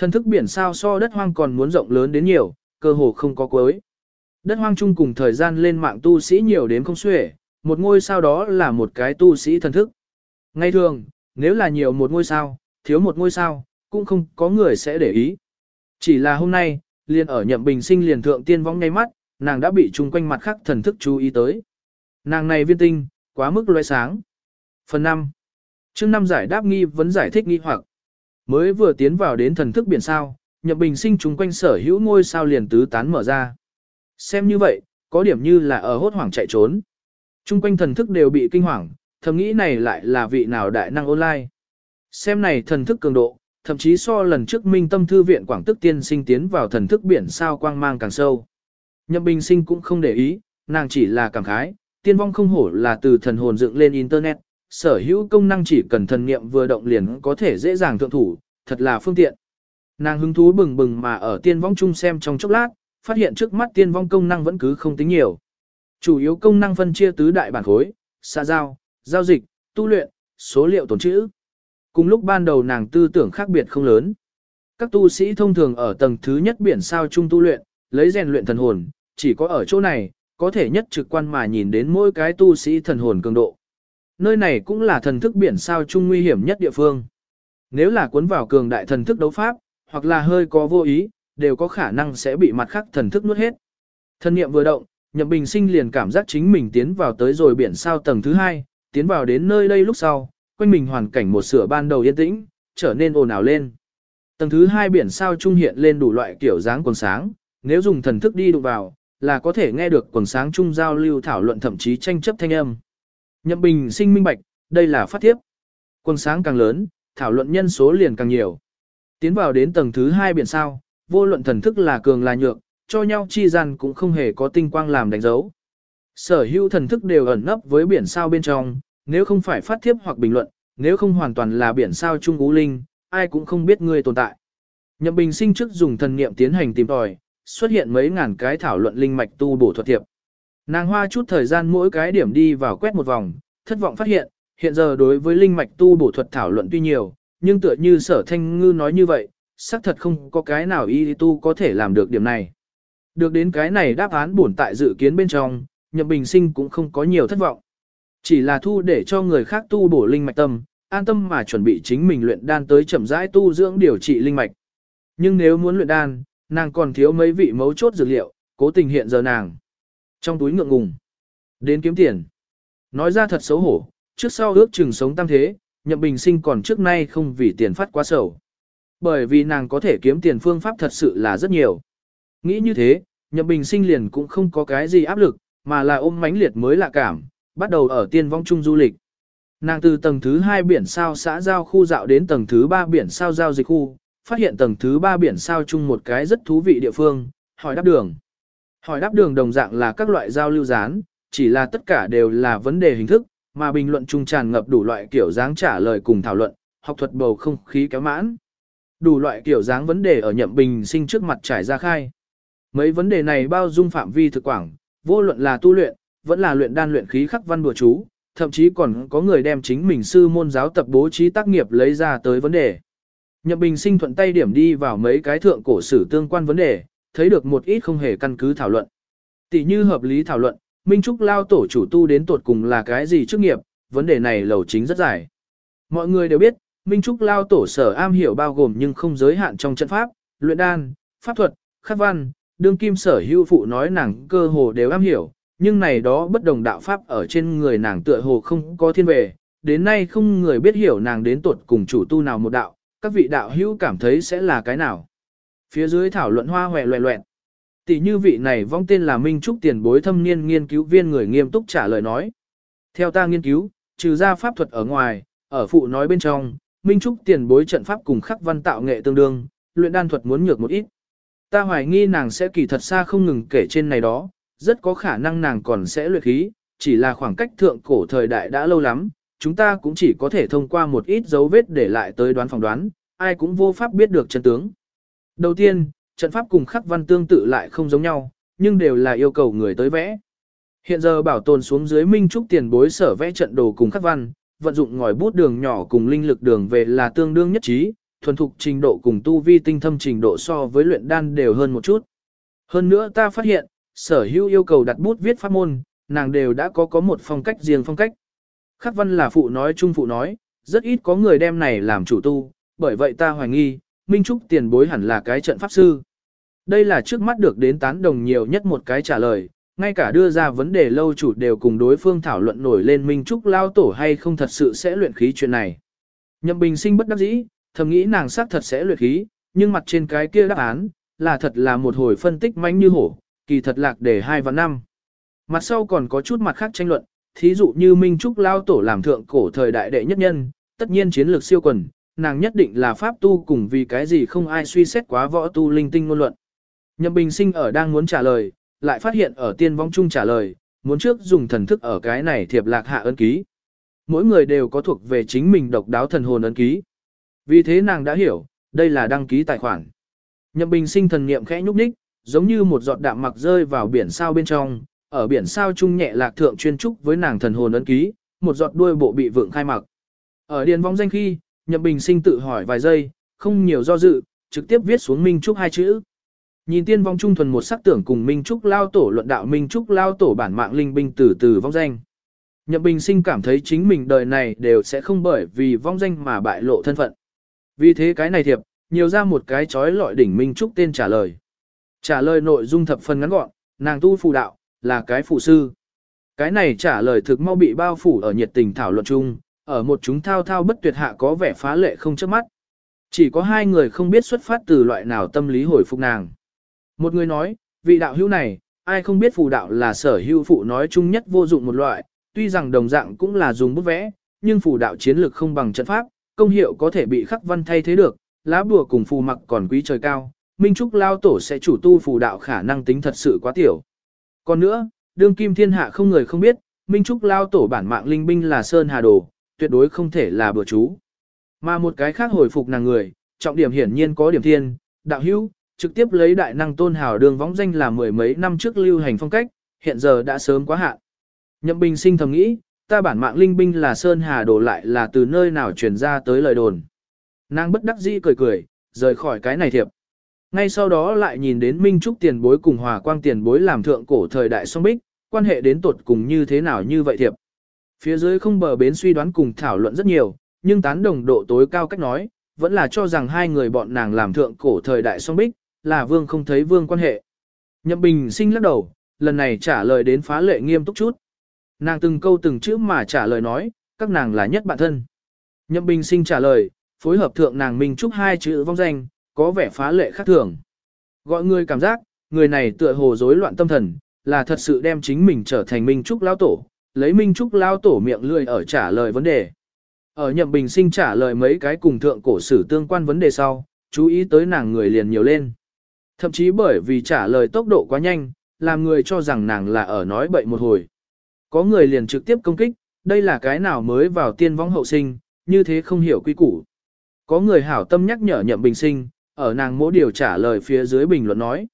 Thần thức biển sao so đất hoang còn muốn rộng lớn đến nhiều, cơ hồ không có cuối. Đất hoang chung cùng thời gian lên mạng tu sĩ nhiều đến không xuể, một ngôi sao đó là một cái tu sĩ thần thức. Ngay thường, nếu là nhiều một ngôi sao, thiếu một ngôi sao, cũng không có người sẽ để ý. Chỉ là hôm nay, liền ở nhậm bình sinh liền thượng tiên vong ngay mắt, nàng đã bị chung quanh mặt khác thần thức chú ý tới. Nàng này viên tinh, quá mức loe sáng. Phần 5. chương 5 giải đáp nghi vấn giải thích nghi hoặc. Mới vừa tiến vào đến thần thức biển sao, Nhậm bình sinh chúng quanh sở hữu ngôi sao liền tứ tán mở ra. Xem như vậy, có điểm như là ở hốt hoảng chạy trốn. Trung quanh thần thức đều bị kinh hoàng, thầm nghĩ này lại là vị nào đại năng online. Xem này thần thức cường độ, thậm chí so lần trước minh tâm thư viện quảng tức tiên sinh tiến vào thần thức biển sao quang mang càng sâu. Nhậm bình sinh cũng không để ý, nàng chỉ là cảm khái, tiên vong không hổ là từ thần hồn dựng lên internet, sở hữu công năng chỉ cần thần niệm vừa động liền có thể dễ dàng thượng thủ, thật là phương tiện. Nàng hứng thú bừng bừng mà ở tiên vong chung xem trong chốc lát, phát hiện trước mắt tiên vong công năng vẫn cứ không tính nhiều. Chủ yếu công năng phân chia tứ đại bản khối, xã giao, giao dịch, tu luyện, số liệu tồn trữ. Cùng lúc ban đầu nàng tư tưởng khác biệt không lớn. Các tu sĩ thông thường ở tầng thứ nhất biển sao chung tu luyện, lấy rèn luyện thần hồn, chỉ có ở chỗ này, có thể nhất trực quan mà nhìn đến mỗi cái tu sĩ thần hồn cường độ. Nơi này cũng là thần thức biển sao chung nguy hiểm nhất địa phương. Nếu là cuốn vào cường đại thần thức đấu pháp, hoặc là hơi có vô ý, đều có khả năng sẽ bị mặt khác thần thức nuốt hết. Thần niệm vừa động, Nhậm Bình Sinh liền cảm giác chính mình tiến vào tới rồi biển sao tầng thứ hai, tiến vào đến nơi đây lúc sau, quanh mình hoàn cảnh một sửa ban đầu yên tĩnh, trở nên ồn ào lên. Tầng thứ hai biển sao trung hiện lên đủ loại kiểu dáng quần sáng, nếu dùng thần thức đi đụng vào, là có thể nghe được quần sáng trung giao lưu thảo luận thậm chí tranh chấp thanh âm. Nhậm Bình Sinh minh bạch, đây là phát thiếp. Quần sáng càng lớn, thảo luận nhân số liền càng nhiều. Tiến vào đến tầng thứ hai biển sao, vô luận thần thức là cường là nhược, cho nhau chi gian cũng không hề có tinh quang làm đánh dấu. Sở hữu thần thức đều ẩn nấp với biển sao bên trong, nếu không phải phát thiếp hoặc bình luận, nếu không hoàn toàn là biển sao trung ú linh, ai cũng không biết ngươi tồn tại. Nhậm Bình sinh trước dùng thần niệm tiến hành tìm tòi, xuất hiện mấy ngàn cái thảo luận linh mạch tu bổ thuật thiệp. Nàng hoa chút thời gian mỗi cái điểm đi vào quét một vòng, thất vọng phát hiện, hiện giờ đối với linh mạch tu bổ thuật thảo luận tuy nhiều, nhưng tựa như sở thanh ngư nói như vậy, xác thật không có cái nào y tu có thể làm được điểm này. Được đến cái này đáp án bổn tại dự kiến bên trong, nhậm bình sinh cũng không có nhiều thất vọng. Chỉ là thu để cho người khác tu bổ linh mạch tâm, an tâm mà chuẩn bị chính mình luyện đan tới chậm rãi tu dưỡng điều trị linh mạch. Nhưng nếu muốn luyện đan, nàng còn thiếu mấy vị mấu chốt dược liệu, cố tình hiện giờ nàng. Trong túi ngượng ngùng. Đến kiếm tiền. Nói ra thật xấu hổ, trước sau ước chừng sống tam thế, nhậm bình sinh còn trước nay không vì tiền phát quá sầu. Bởi vì nàng có thể kiếm tiền phương pháp thật sự là rất nhiều. Nghĩ như thế, nhậm bình sinh liền cũng không có cái gì áp lực, mà là ôm mãnh liệt mới lạ cảm, bắt đầu ở tiên vong chung du lịch. Nàng từ tầng thứ 2 biển sao xã giao khu dạo đến tầng thứ 3 biển sao giao dịch khu, phát hiện tầng thứ 3 biển sao chung một cái rất thú vị địa phương, hỏi đáp đường. Hỏi đáp đường đồng dạng là các loại giao lưu gián, chỉ là tất cả đều là vấn đề hình thức, mà bình luận chung tràn ngập đủ loại kiểu dáng trả lời cùng thảo luận, học thuật bầu không khí kéo mãn. Đủ loại kiểu dáng vấn đề ở nhậm bình sinh trước mặt trải ra khai. Mấy vấn đề này bao dung phạm vi thực quảng, vô luận là tu luyện, vẫn là luyện đan luyện khí khắc văn bùa chú, thậm chí còn có người đem chính mình sư môn giáo tập bố trí tác nghiệp lấy ra tới vấn đề. Nhậm Bình Sinh thuận tay điểm đi vào mấy cái thượng cổ sử tương quan vấn đề, thấy được một ít không hề căn cứ thảo luận. Tỷ như hợp lý thảo luận, Minh Trúc lao tổ chủ tu đến tột cùng là cái gì chức nghiệp, vấn đề này lầu chính rất dài. Mọi người đều biết, Minh Trúc lao tổ sở am hiểu bao gồm nhưng không giới hạn trong trận pháp, luyện đan, pháp thuật, khắc văn, đương kim sở hữu phụ nói nàng cơ hồ đều am hiểu, nhưng này đó bất đồng đạo pháp ở trên người nàng tựa hồ không có thiên về, đến nay không người biết hiểu nàng đến tuột cùng chủ tu nào một đạo, các vị đạo hữu cảm thấy sẽ là cái nào. Phía dưới thảo luận hoa hoẹ loẹ loẹt. Tỷ như vị này vong tên là Minh Trúc tiền bối thâm niên nghiên cứu viên người nghiêm túc trả lời nói. Theo ta nghiên cứu, trừ ra pháp thuật ở ngoài, ở phụ nói bên trong, Minh Trúc tiền bối trận pháp cùng khắc văn tạo nghệ tương đương, luyện đan thuật muốn nhược một ít. Ta hoài nghi nàng sẽ kỳ thật xa không ngừng kể trên này đó, rất có khả năng nàng còn sẽ luyện khí, chỉ là khoảng cách thượng cổ thời đại đã lâu lắm, chúng ta cũng chỉ có thể thông qua một ít dấu vết để lại tới đoán phỏng đoán, ai cũng vô pháp biết được chân tướng. Đầu tiên, trận pháp cùng khắc văn tương tự lại không giống nhau, nhưng đều là yêu cầu người tới vẽ. Hiện giờ bảo tồn xuống dưới minh trúc tiền bối sở vẽ trận đồ cùng khắc văn, vận dụng ngòi bút đường nhỏ cùng linh lực đường về là tương đương nhất trí, thuần thục trình độ cùng tu vi tinh thâm trình độ so với luyện đan đều hơn một chút. Hơn nữa ta phát hiện, sở hữu yêu cầu đặt bút viết pháp môn, nàng đều đã có có một phong cách riêng phong cách. Khắc văn là phụ nói chung phụ nói, rất ít có người đem này làm chủ tu, bởi vậy ta hoài nghi, Minh Trúc tiền bối hẳn là cái trận pháp sư. Đây là trước mắt được đến tán đồng nhiều nhất một cái trả lời, ngay cả đưa ra vấn đề lâu chủ đều cùng đối phương thảo luận nổi lên Minh Trúc lao tổ hay không thật sự sẽ luyện khí chuyện này. Nhậm Bình sinh bất đắc dĩ, thầm nghĩ nàng xác thật sẽ luyện khí, nhưng mặt trên cái kia đáp án, là thật là một hồi phân tích manh như hổ, kỳ thật lạc để hai và năm. Mặt sau còn có chút mặt khác tranh luận, thí dụ như Minh Trúc lao tổ làm thượng cổ thời đại đệ nhất nhân, tất nhiên chiến lược siêu quần, nàng nhất định là pháp tu cùng vì cái gì không ai suy xét quá võ tu linh tinh ngôn luận. Nhậm Bình Sinh ở đang muốn trả lời, lại phát hiện ở tiên vong chung trả lời, muốn trước dùng thần thức ở cái này thiệp lạc hạ ấn ký. Mỗi người đều có thuộc về chính mình độc đáo thần hồn ấn ký. Vì thế nàng đã hiểu, đây là đăng ký tài khoản. Nhậm Bình Sinh thần niệm khẽ nhúc nhích, giống như một giọt đạm mặc rơi vào biển sao bên trong, ở biển sao trung nhẹ lạc thượng chuyên trúc với nàng thần hồn ấn ký, một giọt đuôi bộ bị vượng khai mặc. Ở điền vong danh khi, Nhậm Bình Sinh tự hỏi vài giây, không nhiều do dự, trực tiếp viết xuống Minh Trúc hai chữ. Nhìn tiên vong trung thuần một sắc tưởng cùng Minh Trúc lao tổ luận đạo Minh Trúc lao tổ bản mạng linh binh từ từ vong danh. Nhậm Bình Sinh cảm thấy chính mình đời này đều sẽ không bởi vì vong danh mà bại lộ thân phận. Vì thế cái này thiệp, nhiều ra một cái chói lọi đỉnh Minh Trúc tên trả lời. Trả lời nội dung thập phần ngắn gọn, nàng tu phù đạo, là cái phụ sư. Cái này trả lời thực mau bị bao phủ ở nhiệt tình thảo luận chung, ở một chúng thao thao bất tuyệt hạ có vẻ phá lệ không chớp mắt. Chỉ có hai người không biết xuất phát từ loại nào tâm lý hồi phục nàng. Một người nói, vị đạo hữu này, ai không biết phù đạo là sở hữu phụ nói chung nhất vô dụng một loại, tuy rằng đồng dạng cũng là dùng bút vẽ, nhưng phù đạo chiến lược không bằng trận pháp, công hiệu có thể bị khắc văn thay thế được, lá bùa cùng phù mặc còn quý trời cao, Minh Trúc Lao Tổ sẽ chủ tu phù đạo khả năng tính thật sự quá tiểu. Còn nữa, đương kim thiên hạ không người không biết, Minh Trúc Lao Tổ bản mạng linh binh là Sơn Hà Đồ, tuyệt đối không thể là bừa chú. Mà một cái khác hồi phục nàng người, trọng điểm hiển nhiên có điểm thiên, đạo hữu, trực tiếp lấy đại năng tôn hào đường võng danh là mười mấy năm trước lưu hành phong cách, hiện giờ đã sớm quá hạn. Nhậm Bình sinh thầm nghĩ, ta bản mạng linh binh là Sơn Hà đổ lại là từ nơi nào truyền ra tới lời đồn. Nàng bất đắc dĩ cười cười, rời khỏi cái này thiệp. Ngay sau đó lại nhìn đến Minh Trúc tiền bối cùng Hòa Quang tiền bối làm thượng cổ thời đại song bích, quan hệ đến tột cùng như thế nào như vậy thiệp. Phía dưới không bờ bến suy đoán cùng thảo luận rất nhiều, nhưng tán đồng độ tối cao cách nói, vẫn là cho rằng hai người bọn nàng làm thượng cổ thời đại song bích, là vương không thấy vương quan hệ. Nhậm Bình sinh lắc đầu, lần này trả lời đến phá lệ nghiêm túc chút. Nàng từng câu từng chữ mà trả lời nói, các nàng là nhất bạn thân. Nhậm Bình sinh trả lời, phối hợp thượng nàng mình Trúc hai chữ vong danh, có vẻ phá lệ khác thường. Gọi người cảm giác, người này tựa hồ rối loạn tâm thần, là thật sự đem chính mình trở thành Minh Trúc lao tổ, lấy Minh Trúc lao tổ miệng lười ở trả lời vấn đề. Ở Nhậm Bình sinh trả lời mấy cái cùng thượng cổ sử tương quan vấn đề sau, chú ý tới nàng người liền nhiều lên. Thậm chí bởi vì trả lời tốc độ quá nhanh, làm người cho rằng nàng là ở nói bậy một hồi. Có người liền trực tiếp công kích, đây là cái nào mới vào tiên vong hậu sinh, như thế không hiểu quy củ. Có người hảo tâm nhắc nhở nhậm bình sinh, ở nàng mỗi điều trả lời phía dưới bình luận nói.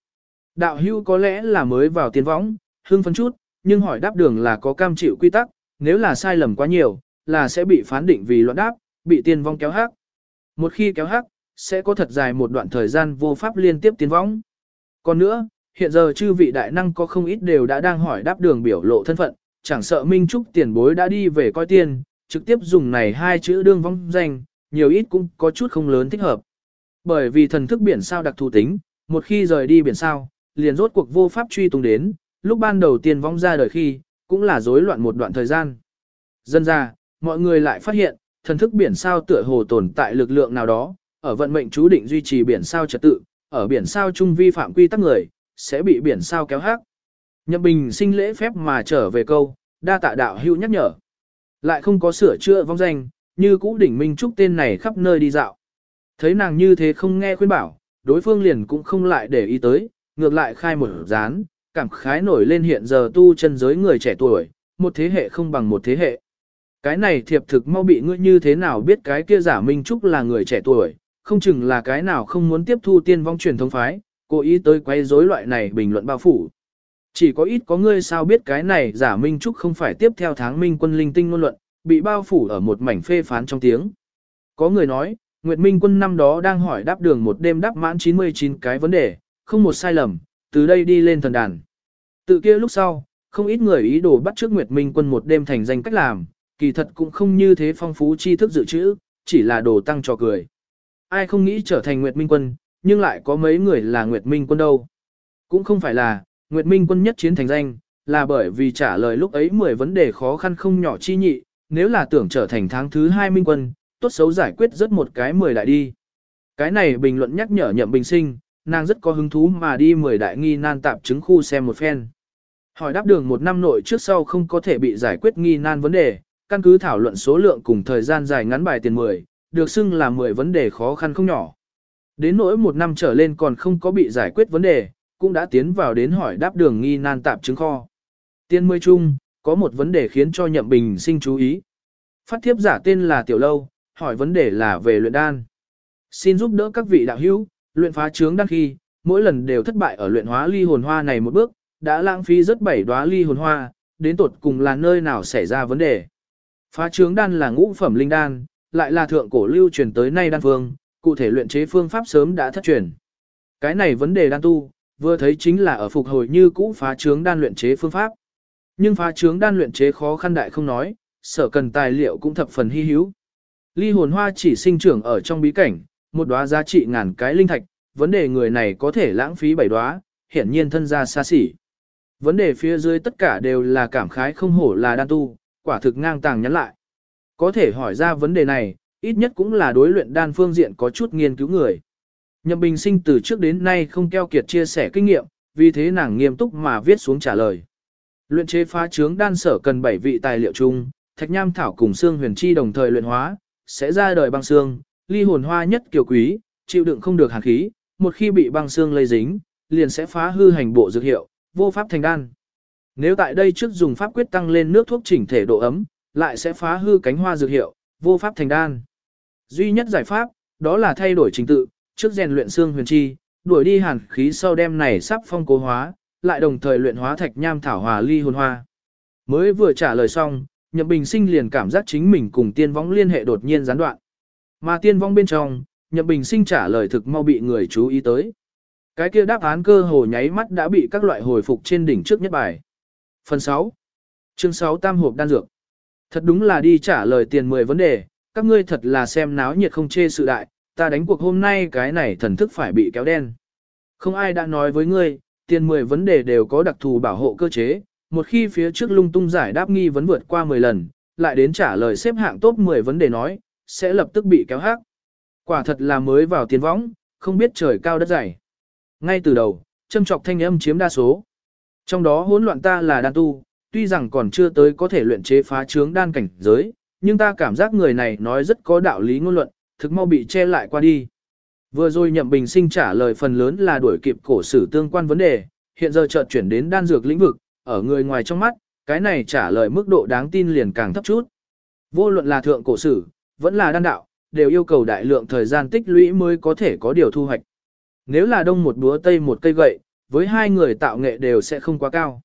Đạo hưu có lẽ là mới vào tiên võng, hưng phấn chút, nhưng hỏi đáp đường là có cam chịu quy tắc, nếu là sai lầm quá nhiều, là sẽ bị phán định vì loạn đáp, bị tiên vong kéo hắc. Một khi kéo hắc, sẽ có thật dài một đoạn thời gian vô pháp liên tiếp tiến vong. Còn nữa, hiện giờ chư vị đại năng có không ít đều đã đang hỏi đáp đường biểu lộ thân phận, chẳng sợ Minh Trúc tiền bối đã đi về coi tiền, trực tiếp dùng này hai chữ đương vong danh, nhiều ít cũng có chút không lớn thích hợp. Bởi vì thần thức biển sao đặc thù tính, một khi rời đi biển sao, liền rốt cuộc vô pháp truy tung đến, lúc ban đầu tiên vong ra đời khi, cũng là rối loạn một đoạn thời gian. Dân ra, mọi người lại phát hiện, thần thức biển sao tựa hồ tồn tại lực lượng nào đó, ở vận mệnh chú định duy trì biển sao trật tự, ở biển sao chung vi phạm quy tắc người, sẽ bị biển sao kéo hát. Nhậm Bình sinh lễ phép mà trở về câu, đa tạ đạo hữu nhắc nhở. Lại không có sửa chữa vong danh, như cũ đỉnh Minh Trúc tên này khắp nơi đi dạo. Thấy nàng như thế không nghe khuyên bảo, đối phương liền cũng không lại để ý tới, ngược lại khai một dán, cảm khái nổi lên hiện giờ tu chân giới người trẻ tuổi, một thế hệ không bằng một thế hệ. Cái này thiệp thực mau bị ngươi như thế nào biết cái kia giả Minh Trúc là người trẻ tuổi, không chừng là cái nào không muốn tiếp thu tiên vong truyền thống phái, cố ý tới quay rối loại này bình luận bao phủ. Chỉ có ít có ngươi sao biết cái này giả Minh Trúc không phải tiếp theo tháng Minh quân linh tinh ngôn luận, bị bao phủ ở một mảnh phê phán trong tiếng. Có người nói, Nguyệt Minh quân năm đó đang hỏi đáp đường một đêm đáp mãn 99 cái vấn đề, không một sai lầm, từ đây đi lên thần đàn. Tự kia lúc sau, không ít người ý đồ bắt trước Nguyệt Minh quân một đêm thành danh cách làm, kỳ thật cũng không như thế phong phú tri thức dự trữ, chỉ là đồ tăng cho cười ai không nghĩ trở thành Nguyệt Minh Quân, nhưng lại có mấy người là Nguyệt Minh quân đâu. Cũng không phải là, Nguyệt Minh quân nhất chiến thành danh, là bởi vì trả lời lúc ấy 10 vấn đề khó khăn không nhỏ chi nhị, nếu là tưởng trở thành tháng thứ 2 minh quân, tốt xấu giải quyết rất một cái 10 lại đi. Cái này bình luận nhắc nhở nhậm bình sinh, nàng rất có hứng thú mà đi 10 đại nghi nan tạp chứng khu xem một phen. Hỏi đáp đường một năm nội trước sau không có thể bị giải quyết nghi nan vấn đề, căn cứ thảo luận số lượng cùng thời gian dài ngắn bài tiền 10, được xưng là 10 vấn đề khó khăn không nhỏ. Đến nỗi một năm trở lên còn không có bị giải quyết vấn đề, cũng đã tiến vào đến hỏi đáp đường nghi nan tạp chứng kho. Tiên mươi chung, có một vấn đề khiến cho nhậm bình sinh chú ý. Phát thiếp giả tên là Tiểu Lâu, hỏi vấn đề là về luyện đan. Xin giúp đỡ các vị đạo hữu, luyện phá trướng đan khi, mỗi lần đều thất bại ở luyện hóa ly hồn hoa này một bước, đã lãng phí rất bảy đóa ly hồn hoa, đến tột cùng là nơi nào xảy ra vấn đề. Phá trướng đan là ngũ phẩm linh đan, lại là thượng cổ lưu truyền tới nay đan phương, cụ thể luyện chế phương pháp sớm đã thất truyền. Cái này vấn đề đan tu, vừa thấy chính là ở phục hồi như cũ phá trướng đan luyện chế phương pháp. Nhưng phá trướng đan luyện chế khó khăn đại không nói, sở cần tài liệu cũng thập phần hy hữu. Ly hồn hoa chỉ sinh trưởng ở trong bí cảnh, một đóa giá trị ngàn cái linh thạch, vấn đề người này có thể lãng phí bảy đóa, hiển nhiên thân gia xa xỉ. Vấn đề phía dưới tất cả đều là cảm khái không hổ là đan tu, quả thực ngang tàng nhắn lại. Có thể hỏi ra vấn đề này, ít nhất cũng là đối luyện đan phương diện có chút nghiên cứu người. Nhậm Bình Sinh từ trước đến nay không keo kiệt chia sẻ kinh nghiệm, vì thế nàng nghiêm túc mà viết xuống trả lời. Luyện chế phá trướng đan sở cần 7 vị tài liệu chung, thạch nham thảo cùng xương huyền chi đồng thời luyện hóa, sẽ ra đời băng xương, ly hồn hoa nhất kiều quý, chịu đựng không được hàn khí, một khi bị băng xương lây dính, liền sẽ phá hư hành bộ dược hiệu, vô pháp thành đan. Nếu tại đây trước dùng pháp quyết tăng lên nước thuốc chỉnh thể độ ấm, lại sẽ phá hư cánh hoa dược hiệu, vô pháp thành đan. Duy nhất giải pháp, đó là thay đổi trình tự, trước rèn luyện xương huyền chi, đuổi đi hàn khí sau đem này sắp phong cố hóa, lại đồng thời luyện hóa thạch nham thảo hòa ly hồn hoa. Mới vừa trả lời xong, Nhậm Bình Sinh liền cảm giác chính mình cùng tiên Võng liên hệ đột nhiên gián đoạn. Mà tiên vong bên trong, Nhậm Bình Sinh trả lời thực mau bị người chú ý tới. Cái kia đáp án cơ hồ nháy mắt đã bị các loại hồi phục trên đỉnh trước nhất bài. Phần 6. Chương 6 Tam hộp đan dược. Thật đúng là đi trả lời tiền 10 vấn đề, các ngươi thật là xem náo nhiệt không chê sự đại, ta đánh cuộc hôm nay cái này thần thức phải bị kéo đen. Không ai đã nói với ngươi, tiền 10 vấn đề đều có đặc thù bảo hộ cơ chế, một khi phía trước lung tung giải đáp nghi vấn vượt qua 10 lần, lại đến trả lời xếp hạng top 10 vấn đề nói, sẽ lập tức bị kéo hát. Quả thật là mới vào tiền võng, không biết trời cao đất dày. Ngay từ đầu, châm trọc thanh âm chiếm đa số. Trong đó hỗn loạn ta là đan tu, tuy rằng còn chưa tới có thể luyện chế phá trướng đan cảnh giới, nhưng ta cảm giác người này nói rất có đạo lý ngôn luận, thực mau bị che lại qua đi. Vừa rồi nhậm bình sinh trả lời phần lớn là đuổi kịp cổ sử tương quan vấn đề, hiện giờ chợt chuyển đến đan dược lĩnh vực, ở người ngoài trong mắt, cái này trả lời mức độ đáng tin liền càng thấp chút. Vô luận là thượng cổ sử, vẫn là đan đạo, đều yêu cầu đại lượng thời gian tích lũy mới có thể có điều thu hoạch. Nếu là đông một búa tây một cây gậy, với hai người tạo nghệ đều sẽ không quá cao.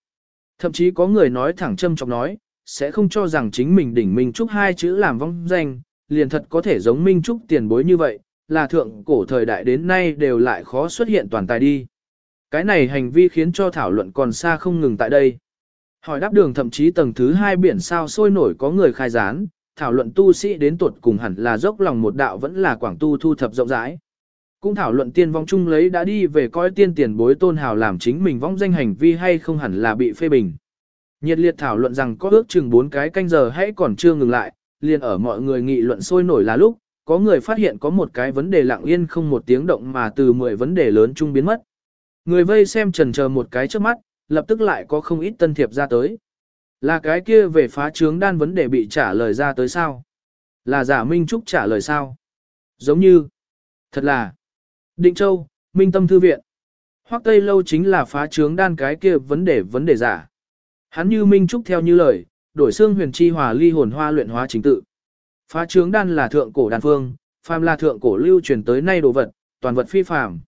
Thậm chí có người nói thẳng châm chọc nói, sẽ không cho rằng chính mình đỉnh Minh Trúc hai chữ làm vong danh, liền thật có thể giống Minh Trúc tiền bối như vậy, là thượng cổ thời đại đến nay đều lại khó xuất hiện toàn tài đi. Cái này hành vi khiến cho thảo luận còn xa không ngừng tại đây. Hỏi đáp đường thậm chí tầng thứ hai biển sao sôi nổi có người khai gián, thảo luận tu sĩ đến tuột cùng hẳn là dốc lòng một đạo vẫn là quảng tu thu thập rộng rãi. Cũng thảo luận tiên vong chung lấy đã đi về coi tiên tiền bối tôn hào làm chính mình vong danh hành vi hay không hẳn là bị phê bình. Nhiệt liệt thảo luận rằng có ước chừng 4 cái canh giờ hãy còn chưa ngừng lại, liền ở mọi người nghị luận sôi nổi là lúc, có người phát hiện có một cái vấn đề lặng yên không một tiếng động mà từ 10 vấn đề lớn chung biến mất. Người vây xem trần chờ một cái trước mắt, lập tức lại có không ít tân thiệp ra tới. Là cái kia về phá trướng đan vấn đề bị trả lời ra tới sao? Là giả Minh Trúc trả lời sao? Giống như, thật là, Định Châu, Minh Tâm Thư Viện. Hoắc Tây Lâu chính là phá trướng đan cái kia vấn đề vấn đề giả. Hắn như Minh Trúc theo như lời, đổi xương huyền chi hòa ly hồn hoa luyện hóa chính tự. Phá trướng đan là thượng cổ đan phương, phàm là thượng cổ lưu truyền tới nay đồ vật, toàn vật phi phàm.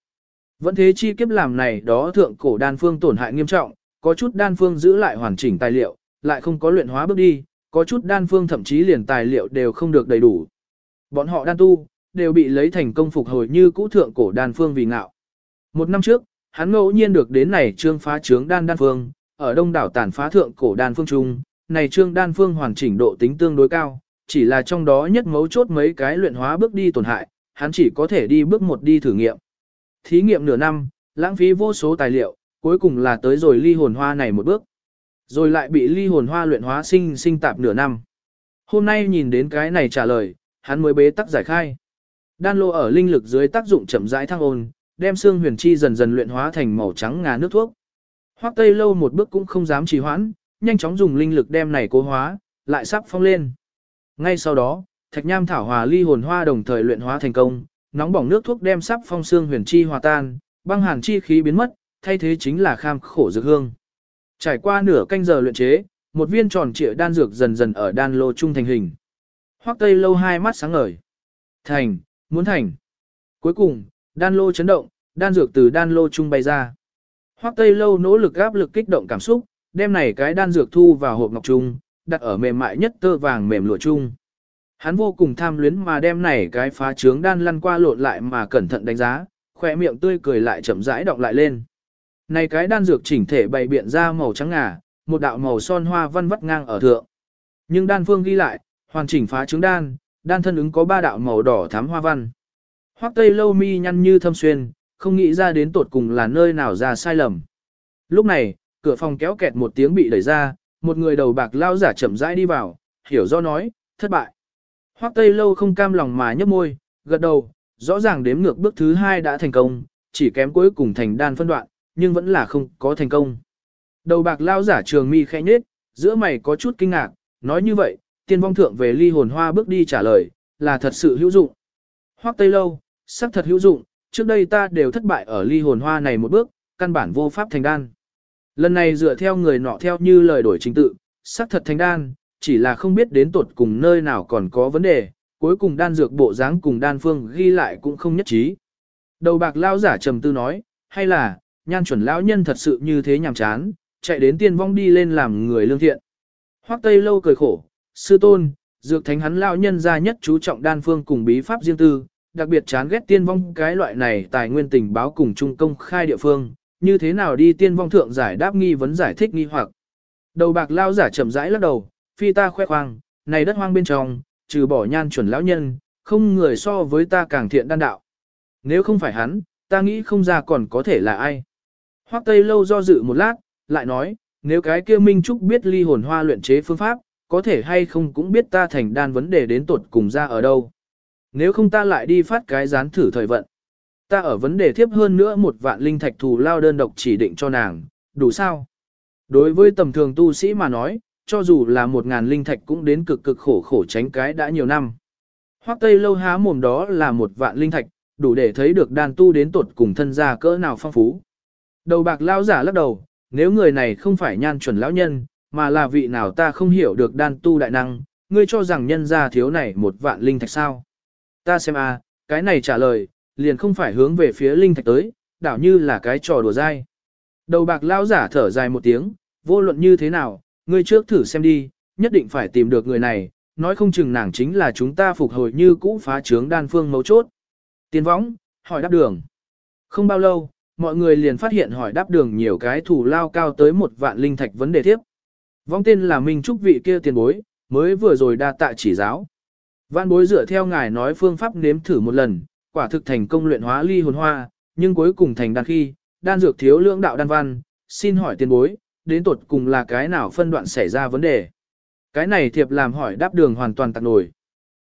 Vẫn thế chi kiếp làm này đó thượng cổ đan phương tổn hại nghiêm trọng, có chút đan phương giữ lại hoàn chỉnh tài liệu, lại không có luyện hóa bước đi, có chút đan phương thậm chí liền tài liệu đều không được đầy đủ. Bọn họ đan tu, đều bị lấy thành công phục hồi như cũ thượng cổ đan phương vì ngạo. Một năm trước, hắn ngẫu nhiên được đến này trương phá trướng đan đan phương, ở đông đảo tàn phá thượng cổ đan phương trung, này trương đan phương hoàn chỉnh độ tính tương đối cao, chỉ là trong đó nhất mấu chốt mấy cái luyện hóa bước đi tổn hại, hắn chỉ có thể đi bước một đi thử nghiệm. thí nghiệm nửa năm, lãng phí vô số tài liệu, cuối cùng là tới rồi ly hồn hoa này một bước. Rồi lại bị ly hồn hoa luyện hóa sinh sinh tạp nửa năm. Hôm nay nhìn đến cái này trả lời, hắn mới bế tắc giải khai. Đan lô ở linh lực dưới tác dụng chậm rãi thăng ôn, đem xương huyền chi dần dần luyện hóa thành màu trắng ngà nước thuốc. Hoắc Tây lâu một bước cũng không dám trì hoãn, nhanh chóng dùng linh lực đem này cố hóa, lại sắp phong lên. Ngay sau đó, thạch nham thảo hòa ly hồn hoa đồng thời luyện hóa thành công, nóng bỏng nước thuốc đem sắp phong xương huyền chi hòa tan, băng hàn chi khí biến mất, thay thế chính là kham khổ dược hương. Trải qua nửa canh giờ luyện chế, một viên tròn trịa đan dược dần dần ở đan lô trung thành hình. Hoắc Tây lâu hai mắt sáng ngời. Thành, muốn thành. Cuối cùng, đan lô chấn động, đan dược từ đan lô trung bay ra. Hoắc Tây lâu nỗ lực áp lực kích động cảm xúc, đem này cái đan dược thu vào hộp ngọc trung, đặt ở mềm mại nhất tơ vàng mềm lụa trung. Hắn vô cùng tham luyến mà đem này cái phá trướng đan lăn qua lộn lại mà cẩn thận đánh giá, khỏe miệng tươi cười lại chậm rãi động lại lên. Này cái đan dược chỉnh thể bày biện ra màu trắng ngà, một đạo màu son hoa văn vắt ngang ở thượng. Nhưng đan phương ghi lại, hoàn chỉnh phá trứng đan, đan thân ứng có ba đạo màu đỏ thắm hoa văn. Hoắc Tây lâu mi nhăn như thâm xuyên, không nghĩ ra đến tột cùng là nơi nào ra sai lầm. Lúc này, cửa phòng kéo kẹt một tiếng bị đẩy ra, một người đầu bạc lao giả chậm rãi đi vào, hiểu do nói, thất bại. Hoắc Tây lâu không cam lòng mà nhấp môi, gật đầu, rõ ràng đếm ngược bước thứ hai đã thành công, chỉ kém cuối cùng thành đan phân đoạn, nhưng vẫn là không có thành công. Đầu bạc lao giả trường mi khẽ nhết, giữa mày có chút kinh ngạc, nói như vậy, tiên vong thượng về ly hồn hoa bước đi trả lời, là thật sự hữu dụng. Hoắc Tây Lâu, sắc thật hữu dụng, trước đây ta đều thất bại ở ly hồn hoa này một bước, căn bản vô pháp thành đan. Lần này dựa theo người nọ theo như lời đổi chính tự, sắc thật thành đan, chỉ là không biết đến tuột cùng nơi nào còn có vấn đề, cuối cùng đan dược bộ dáng cùng đan phương ghi lại cũng không nhất trí. Đầu bạc lao giả trầm tư nói, hay là, nhan chuẩn lão nhân thật sự như thế nhàm chán, chạy đến tiên vong đi lên làm người lương thiện. Hoắc Tây lâu cười khổ, sư tôn, dược thánh hắn lão nhân ra nhất chú trọng đan phương cùng bí pháp riêng tư, đặc biệt chán ghét tiên vong cái loại này tài nguyên tình báo cùng trung công khai địa phương, như thế nào đi tiên vong thượng giải đáp nghi vấn giải thích nghi hoặc. Đầu bạc lao giả chậm rãi lắc đầu, phi ta khoe khoang, này đất hoang bên trong, trừ bỏ nhan chuẩn lão nhân, không người so với ta càng thiện đan đạo. Nếu không phải hắn, ta nghĩ không ra còn có thể là ai. Hoắc Tây lâu do dự một lát, lại nói, nếu cái kia Minh Trúc biết ly hồn hoa luyện chế phương pháp, có thể hay không cũng biết ta thành đan vấn đề đến tuột cùng ra ở đâu. Nếu không ta lại đi phát cái gián thử thời vận. Ta ở vấn đề thiếp hơn nữa một vạn linh thạch thù lao đơn độc chỉ định cho nàng, đủ sao? Đối với tầm thường tu sĩ mà nói, cho dù là một ngàn linh thạch cũng đến cực cực khổ khổ tránh cái đã nhiều năm. Hoắc Tây lâu há mồm đó là một vạn linh thạch, đủ để thấy được đan tu đến tuột cùng thân gia cỡ nào phong phú. Đầu bạc lao giả lắc đầu, nếu người này không phải nhan chuẩn lão nhân, mà là vị nào ta không hiểu được đan tu đại năng, ngươi cho rằng nhân gia thiếu này một vạn linh thạch sao. Ta xem a, cái này trả lời, liền không phải hướng về phía linh thạch tới, đảo như là cái trò đùa dai. Đầu bạc lao giả thở dài một tiếng, vô luận như thế nào, ngươi trước thử xem đi, nhất định phải tìm được người này, nói không chừng nàng chính là chúng ta phục hồi như cũ phá trướng đan phương mấu chốt. Tiên võng, hỏi đáp đường. Không bao lâu, mọi người liền phát hiện hỏi đáp đường nhiều cái thủ lao cao tới một vạn linh thạch vấn đề tiếp. Vong tên là Minh Trúc vị kia tiền bối, mới vừa rồi đa tạ chỉ giáo. Vạn bối dựa theo ngài nói phương pháp nếm thử một lần, quả thực thành công luyện hóa ly hồn hoa, nhưng cuối cùng thành đan khi, đan dược thiếu lưỡng đạo đan văn, xin hỏi tiền bối, đến tột cùng là cái nào phân đoạn xảy ra vấn đề. Cái này thiệp làm hỏi đáp đường hoàn toàn tạc nổi.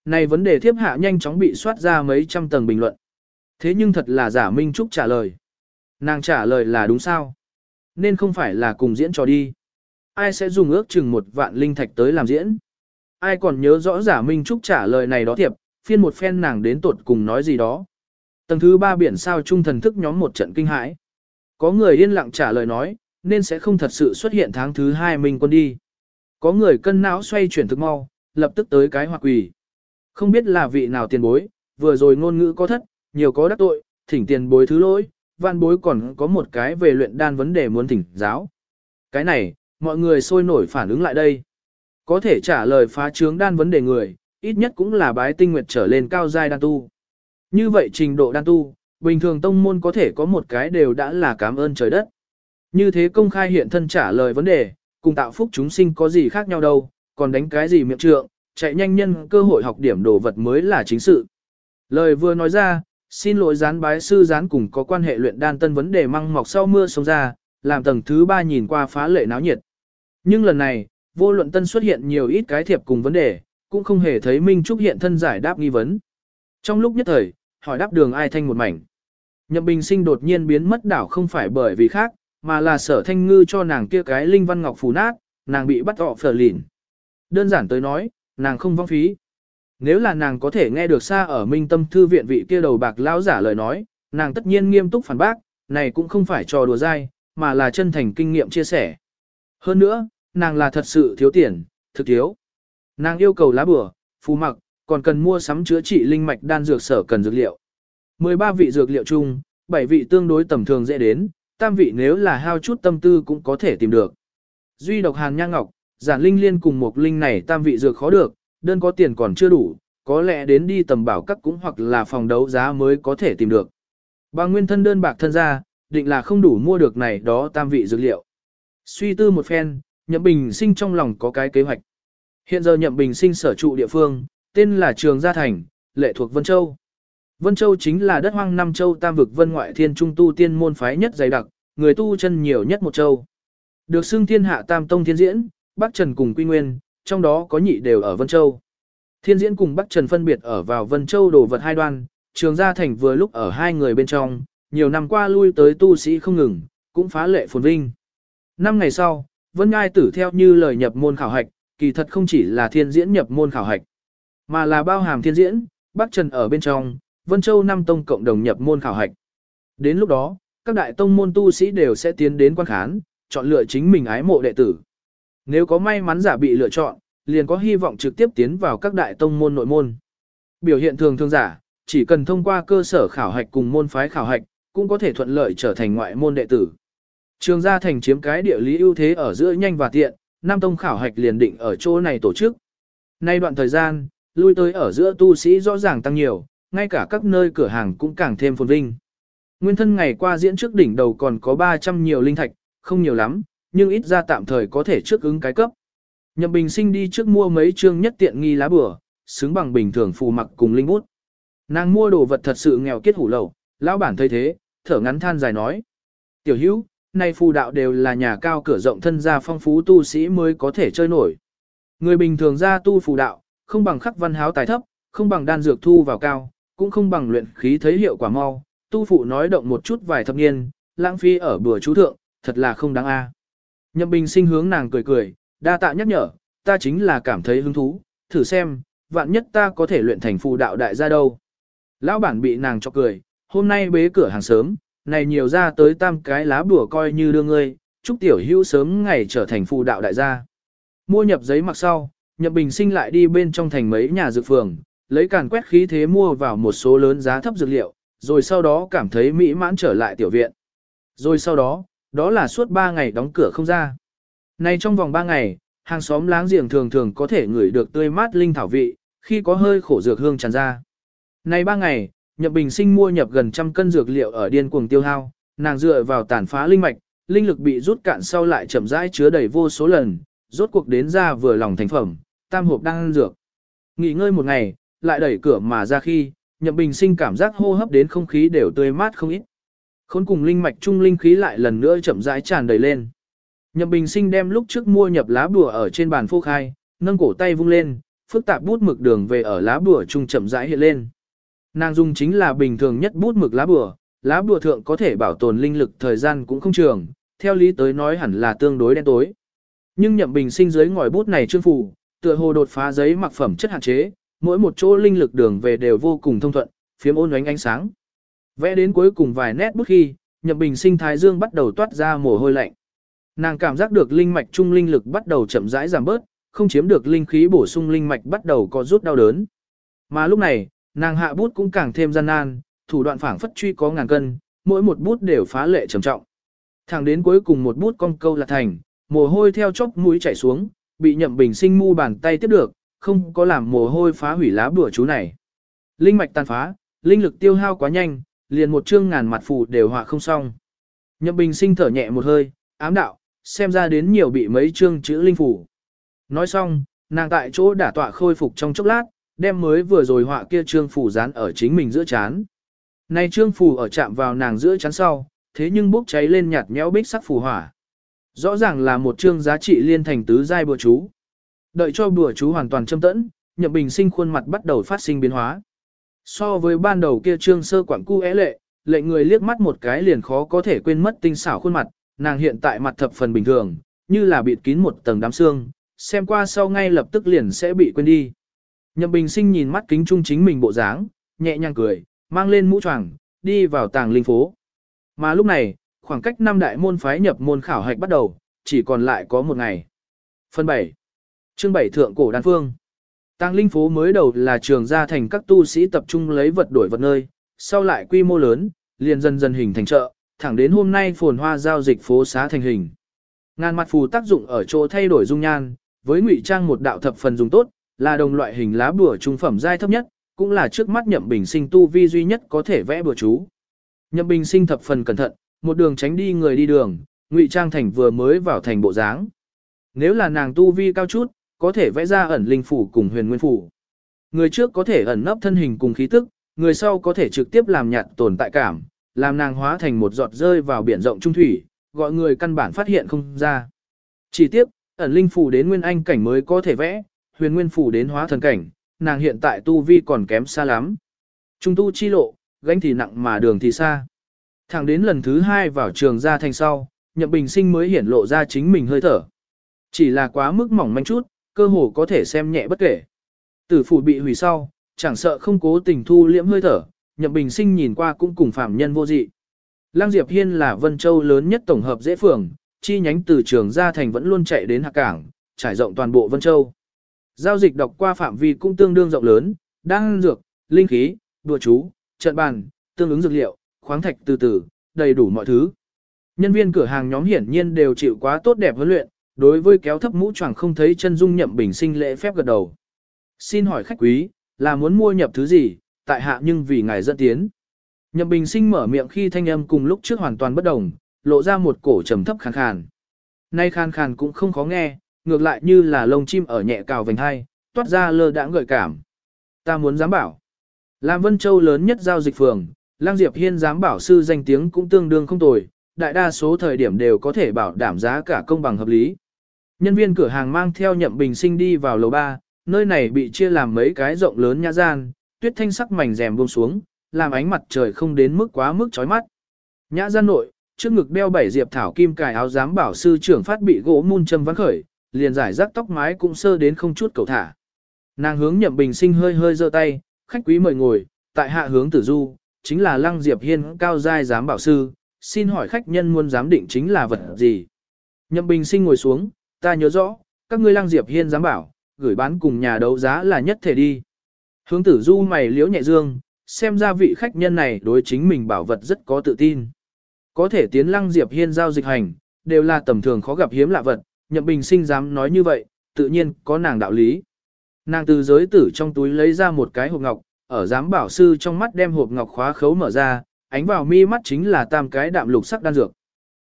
Này vấn đề thiếp hạ nhanh chóng bị soát ra mấy trăm tầng bình luận. Thế nhưng thật là giả Minh Trúc trả lời. Nàng trả lời là đúng sao? Nên không phải là cùng diễn trò đi. Ai sẽ dùng ước chừng một vạn linh thạch tới làm diễn? Ai còn nhớ rõ giả Minh Trúc trả lời này đó thiệp, phiên một phen nàng đến tột cùng nói gì đó. Tầng thứ ba biển sao trung thần thức nhóm một trận kinh hãi. Có người yên lặng trả lời nói, nên sẽ không thật sự xuất hiện tháng thứ hai minh quân đi. Có người cân não xoay chuyển thức mau, lập tức tới cái hoặc quỷ. Không biết là vị nào tiền bối, vừa rồi ngôn ngữ có thất, nhiều có đắc tội, thỉnh tiền bối thứ lỗi, văn bối còn có một cái về luyện đan vấn đề muốn thỉnh giáo. Cái này, mọi người sôi nổi phản ứng lại đây. Có thể trả lời phá trướng đan vấn đề người, ít nhất cũng là bái tinh nguyệt trở lên cao giai đan tu. Như vậy trình độ đan tu, bình thường tông môn có thể có một cái đều đã là cảm ơn trời đất. Như thế công khai hiện thân trả lời vấn đề, cùng tạo phúc chúng sinh có gì khác nhau đâu, còn đánh cái gì miệng trượng, chạy nhanh nhân cơ hội học điểm đồ vật mới là chính sự. Lời vừa nói ra, xin lỗi gián bái sư gián cùng có quan hệ luyện đan tân vấn đề măng mọc sau mưa sông ra, làm tầng thứ ba nhìn qua phá lệ náo nhiệt. Nhưng lần này, vô luận tân xuất hiện nhiều ít cái thiệp cùng vấn đề, cũng không hề thấy Minh Trúc hiện thân giải đáp nghi vấn. Trong lúc nhất thời, hỏi đáp đường ai thanh một mảnh. Nhậm Bình Sinh đột nhiên biến mất đảo không phải bởi vì khác, mà là sở thanh ngư cho nàng kia cái linh văn ngọc phù nát, nàng bị bắt họ phở lìn. Đơn giản tới nói, nàng không vong phí. Nếu là nàng có thể nghe được xa ở minh tâm thư viện vị kia đầu bạc lão giả lời nói, nàng tất nhiên nghiêm túc phản bác, này cũng không phải trò đùa dai, mà là chân thành kinh nghiệm chia sẻ. Hơn nữa, nàng là thật sự thiếu tiền, thực thiếu. Nàng yêu cầu lá bừa, phù mặc, còn cần mua sắm chữa trị linh mạch đan dược sở cần dược liệu. 13 vị dược liệu chung, 7 vị tương đối tầm thường dễ đến, tam vị nếu là hao chút tâm tư cũng có thể tìm được. Duy độc hàn nhang ngọc, giản linh liên cùng một linh này tam vị dược khó được, đơn có tiền còn chưa đủ, có lẽ đến đi tầm bảo các cũng hoặc là phòng đấu giá mới có thể tìm được. Bằng nguyên thân đơn bạc thân ra, định là không đủ mua được này đó tam vị dược liệu. Suy tư một phen, Nhậm Bình Sinh trong lòng có cái kế hoạch. Hiện giờ Nhậm Bình Sinh sở trụ địa phương, tên là Trường Gia Thành, lệ thuộc Vân Châu. Vân Châu chính là đất hoang năm châu tam vực vân ngoại thiên trung tu tiên môn phái nhất dày đặc, người tu chân nhiều nhất một châu. Được xưng thiên hạ tam tông thiên diễn, Bắc Trần cùng Quy Nguyên, trong đó có nhị đều ở Vân Châu. Thiên diễn cùng Bắc Trần phân biệt ở vào Vân Châu đồ vật hai đoan, Trường Gia Thành vừa lúc ở hai người bên trong, nhiều năm qua lui tới tu sĩ không ngừng, cũng phá lệ phồn vinh. Năm ngày sau, Vân Ngai tử theo như lời nhập môn khảo hạch, kỳ thật không chỉ là thiên diễn nhập môn khảo hạch, mà là bao hàm thiên diễn, Bắc Trần ở bên trong, Vân Châu năm tông cộng đồng nhập môn khảo hạch. Đến lúc đó, các đại tông môn tu sĩ đều sẽ tiến đến quan khán, chọn lựa chính mình ái mộ đệ tử. Nếu có may mắn giả bị lựa chọn, liền có hy vọng trực tiếp tiến vào các đại tông môn nội môn. Biểu hiện thường thường giả, chỉ cần thông qua cơ sở khảo hạch cùng môn phái khảo hạch, cũng có thể thuận lợi trở thành ngoại môn đệ tử. Trường gia thành chiếm cái địa lý ưu thế ở giữa nhanh và tiện, Nam Tông khảo hạch liền định ở chỗ này tổ chức. Nay đoạn thời gian, lui tới ở giữa tu sĩ rõ ràng tăng nhiều, ngay cả các nơi cửa hàng cũng càng thêm phồn vinh. Nguyên thân ngày qua diễn trước đỉnh đầu còn có 300 nhiều linh thạch, không nhiều lắm, nhưng ít ra tạm thời có thể trước ứng cái cấp. Nhậm Bình Sinh đi trước mua mấy chương nhất tiện nghi lá bừa, xứng bằng bình thường phù mặc cùng linh bút. Nàng mua đồ vật thật sự nghèo kiết hủ lậu, lão bản thấy thế, thở ngắn than dài nói. Tiểu hữu, nay phù đạo đều là nhà cao cửa rộng thân gia phong phú tu sĩ mới có thể chơi nổi. Người bình thường ra tu phù đạo, không bằng khắc văn háo tài thấp, không bằng đan dược thu vào cao, cũng không bằng luyện khí thấy hiệu quả mau. Tu phụ nói động một chút vài thập niên, lãng phí ở bừa chú thượng, thật là không đáng a. Nhậm Bình sinh hướng nàng cười cười, đa tạ nhắc nhở, ta chính là cảm thấy hứng thú, thử xem, vạn nhất ta có thể luyện thành phù đạo đại gia đâu. Lão bản bị nàng cho cười, hôm nay bế cửa hàng sớm, này nhiều ra tới tam cái lá bùa coi như đưa ngươi, chúc tiểu hữu sớm ngày trở thành phù đạo đại gia. Mua nhập giấy mặc sau, Nhậm bình sinh lại đi bên trong thành mấy nhà dược phường, lấy càn quét khí thế mua vào một số lớn giá thấp dược liệu, rồi sau đó cảm thấy mỹ mãn trở lại tiểu viện. Rồi sau đó, đó là suốt 3 ngày đóng cửa không ra. Nay trong vòng 3 ngày, hàng xóm láng giềng thường thường có thể ngửi được tươi mát linh thảo vị, khi có hơi khổ dược hương tràn ra. Nay 3 ngày, Nhập Bình Sinh mua nhập gần trăm cân dược liệu ở điên cuồng tiêu hao, nàng dựa vào tàn phá linh mạch, linh lực bị rút cạn sau lại chậm rãi chứa đầy vô số lần, rốt cuộc đến ra vừa lòng thành phẩm, tam hộp đang ăn dược. Nghỉ ngơi một ngày, lại đẩy cửa mà ra khi, Nhậm Bình Sinh cảm giác hô hấp đến không khí đều tươi mát không ít. Khốn cùng linh mạch trung linh khí lại lần nữa chậm rãi tràn đầy lên. Nhậm Bình Sinh đem lúc trước mua nhập lá bùa ở trên bàn phô khai, nâng cổ tay vung lên, phức tạp bút mực đường về ở lá bùa trung chậm rãi hiện lên. Nàng dùng chính là bình thường nhất bút mực lá bùa, lá bùa thượng có thể bảo tồn linh lực thời gian cũng không trường, theo lý tới nói hẳn là tương đối đen tối. Nhưng Nhậm Bình Sinh dưới ngòi bút này trương phủ, tựa hồ đột phá giấy mặc phẩm chất hạn chế, mỗi một chỗ linh lực đường về đều vô cùng thông thuận, phiếm ôn ánh ánh sáng. Vẽ đến cuối cùng vài nét bút khi, Nhậm Bình Sinh thái dương bắt đầu toát ra mồ hôi lạnh. Nàng cảm giác được linh mạch trung linh lực bắt đầu chậm rãi giảm bớt, không chiếm được linh khí bổ sung linh mạch bắt đầu có rút đau đớn. Mà lúc này, nàng hạ bút cũng càng thêm gian nan, thủ đoạn phảng phất truy có ngàn cân, mỗi một bút đều phá lệ trầm trọng. Thẳng đến cuối cùng một bút cong câu là thành, mồ hôi theo chốc mũi chảy xuống, bị Nhậm Bình Sinh mu bàn tay tiếp được, không có làm mồ hôi phá hủy lá bùa chú này. Linh mạch tàn phá, linh lực tiêu hao quá nhanh, liền một chương ngàn mặt phù đều họa không xong. Nhậm Bình Sinh thở nhẹ một hơi, ám đạo, xem ra đến nhiều bị mấy chương chữ linh phủ. Nói xong, nàng tại chỗ đả tọa khôi phục trong chốc lát, đem mới vừa rồi họa kia trương phủ dán ở chính mình giữa chán. Nay trương phù ở chạm vào nàng giữa chán sau, thế nhưng bốc cháy lên nhạt nhẽo bích sắc phù hỏa. Rõ ràng là một chương giá trị liên thành tứ giai bùa chú. Đợi cho bùa chú hoàn toàn châm tẫn, Nhậm Bình Sinh khuôn mặt bắt đầu phát sinh biến hóa. So với ban đầu kia trương sơ quảng cu é lệ, lệnh người liếc mắt một cái liền khó có thể quên mất tinh xảo khuôn mặt, nàng hiện tại mặt thập phần bình thường, như là bịt kín một tầng đám xương, xem qua sau ngay lập tức liền sẽ bị quên đi. Nhậm Bình Sinh nhìn mắt kính trung chính mình bộ dáng, nhẹ nhàng cười, mang lên mũ choàng, đi vào tàng linh phố. Mà lúc này, khoảng cách năm đại môn phái nhập môn khảo hạch bắt đầu, chỉ còn lại có một ngày. Phần 7. Chương 7 Thượng Cổ Đan Phương Tàng linh phố mới đầu là trường gia thành các tu sĩ tập trung lấy vật đổi vật nơi, sau lại quy mô lớn, liền dần dần hình thành chợ, thẳng đến hôm nay phồn hoa giao dịch phố xá thành hình. Ngàn mặt phù tác dụng ở chỗ thay đổi dung nhan, với ngụy trang một đạo thập phần dùng tốt, là đồng loại hình lá bùa trung phẩm giai thấp nhất, cũng là trước mắt nhậm bình sinh tu vi duy nhất có thể vẽ bùa chú. Nhậm bình sinh thập phần cẩn thận, một đường tránh đi người đi đường, ngụy trang thành vừa mới vào thành bộ dáng. Nếu là nàng tu vi cao chút, có thể vẽ ra ẩn linh phủ cùng huyền nguyên phủ. Người trước có thể ẩn nấp thân hình cùng khí tức, người sau có thể trực tiếp làm nhạt tồn tại cảm, làm nàng hóa thành một giọt rơi vào biển rộng trung thủy, gọi người căn bản phát hiện không ra. Chỉ tiếp, ẩn linh phủ đến nguyên anh cảnh mới có thể vẽ, huyền nguyên phủ đến hóa thần cảnh, nàng hiện tại tu vi còn kém xa lắm. Trung tu chi lộ, gánh thì nặng mà đường thì xa. Thẳng đến lần thứ hai vào trường ra thành sau, nhậm bình sinh mới hiển lộ ra chính mình hơi thở. Chỉ là quá mức mỏng manh chút, cơ hồ có thể xem nhẹ bất kể. Tử phủ bị hủy sau, chẳng sợ không cố tình thu liễm hơi thở, nhậm bình sinh nhìn qua cũng cùng phạm nhân vô dị. Lăng Diệp Hiên là Vân Châu lớn nhất tổng hợp dễ phường, chi nhánh từ trường ra thành vẫn luôn chạy đến hạ cảng, trải rộng toàn bộ Vân Châu. Giao dịch đọc qua phạm vi cũng tương đương rộng lớn, đang dược, linh khí, đùa chú, trận bàn, tương ứng dược liệu, khoáng thạch từ từ, đầy đủ mọi thứ. Nhân viên cửa hàng nhóm hiển nhiên đều chịu quá tốt đẹp huấn luyện, đối với kéo thấp mũ choàng không thấy chân dung nhậm bình sinh lễ phép gật đầu. Xin hỏi khách quý, là muốn mua nhập thứ gì, tại hạ nhưng vì ngài dẫn tiến. Nhậm bình sinh mở miệng khi thanh âm cùng lúc trước hoàn toàn bất đồng, lộ ra một cổ trầm thấp khàn khàn. Nay khàn khàn cũng không khó nghe, ngược lại như là lông chim ở nhẹ cào vành hai, toát ra lơ đãng gợi cảm. Ta muốn dám bảo. Làm Vân Châu lớn nhất giao dịch phường, Lang Diệp Hiên giám bảo sư danh tiếng cũng tương đương không tồi, đại đa số thời điểm đều có thể bảo đảm giá cả công bằng hợp lý. Nhân viên cửa hàng mang theo nhậm bình sinh đi vào lầu 3, nơi này bị chia làm mấy cái rộng lớn nhã gian, tuyết thanh sắc mảnh rèm buông xuống, làm ánh mặt trời không đến mức quá mức chói mắt. Nhã gian nội, trước ngực đeo bảy diệp thảo kim cài áo giám bảo sư trưởng phát bị gỗ mun châm vắn khởi, liền giải rác tóc mái cũng sơ đến không chút cầu thả. Nàng hướng nhậm bình sinh hơi hơi giơ tay, khách quý mời ngồi, tại hạ hướng tử du, chính là lăng diệp hiên cao giai giám bảo sư, xin hỏi khách nhân muốn giám định chính là vật gì. Nhậm bình sinh ngồi xuống, ta nhớ rõ, các ngươi Lang diệp hiên giám bảo, gửi bán cùng nhà đấu giá là nhất thể đi. Hướng tử du mày liễu nhẹ dương, xem ra vị khách nhân này đối chính mình bảo vật rất có tự tin. Có thể tiến lăng diệp hiên giao dịch hành, đều là tầm thường khó gặp hiếm lạ vật, nhậm bình sinh dám nói như vậy, tự nhiên có nàng đạo lý. Nàng từ giới tử trong túi lấy ra một cái hộp ngọc, ở giám bảo sư trong mắt đem hộp ngọc khóa khấu mở ra, ánh vào mi mắt chính là tam cái đạm lục sắc đan dược.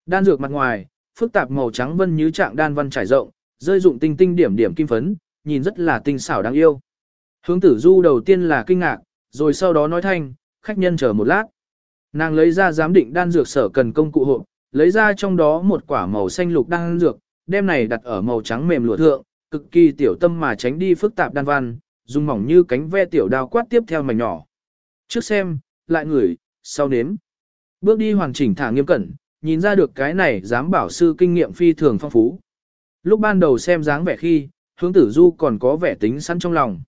Đan dược mặt ngoài, phức tạp màu trắng vân như trạng đan văn trải rộng, rơi dụng tinh tinh điểm điểm kim phấn, nhìn rất là tinh xảo đáng yêu. Hướng tử du đầu tiên là kinh ngạc, rồi sau đó nói thanh, khách nhân chờ một lát. Nàng lấy ra giám định đan dược sở cần công cụ hộp, lấy ra trong đó một quả màu xanh lục đan dược, đem này đặt ở màu trắng mềm lụa thượng, cực kỳ tiểu tâm mà tránh đi phức tạp đan văn, dùng mỏng như cánh ve tiểu đao quát tiếp theo mảnh nhỏ. Trước xem, lại ngửi, sau nếm. Bước đi hoàn chỉnh thả nghiêm cẩn, nhìn ra được cái này dám bảo sư kinh nghiệm phi thường phong phú. Lúc ban đầu xem dáng vẻ khi, hướng tử du còn có vẻ tính sẵn trong lòng.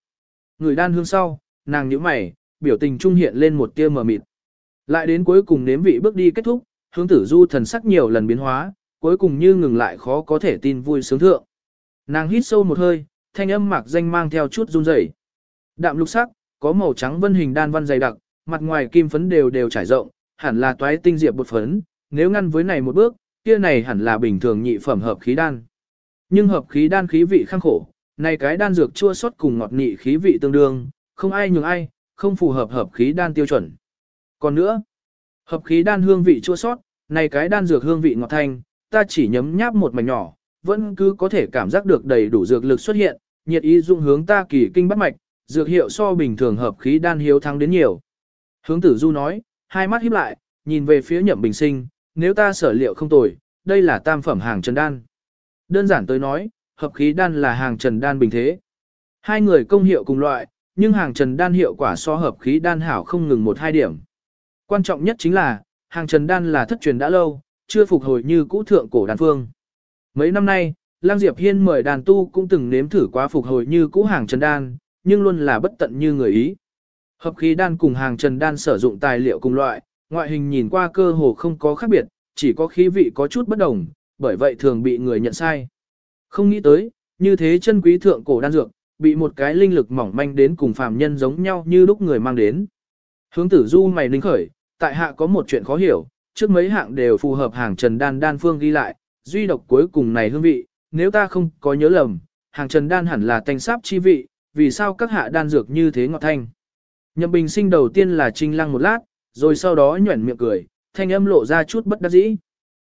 Người đan hương sau, nàng nhíu mày, biểu tình trung hiện lên một tia mờ mịt. Lại đến cuối cùng nếm vị bước đi kết thúc, hướng tử du thần sắc nhiều lần biến hóa, cuối cùng như ngừng lại khó có thể tin vui sướng thượng. Nàng hít sâu một hơi, thanh âm mạc danh mang theo chút run rẩy. Đạm lục sắc, có màu trắng vân hình đan văn dày đặc, mặt ngoài kim phấn đều đều trải rộng, hẳn là toái tinh diệp bột phấn, nếu ngăn với này một bước, kia này hẳn là bình thường nhị phẩm hợp khí đan. Nhưng hợp khí đan khí vị khang khổ, này cái đan dược chua xót cùng ngọt nị khí vị tương đương, không ai nhường ai, không phù hợp hợp khí đan tiêu chuẩn. Còn nữa, hợp khí đan hương vị chua xót, này cái đan dược hương vị ngọt thanh, ta chỉ nhấm nháp một mảnh nhỏ, vẫn cứ có thể cảm giác được đầy đủ dược lực xuất hiện, nhiệt ý dụng hướng ta kỳ kinh bắt mạch, dược hiệu so bình thường hợp khí đan hiếu thắng đến nhiều. Hướng tử du nói, hai mắt híp lại, nhìn về phía nhậm bình sinh, nếu ta sở liệu không tồi, đây là tam phẩm hàng trần đan. Đơn giản tới nói, hợp khí đan là hàng trần đan bình thế. Hai người công hiệu cùng loại, nhưng hàng trần đan hiệu quả so hợp khí đan hảo không ngừng một hai điểm. Quan trọng nhất chính là, hàng trần đan là thất truyền đã lâu, chưa phục hồi như cũ thượng cổ đan phương. Mấy năm nay, Lang Diệp Hiên mời đàn tu cũng từng nếm thử quá phục hồi như cũ hàng trần đan, nhưng luôn là bất tận như người ý. Hợp khí đan cùng hàng trần đan sử dụng tài liệu cùng loại, ngoại hình nhìn qua cơ hồ không có khác biệt, chỉ có khí vị có chút bất đồng, bởi vậy thường bị người nhận sai. Không nghĩ tới, như thế chân quý thượng cổ đan dược, bị một cái linh lực mỏng manh đến cùng phàm nhân giống nhau như lúc người mang đến. Hướng tử du mày ninh khởi, tại hạ có một chuyện khó hiểu, trước mấy hạng đều phù hợp hàng trần đan đan phương ghi lại, duy độc cuối cùng này hương vị, nếu ta không có nhớ lầm, hàng trần đan hẳn là thanh sáp chi vị, vì sao các hạ đan dược như thế ngọt thanh. Nhậm bình sinh đầu tiên là trinh lăng một lát, rồi sau đó nhuẩn miệng cười, thanh âm lộ ra chút bất đắc dĩ.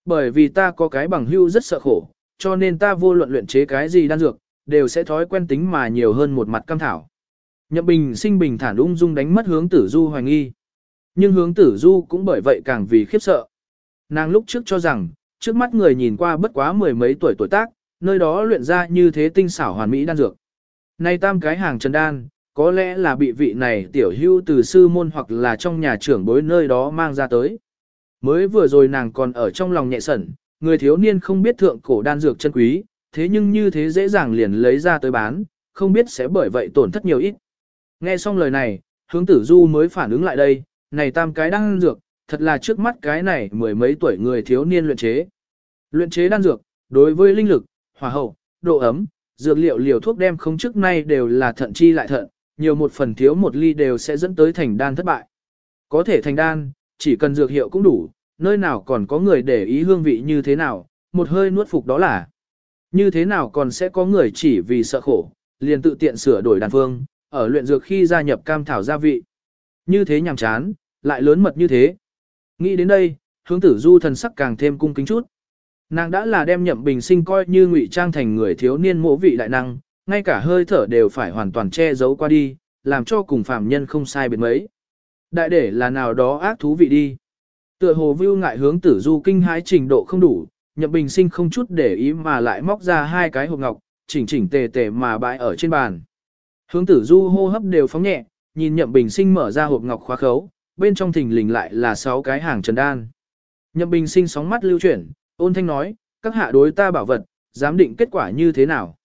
Bởi vì ta có cái bằng hưu rất sợ khổ, cho nên ta vô luận luyện chế cái gì đan dược, đều sẽ thói quen tính mà nhiều hơn một mặt cam thảo. Nhậm bình sinh bình thản ung dung đánh mất hướng tử du hoài nghi. Nhưng hướng tử du cũng bởi vậy càng vì khiếp sợ. Nàng lúc trước cho rằng, trước mắt người nhìn qua bất quá mười mấy tuổi tuổi tác, nơi đó luyện ra như thế tinh xảo hoàn mỹ đan dược. Nay tam cái hàng trần đan, có lẽ là bị vị này tiểu hưu từ sư môn hoặc là trong nhà trưởng bối nơi đó mang ra tới. Mới vừa rồi nàng còn ở trong lòng nhẹ sẩn, người thiếu niên không biết thượng cổ đan dược chân quý, thế nhưng như thế dễ dàng liền lấy ra tới bán, không biết sẽ bởi vậy tổn thất nhiều ít. Nghe xong lời này, hướng tử du mới phản ứng lại đây, này tam cái đan dược, thật là trước mắt cái này mười mấy tuổi người thiếu niên luyện chế. Luyện chế đan dược, đối với linh lực, hỏa hậu, độ ấm, dược liệu liều thuốc đem không trước nay đều là thận chi lại thận, nhiều một phần thiếu một ly đều sẽ dẫn tới thành đan thất bại. Có thể thành đan, chỉ cần dược hiệu cũng đủ, nơi nào còn có người để ý hương vị như thế nào, một hơi nuốt phục đó là. Như thế nào còn sẽ có người chỉ vì sợ khổ, liền tự tiện sửa đổi đàn phương, ở luyện dược khi gia nhập cam thảo gia vị. Như thế nhàm chán, lại lớn mật như thế. Nghĩ đến đây, hướng tử du thần sắc càng thêm cung kính chút. Nàng đã là đem nhậm bình sinh coi như ngụy trang thành người thiếu niên mộ vị đại năng, ngay cả hơi thở đều phải hoàn toàn che giấu qua đi, làm cho cùng phàm nhân không sai biệt mấy. Đại để là nào đó ác thú vị đi. Tựa hồ view ngại hướng tử du kinh hãi trình độ không đủ, nhậm bình sinh không chút để ý mà lại móc ra hai cái hộp ngọc, chỉnh chỉnh tề tề mà bãi ở trên bàn. Hướng tử du hô hấp đều phóng nhẹ, nhìn nhậm bình sinh mở ra hộp ngọc khóa khấu, bên trong thình lình lại là sáu cái hàng trần đan. Nhậm bình sinh sóng mắt lưu chuyển, ôn thanh nói, các hạ đối ta bảo vật, giám định kết quả như thế nào.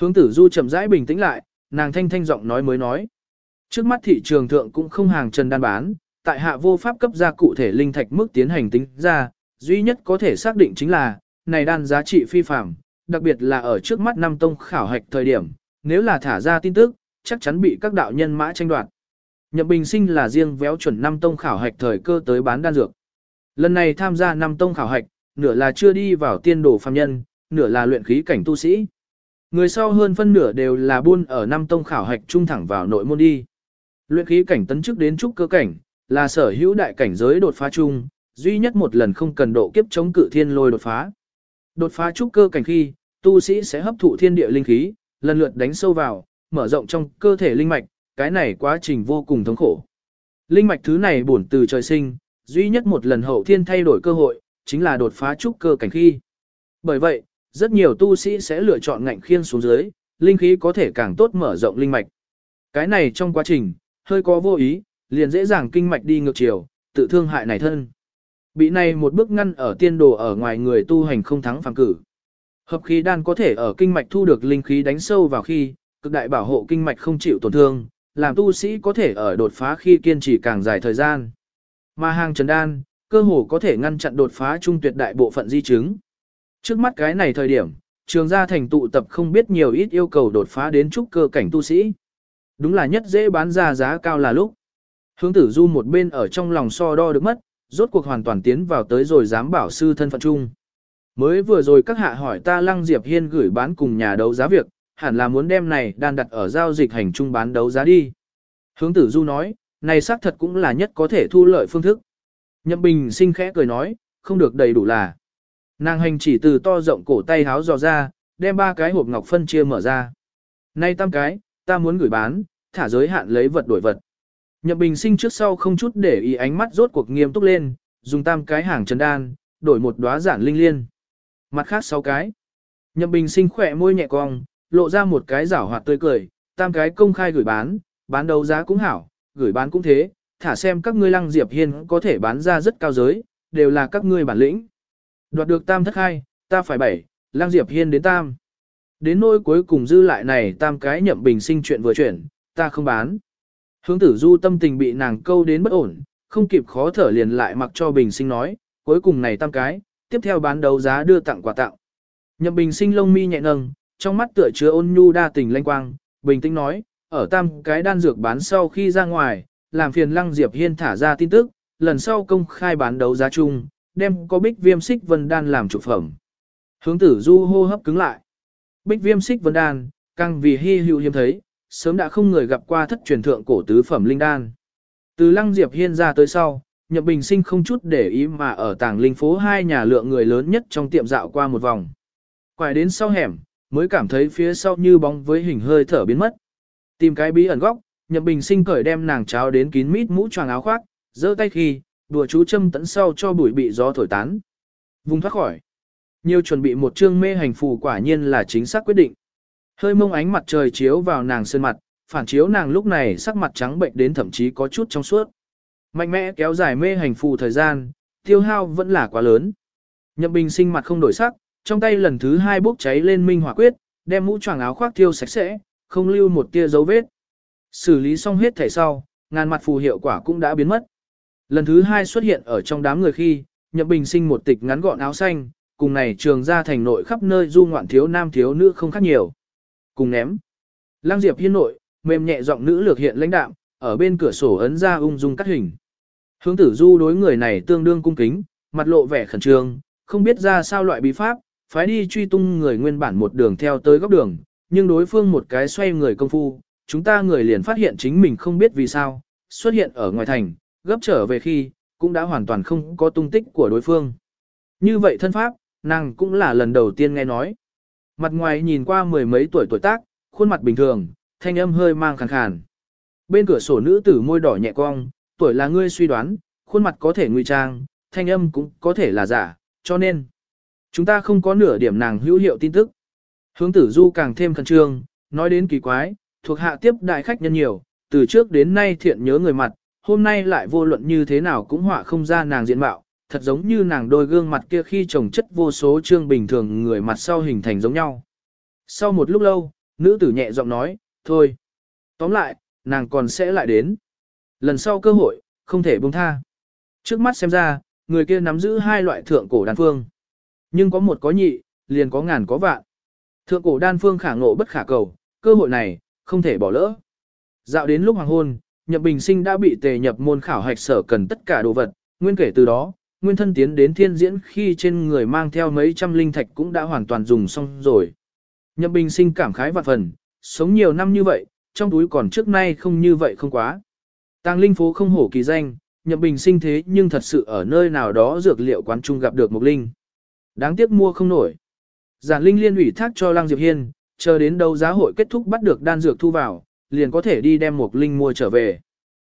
Hướng tử du chậm rãi bình tĩnh lại, nàng thanh thanh giọng nói mới nói. Trước mắt thị trường thượng cũng không hàng trần đan bán, tại hạ vô pháp cấp ra cụ thể linh thạch mức tiến hành tính ra, duy nhất có thể xác định chính là, này đan giá trị phi phạm, đặc biệt là ở trước mắt năm tông khảo hạch thời điểm, nếu là thả ra tin tức, chắc chắn bị các đạo nhân mã tranh đoạt. Nhậm Bình Sinh là riêng véo chuẩn năm tông khảo hạch thời cơ tới bán đan dược. Lần này tham gia năm tông khảo hạch, nửa là chưa đi vào tiên đồ phàm nhân, nửa là luyện khí cảnh tu sĩ. Người sau hơn phân nửa đều là buôn ở năm tông khảo hạch trung thẳng vào nội môn đi. Luyện khí cảnh tấn chức đến trúc cơ cảnh, là sở hữu đại cảnh giới đột phá chung, duy nhất một lần không cần độ kiếp chống cự thiên lôi đột phá. Đột phá trúc cơ cảnh khi, tu sĩ sẽ hấp thụ thiên địa linh khí, lần lượt đánh sâu vào, mở rộng trong cơ thể linh mạch, cái này quá trình vô cùng thống khổ. Linh mạch thứ này bổn từ trời sinh, duy nhất một lần hậu thiên thay đổi cơ hội, chính là đột phá trúc cơ cảnh khi. Bởi vậy, rất nhiều tu sĩ sẽ lựa chọn ngạnh khiên xuống dưới, linh khí có thể càng tốt mở rộng linh mạch. Cái này trong quá trình, hơi có vô ý, liền dễ dàng kinh mạch đi ngược chiều, tự thương hại này thân. Bị này một bước ngăn ở tiên đồ ở ngoài người tu hành không thắng phàm cử. Hợp khí đan có thể ở kinh mạch thu được linh khí đánh sâu vào khi, cực đại bảo hộ kinh mạch không chịu tổn thương, làm tu sĩ có thể ở đột phá khi kiên trì càng dài thời gian. Mà hàng trần đan, cơ hồ có thể ngăn chặn đột phá trung tuyệt đại bộ phận di chứng. Trước mắt cái này thời điểm, trường gia thành tụ tập không biết nhiều ít yêu cầu đột phá đến trúc cơ cảnh tu sĩ. Đúng là nhất dễ bán ra giá cao là lúc. Hướng tử du một bên ở trong lòng so đo được mất, rốt cuộc hoàn toàn tiến vào tới rồi dám bảo sư thân phận chung. Mới vừa rồi các hạ hỏi ta Lăng Diệp Hiên gửi bán cùng nhà đấu giá việc, hẳn là muốn đem này đan đặt ở giao dịch hành trung bán đấu giá đi. Hướng tử du nói, này xác thật cũng là nhất có thể thu lợi phương thức. Nhậm Bình sinh khẽ cười nói, không được đầy đủ là. Nàng hành chỉ từ to rộng cổ tay háo dò ra, đem ba cái hộp ngọc phân chia mở ra. Nay tam cái, ta muốn gửi bán, thả giới hạn lấy vật đổi vật. Nhậm bình sinh trước sau không chút để ý ánh mắt rốt cuộc nghiêm túc lên, dùng tam cái hàng trần đan, đổi một đóa giản linh liên. Mặt khác sáu cái. Nhậm bình sinh khỏe môi nhẹ cong, lộ ra một cái giảo hoạt tươi cười, tam cái công khai gửi bán, bán đấu giá cũng hảo, gửi bán cũng thế, thả xem các ngươi lăng diệp hiên có thể bán ra rất cao giới, đều là các ngươi bản lĩnh. Đoạt được tam thất hai, ta phải bảy, lăng diệp hiên đến tam. Đến nỗi cuối cùng dư lại này tam cái nhậm bình sinh chuyện vừa chuyển, ta không bán. Hướng tử du tâm tình bị nàng câu đến bất ổn, không kịp khó thở liền lại mặc cho bình sinh nói, cuối cùng này tam cái, tiếp theo bán đấu giá đưa tặng quà tặng. Nhậm bình sinh lông mi nhẹ nâng, trong mắt tựa chứa ôn nhu đa tình lanh quang, bình tĩnh nói, ở tam cái đan dược bán sau khi ra ngoài, làm phiền lăng diệp hiên thả ra tin tức, lần sau công khai bán đấu giá chung, đem có bích viêm xích vân đan làm trụ phẩm. Hướng tử du hô hấp cứng lại. Bích viêm xích vân đan, càng vì hy hữu hiếm thấy, sớm đã không người gặp qua thất truyền thượng cổ tứ phẩm linh đan. Từ lăng diệp hiên ra tới sau, Nhậm Bình Sinh không chút để ý mà ở tàng linh phố hai nhà lượng người lớn nhất trong tiệm dạo qua một vòng. Quay đến sau hẻm, mới cảm thấy phía sau như bóng với hình hơi thở biến mất. Tìm cái bí ẩn góc, Nhậm Bình Sinh cởi đem nàng cháo đến kín mít mũ choàng áo khoác, giơ tay khi, đùa chú châm tẫn sau cho bụi bị gió thổi tán. Vùng thoát khỏi. Nhiều chuẩn bị một chương mê hành phù quả nhiên là chính xác quyết định. Hơi mông ánh mặt trời chiếu vào nàng sơn mặt, phản chiếu nàng lúc này sắc mặt trắng bệnh đến thậm chí có chút trong suốt. Mạnh mẽ kéo dài mê hành phù thời gian, tiêu hao vẫn là quá lớn. Nhậm Bình sinh mặt không đổi sắc, trong tay lần thứ hai bốc cháy lên minh hỏa quyết, đem mũ choàng áo khoác thiêu sạch sẽ, không lưu một tia dấu vết. Xử lý xong hết thể sau, ngàn mặt phù hiệu quả cũng đã biến mất. Lần thứ hai xuất hiện ở trong đám người khi, Nhậm Bình sinh một tịch ngắn gọn áo xanh, cùng này trường ra thành nội khắp nơi du ngoạn thiếu nam thiếu nữ không khác nhiều. Cùng ném. Lăng Diệp hiên nội, mềm nhẹ giọng nữ lược hiện lãnh đạm, ở bên cửa sổ ấn ra ung dung cắt hình. Hướng tử du đối người này tương đương cung kính, mặt lộ vẻ khẩn trương, không biết ra sao loại bí pháp, phái đi truy tung người nguyên bản một đường theo tới góc đường, nhưng đối phương một cái xoay người công phu, chúng ta người liền phát hiện chính mình không biết vì sao, xuất hiện ở ngoài thành, gấp trở về khi, cũng đã hoàn toàn không có tung tích của đối phương. Như vậy thân pháp, nàng cũng là lần đầu tiên nghe nói. Mặt ngoài nhìn qua mười mấy tuổi tuổi tác, khuôn mặt bình thường, thanh âm hơi mang khàn khàn. Bên cửa sổ nữ tử môi đỏ nhẹ cong, tuổi là ngươi suy đoán, khuôn mặt có thể ngụy trang, thanh âm cũng có thể là giả, cho nên chúng ta không có nửa điểm nàng hữu hiệu tin tức. Hướng tử du càng thêm khẩn trương, nói đến kỳ quái, thuộc hạ tiếp đại khách nhân nhiều, từ trước đến nay thiện nhớ người mặt, hôm nay lại vô luận như thế nào cũng họa không ra nàng diện mạo, thật giống như nàng đôi gương mặt kia khi trồng chất vô số trương bình thường người mặt sau hình thành giống nhau. Sau một lúc lâu, nữ tử nhẹ giọng nói, thôi. Tóm lại, nàng còn sẽ lại đến. Lần sau cơ hội, không thể buông tha. Trước mắt xem ra, người kia nắm giữ hai loại thượng cổ đan phương. Nhưng có một có nhị, liền có ngàn có vạn. Thượng cổ đan phương khả ngộ bất khả cầu, cơ hội này, không thể bỏ lỡ. Dạo đến lúc hoàng hôn, Nhậm Bình Sinh đã bị tề nhập môn khảo hạch sở cần tất cả đồ vật, nguyên kể từ đó, nguyên thân tiến đến thiên diễn khi trên người mang theo mấy trăm linh thạch cũng đã hoàn toàn dùng xong rồi. Nhậm Bình Sinh cảm khái vạn phần, sống nhiều năm như vậy, trong túi còn trước nay không như vậy không quá. Tàng linh phố không hổ kỳ danh, Nhậm Bình Sinh thế nhưng thật sự ở nơi nào đó dược liệu quán trung gặp được một linh. Đáng tiếc mua không nổi. Giản Linh liên ủy thác cho Lăng Diệp Hiên, chờ đến đấu giá hội kết thúc bắt được đan dược thu vào, liền có thể đi đem một linh mua trở về.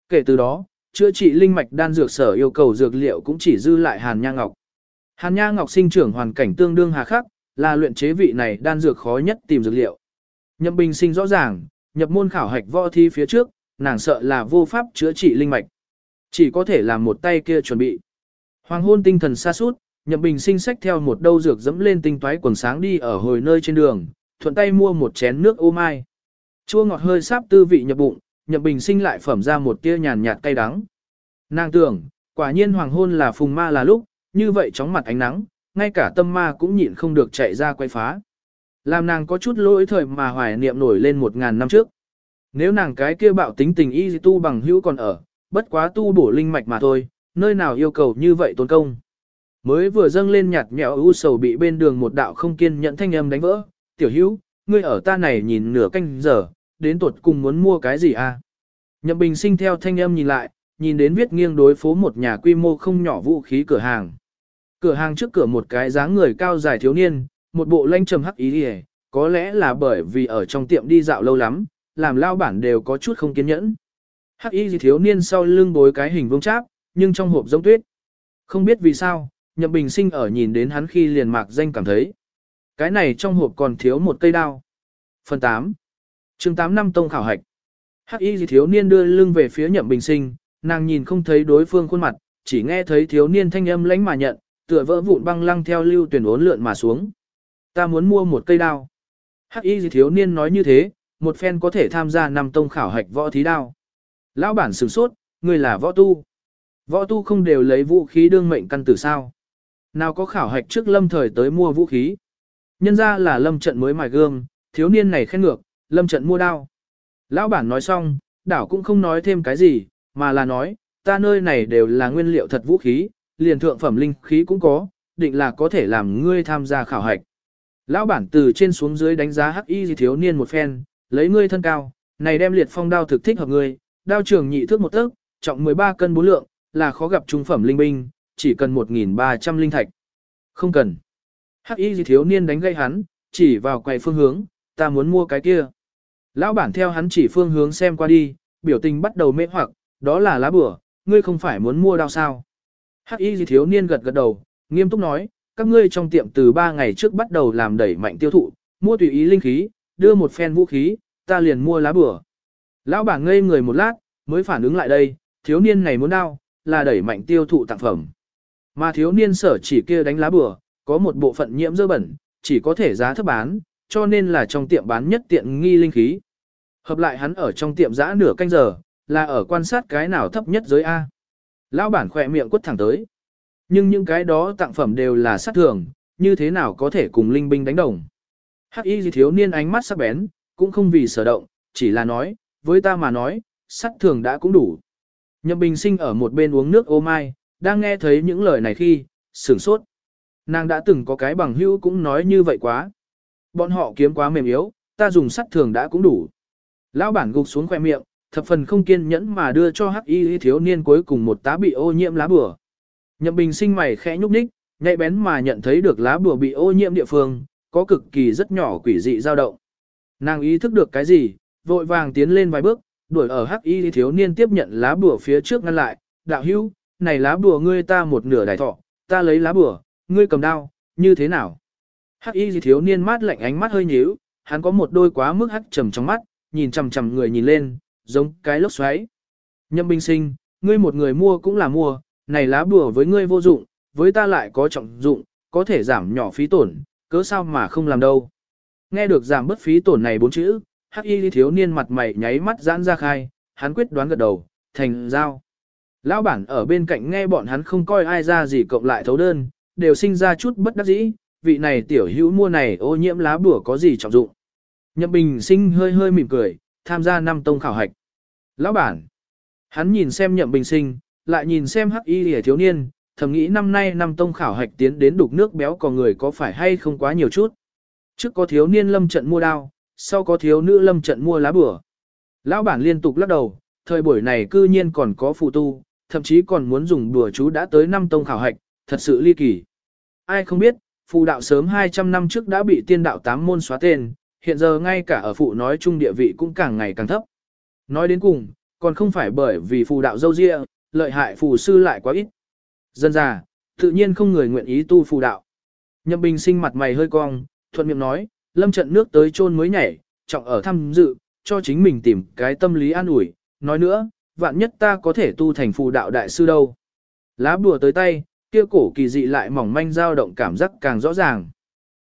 Kể từ đó, chữa trị linh mạch đan dược sở yêu cầu dược liệu cũng chỉ dư lại Hàn Nha Ngọc. Hàn Nha Ngọc sinh trưởng hoàn cảnh tương đương hà khắc, là luyện chế vị này đan dược khó nhất tìm dược liệu. Nhậm Bình sinh rõ ràng, nhập môn khảo hạch võ thi phía trước, nàng sợ là vô pháp chữa trị linh mạch. Chỉ có thể làm một tay kia chuẩn bị. Hoàng hôn tinh thần xa sút Nhậm Bình sinh sách theo một đâu dược dẫm lên tinh toái quần sáng đi ở hồi nơi trên đường, thuận tay mua một chén nước ô mai. Chua ngọt hơi sáp tư vị nhập bụng, Nhậm Bình sinh lại phẩm ra một tia nhàn nhạt cay đắng. Nàng tưởng, quả nhiên hoàng hôn là phùng ma là lúc, như vậy chóng mặt ánh nắng, ngay cả tâm ma cũng nhịn không được chạy ra quay phá. Làm nàng có chút lỗi thời mà hoài niệm nổi lên một ngàn năm trước. Nếu nàng cái kia bạo tính tình y tu bằng hữu còn ở, bất quá tu bổ linh mạch mà thôi, nơi nào yêu cầu như vậy tốn công. Mới vừa dâng lên nhạt nhẽo u sầu bị bên đường một đạo không kiên nhẫn thanh âm đánh vỡ, tiểu hữu, ngươi ở ta này nhìn nửa canh giờ, đến tuột cùng muốn mua cái gì à? Nhậm Bình sinh theo thanh âm nhìn lại, nhìn đến viết nghiêng đối phố một nhà quy mô không nhỏ vũ khí cửa hàng. Cửa hàng trước cửa một cái dáng người cao dài thiếu niên, một bộ lanh trầm hắc ý đi có lẽ là bởi vì ở trong tiệm đi dạo lâu lắm, làm lao bản đều có chút không kiên nhẫn. Hắc y gì thiếu niên sau lưng bối cái hình vương cháp, nhưng trong hộp giống tuyết. Không biết vì sao, Nhậm Bình Sinh ở nhìn đến hắn khi liền mạc danh cảm thấy. Cái này trong hộp còn thiếu một cây đao. Phần 8. chương 8 năm tông khảo hạch. Hắc y gì thiếu niên đưa lưng về phía Nhậm Bình Sinh, nàng nhìn không thấy đối phương khuôn mặt, chỉ nghe thấy thiếu niên thanh âm lãnh mà nhận, tựa vỡ vụn băng lăng theo lưu tuyển ốn lượn mà xuống. Ta muốn mua một cây đao. Hắc y gì thiếu niên nói như thế, một phen có thể tham gia năm tông khảo hạch võ thí đao. Lão bản sửng sốt, người là võ tu. Võ tu không đều lấy vũ khí đương mệnh căn tử sao. Nào có khảo hạch trước lâm thời tới mua vũ khí. Nhân ra là lâm trận mới mài gương, thiếu niên này khen ngược, lâm trận mua đao. Lão bản nói xong, đảo cũng không nói thêm cái gì, mà là nói, ta nơi này đều là nguyên liệu thật vũ khí, liền thượng phẩm linh khí cũng có, định là có thể làm ngươi tham gia khảo hạch. Lão bản từ trên xuống dưới đánh giá hắc y thiếu niên một phen, lấy ngươi thân cao, này đem liệt phong đao thực thích hợp ngươi, đao trường nhị thước một tấc, trọng 13 cân bốn lượng, là khó gặp trung phẩm linh binh, chỉ cần 1.300 linh thạch. Không cần. Hắc y thiếu niên đánh gây hắn, chỉ vào quầy phương hướng, ta muốn mua cái kia. Lão bản theo hắn chỉ phương hướng xem qua đi, biểu tình bắt đầu mê hoặc, đó là lá bửa, ngươi không phải muốn mua đao sao. Hắc y thiếu niên gật gật đầu, nghiêm túc nói, các ngươi trong tiệm từ 3 ngày trước bắt đầu làm đẩy mạnh tiêu thụ, mua tùy ý linh khí, đưa một phen vũ khí, ta liền mua lá bửa. Lão bản ngây người một lát, mới phản ứng lại đây, thiếu niên này muốn đao, là đẩy mạnh tiêu thụ tặng phẩm. Mà thiếu niên sở chỉ kia đánh lá bửa, có một bộ phận nhiễm dơ bẩn, chỉ có thể giá thấp bán, cho nên là trong tiệm bán nhất tiện nghi linh khí. Hợp lại hắn ở trong tiệm giã nửa canh giờ, là ở quan sát cái nào thấp nhất giới A. Lão bản khỏe miệng quất thẳng tới. Nhưng những cái đó tặng phẩm đều là sát thường, như thế nào có thể cùng linh binh đánh đồng. Hắc y thiếu niên ánh mắt sắc bén, cũng không vì sở động, chỉ là nói, với ta mà nói, sát thường đã cũng đủ. Nhậm bình sinh ở một bên uống nước ô mai, đang nghe thấy những lời này khi, sửng sốt. Nàng đã từng có cái bằng hữu cũng nói như vậy quá. Bọn họ kiếm quá mềm yếu, ta dùng sắt thường đã cũng đủ. Lão bản gục xuống khoe miệng, thập phần không kiên nhẫn mà đưa cho hắc y thiếu niên cuối cùng một tá bị ô nhiễm lá bùa. Nhậm bình sinh mày khẽ nhúc nhích, nhạy bén mà nhận thấy được lá bùa bị ô nhiễm địa phương, có cực kỳ rất nhỏ quỷ dị dao động. Nàng ý thức được cái gì, vội vàng tiến lên vài bước, đuổi ở hắc y thiếu niên tiếp nhận lá bùa phía trước ngăn lại, đạo hữu, này lá bùa ngươi ta một nửa đại thọ, ta lấy lá bùa, ngươi cầm đao, như thế nào? Hắc y thiếu niên mát lạnh ánh mắt hơi nhíu, hắn có một đôi quá mức hắc trầm trong mắt, nhìn chằm chằm người nhìn lên, giống cái lốc xoáy. Nhậm Bình Sinh, ngươi một người mua cũng là mua, này lá bùa với ngươi vô dụng, với ta lại có trọng dụng, có thể giảm nhỏ phí tổn, cớ sao mà không làm đâu. Nghe được giảm bất phí tổn này bốn chữ, hắc y thiếu niên mặt mày nháy mắt giãn ra khai, hắn quyết đoán gật đầu, thành giao. Lão bản ở bên cạnh nghe bọn hắn không coi ai ra gì cộng lại thấu đơn, đều sinh ra chút bất đắc dĩ, vị này tiểu hữu mua này ô nhiễm lá bùa có gì trọng dụng. Nhậm Bình Sinh hơi hơi mỉm cười, tham gia năm tông khảo hạch. Lão bản, hắn nhìn xem Nhậm Bình Sinh, lại nhìn xem hắc y lìa thiếu niên, thầm nghĩ năm nay năm tông khảo hạch tiến đến đục nước béo có người có phải hay không quá nhiều chút. Trước có thiếu niên lâm trận mua đao, sau có thiếu nữ lâm trận mua lá bùa. Lão bản liên tục lắc đầu, thời buổi này cư nhiên còn có phụ tu, thậm chí còn muốn dùng đùa chú đã tới năm tông khảo hạch, thật sự ly kỳ. Ai không biết, phù đạo sớm 200 năm trước đã bị tiên đạo tám môn xóa tên, hiện giờ ngay cả ở phụ nói chung địa vị cũng càng ngày càng thấp. Nói đến cùng, còn không phải bởi vì phù đạo dâu dịa, lợi hại phù sư lại quá ít. Dân già, tự nhiên không người nguyện ý tu phù đạo. Nhậm Bình sinh mặt mày hơi cong, thuận miệng nói, lâm trận nước tới chôn mới nhảy, trọng ở thăm dự, cho chính mình tìm cái tâm lý an ủi. Nói nữa, vạn nhất ta có thể tu thành phù đạo đại sư đâu. Lá bùa tới tay, kia cổ kỳ dị lại mỏng manh dao động cảm giác càng rõ ràng.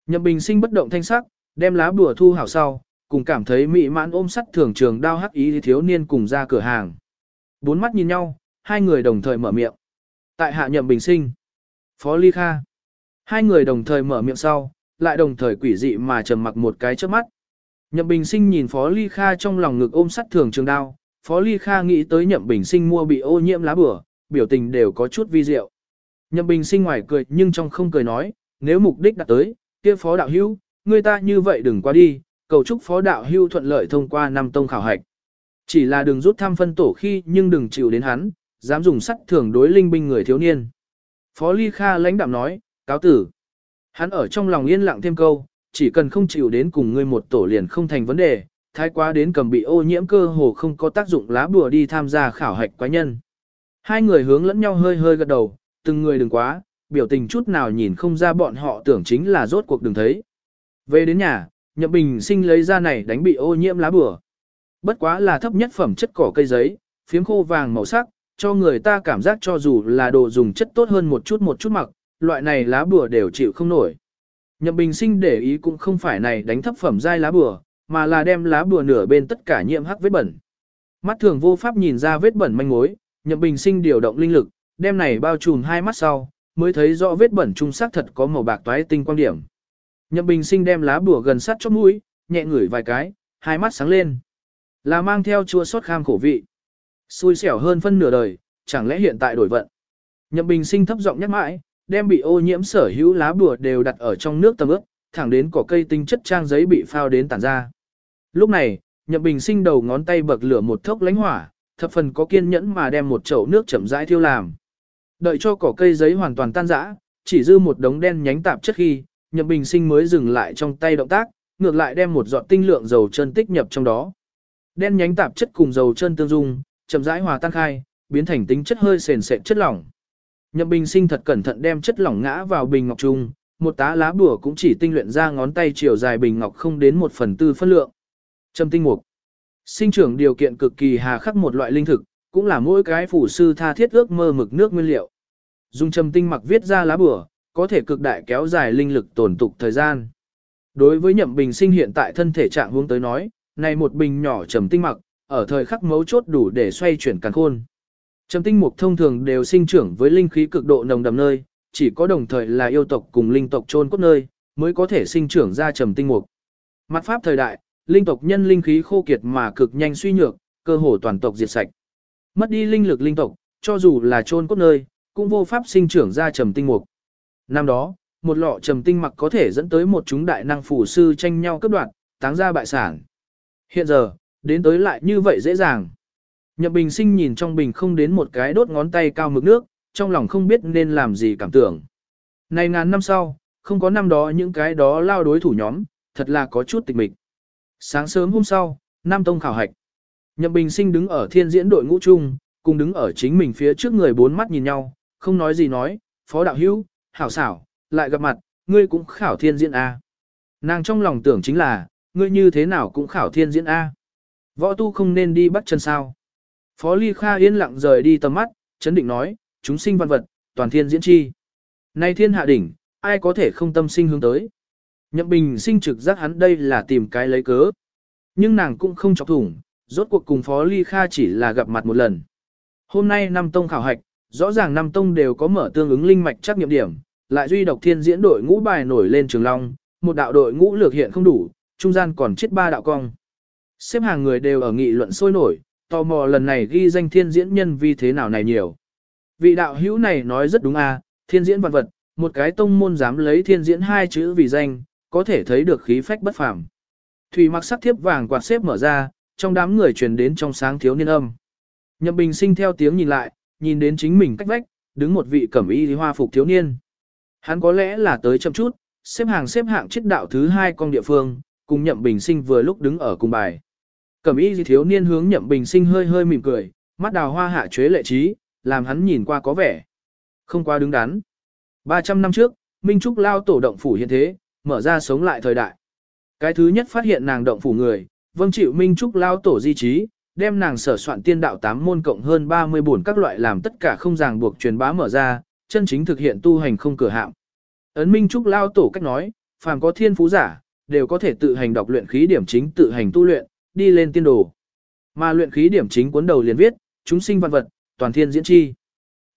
Nhậm Bình sinh bất động thanh sắc, đem lá bùa thu hảo sau, cùng cảm thấy mị mãn ôm sắt thường trường đao hắc ý thiếu niên cùng ra cửa hàng. Bốn mắt nhìn nhau, hai người đồng thời mở miệng. Tại hạ Nhậm Bình sinh, Phó Ly Kha. Hai người đồng thời mở miệng sau, lại đồng thời quỷ dị mà trầm mặc một cái trước mắt. Nhậm Bình sinh nhìn Phó Ly Kha trong lòng ngực ôm sắt thường trường đao, Phó Ly Kha nghĩ tới Nhậm Bình sinh mua bị ô nhiễm lá bùa, biểu tình đều có chút vi diệu. Nhậm Bình sinh ngoài cười nhưng trong không cười nói, nếu mục đích đạt tới, kia phó đạo hữu, người ta như vậy đừng qua đi, cầu chúc phó đạo hữu thuận lợi thông qua năm tông khảo hạch. Chỉ là đừng rút thăm phân tổ khi nhưng đừng chịu đến hắn, dám dùng sắt thường đối linh binh người thiếu niên. Phó Ly Kha lãnh đạm nói, cáo tử. Hắn ở trong lòng yên lặng thêm câu, chỉ cần không chịu đến cùng ngươi một tổ liền không thành vấn đề, thái quá đến cầm bị ô nhiễm cơ hồ không có tác dụng lá bùa đi tham gia khảo hạch quái nhân. Hai người hướng lẫn nhau hơi hơi gật đầu, từng người đừng quá, biểu tình chút nào nhìn không ra bọn họ tưởng chính là rốt cuộc đừng thấy. Về đến nhà, Nhậm Bình sinh lấy ra này đánh bị ô nhiễm lá bùa. Bất quá là thấp nhất phẩm chất cỏ cây giấy, phiếm khô vàng màu sắc, cho người ta cảm giác cho dù là đồ dùng chất tốt hơn một chút một chút mặc, loại này lá bùa đều chịu không nổi. Nhậm Bình sinh để ý cũng không phải này đánh thấp phẩm dai lá bùa, mà là đem lá bùa nửa bên tất cả nhiễm hắc vết bẩn. Mắt thường vô pháp nhìn ra vết bẩn manh mối, Nhậm Bình sinh điều động linh lực, đem này bao trùm hai mắt sau, mới thấy rõ vết bẩn trung sắc thật có màu bạc toái tinh quang điểm. Nhậm Bình sinh đem lá bùa gần sát chóp mũi, nhẹ ngửi vài cái, hai mắt sáng lên. Là mang theo chua sót kham khổ vị. Xui xẻo hơn phân nửa đời, chẳng lẽ hiện tại đổi vận. Nhậm Bình sinh thấp giọng nhắc mãi, đem bị ô nhiễm sở hữu lá bùa đều đặt ở trong nước tầm ướp, thẳng đến cỏ cây tinh chất trang giấy bị phao đến tản ra. Lúc này, Nhậm Bình sinh đầu ngón tay bậc lửa một thốc lánh hỏa, thập phần có kiên nhẫn mà đem một chậu nước chậm rãi thiêu làm. Đợi cho cỏ cây giấy hoàn toàn tan rã, chỉ dư một đống đen nhánh tạp chất khi, Nhậm Bình sinh mới dừng lại trong tay động tác, ngược lại đem một giọt tinh lượng dầu chân tích nhập trong đó. Đen nhánh tạp chất cùng dầu chân tương dung, chậm rãi hòa tan khai, biến thành tính chất hơi sền sệt chất lỏng. Nhậm Bình Sinh thật cẩn thận đem chất lỏng ngã vào bình ngọc trung, một tá lá bùa cũng chỉ tinh luyện ra ngón tay chiều dài bình ngọc không đến một phần tư phân lượng. Trầm tinh mục. Sinh trưởng điều kiện cực kỳ hà khắc một loại linh thực, cũng là mỗi cái phủ sư tha thiết ước mơ mực nước nguyên liệu. Dùng trầm tinh mặc viết ra lá bửa có thể cực đại kéo dài linh lực tổn tục thời gian. Đối với Nhậm Bình Sinh hiện tại thân thể trạng hướng tới nói, này một bình nhỏ trầm tinh mặc, ở thời khắc mấu chốt đủ để xoay chuyển càn khôn. Trầm tinh mục thông thường đều sinh trưởng với linh khí cực độ nồng đậm nơi, chỉ có đồng thời là yêu tộc cùng linh tộc chôn cốt nơi, mới có thể sinh trưởng ra trầm tinh mục. Mặt pháp thời đại, linh tộc nhân linh khí khô kiệt mà cực nhanh suy nhược, cơ hồ toàn tộc diệt sạch. Mất đi linh lực linh tộc, cho dù là chôn cốt nơi, cũng vô pháp sinh trưởng ra trầm tinh mục. Năm đó, một lọ trầm tinh mặc có thể dẫn tới một chúng đại năng phủ sư tranh nhau cấp đoạt, táng ra bại sản. Hiện giờ, đến tới lại như vậy dễ dàng. Nhậm Bình Sinh nhìn trong bình không đến một cái đốt ngón tay cao mực nước, trong lòng không biết nên làm gì cảm tưởng. Này ngàn năm sau, không có năm đó những cái đó lao đối thủ nhóm, thật là có chút tịch mịch. Sáng sớm hôm sau, Nam Tông khảo hạch. Nhậm Bình Sinh đứng ở thiên diễn đội ngũ chung, cùng đứng ở chính mình phía trước người bốn mắt nhìn nhau, không nói gì nói, phó đạo hữu, hảo xảo, lại gặp mặt, ngươi cũng khảo thiên diễn A. Nàng trong lòng tưởng chính là, ngươi như thế nào cũng khảo thiên diễn A. Võ tu không nên đi bắt chân sao. Phó Ly Kha yên lặng rời đi tầm mắt, chấn định nói, chúng sinh văn vật, toàn thiên diễn chi. Nay thiên hạ đỉnh, ai có thể không tâm sinh hướng tới. Nhậm Bình sinh trực giác hắn đây là tìm cái lấy cớ. Nhưng nàng cũng không chọc thủng, rốt cuộc cùng Phó Ly Kha chỉ là gặp mặt một lần. Hôm nay năm tông khảo hạch, rõ ràng năm tông đều có mở tương ứng linh mạch trắc nghiệm điểm, lại duy độc thiên diễn đội ngũ bài nổi lên trường long, một đạo đội ngũ lược hiện không đủ, trung gian còn chết ba đạo cong. Xếp hàng người đều ở nghị luận sôi nổi, tò mò lần này ghi danh thiên diễn nhân vì thế nào này nhiều. Vị đạo hữu này nói rất đúng à, thiên diễn vật vật, một cái tông môn dám lấy thiên diễn hai chữ vì danh, có thể thấy được khí phách bất phàm. Thủy mặc sắc thiếp vàng quạt xếp mở ra, trong đám người truyền đến trong sáng thiếu niên âm. Nhậm Bình sinh theo tiếng nhìn lại, nhìn đến chính mình cách vách, đứng một vị cẩm y hoa phục thiếu niên. Hắn có lẽ là tới chậm chút, xếp hàng xếp hạng chết đạo thứ hai con địa phương, cùng Nhậm Bình sinh vừa lúc đứng ở cùng bài. Cẩm y thiếu niên hướng Nhậm Bình sinh hơi hơi mỉm cười, mắt đào hoa hạ chế lệ trí, làm hắn nhìn qua có vẻ. Không quá đứng đắn. 300 năm trước, Minh Trúc lao tổ động phủ hiện thế, mở ra sống lại thời đại. Cái thứ nhất phát hiện nàng động phủ người, vâng chịu Minh Trúc lao tổ di trí, đem nàng sở soạn tiên đạo tám môn cộng hơn 30 buồn các loại làm tất cả không ràng buộc truyền bá mở ra, chân chính thực hiện tu hành không cửa hạm. Ấn Minh Trúc lao tổ cách nói, phàm có thiên phú giả, đều có thể tự hành đọc luyện khí điểm chính tự hành tu luyện, đi lên tiên đồ. Mà luyện khí điểm chính cuốn đầu liền viết, chúng sinh văn vật, toàn thiên diễn chi.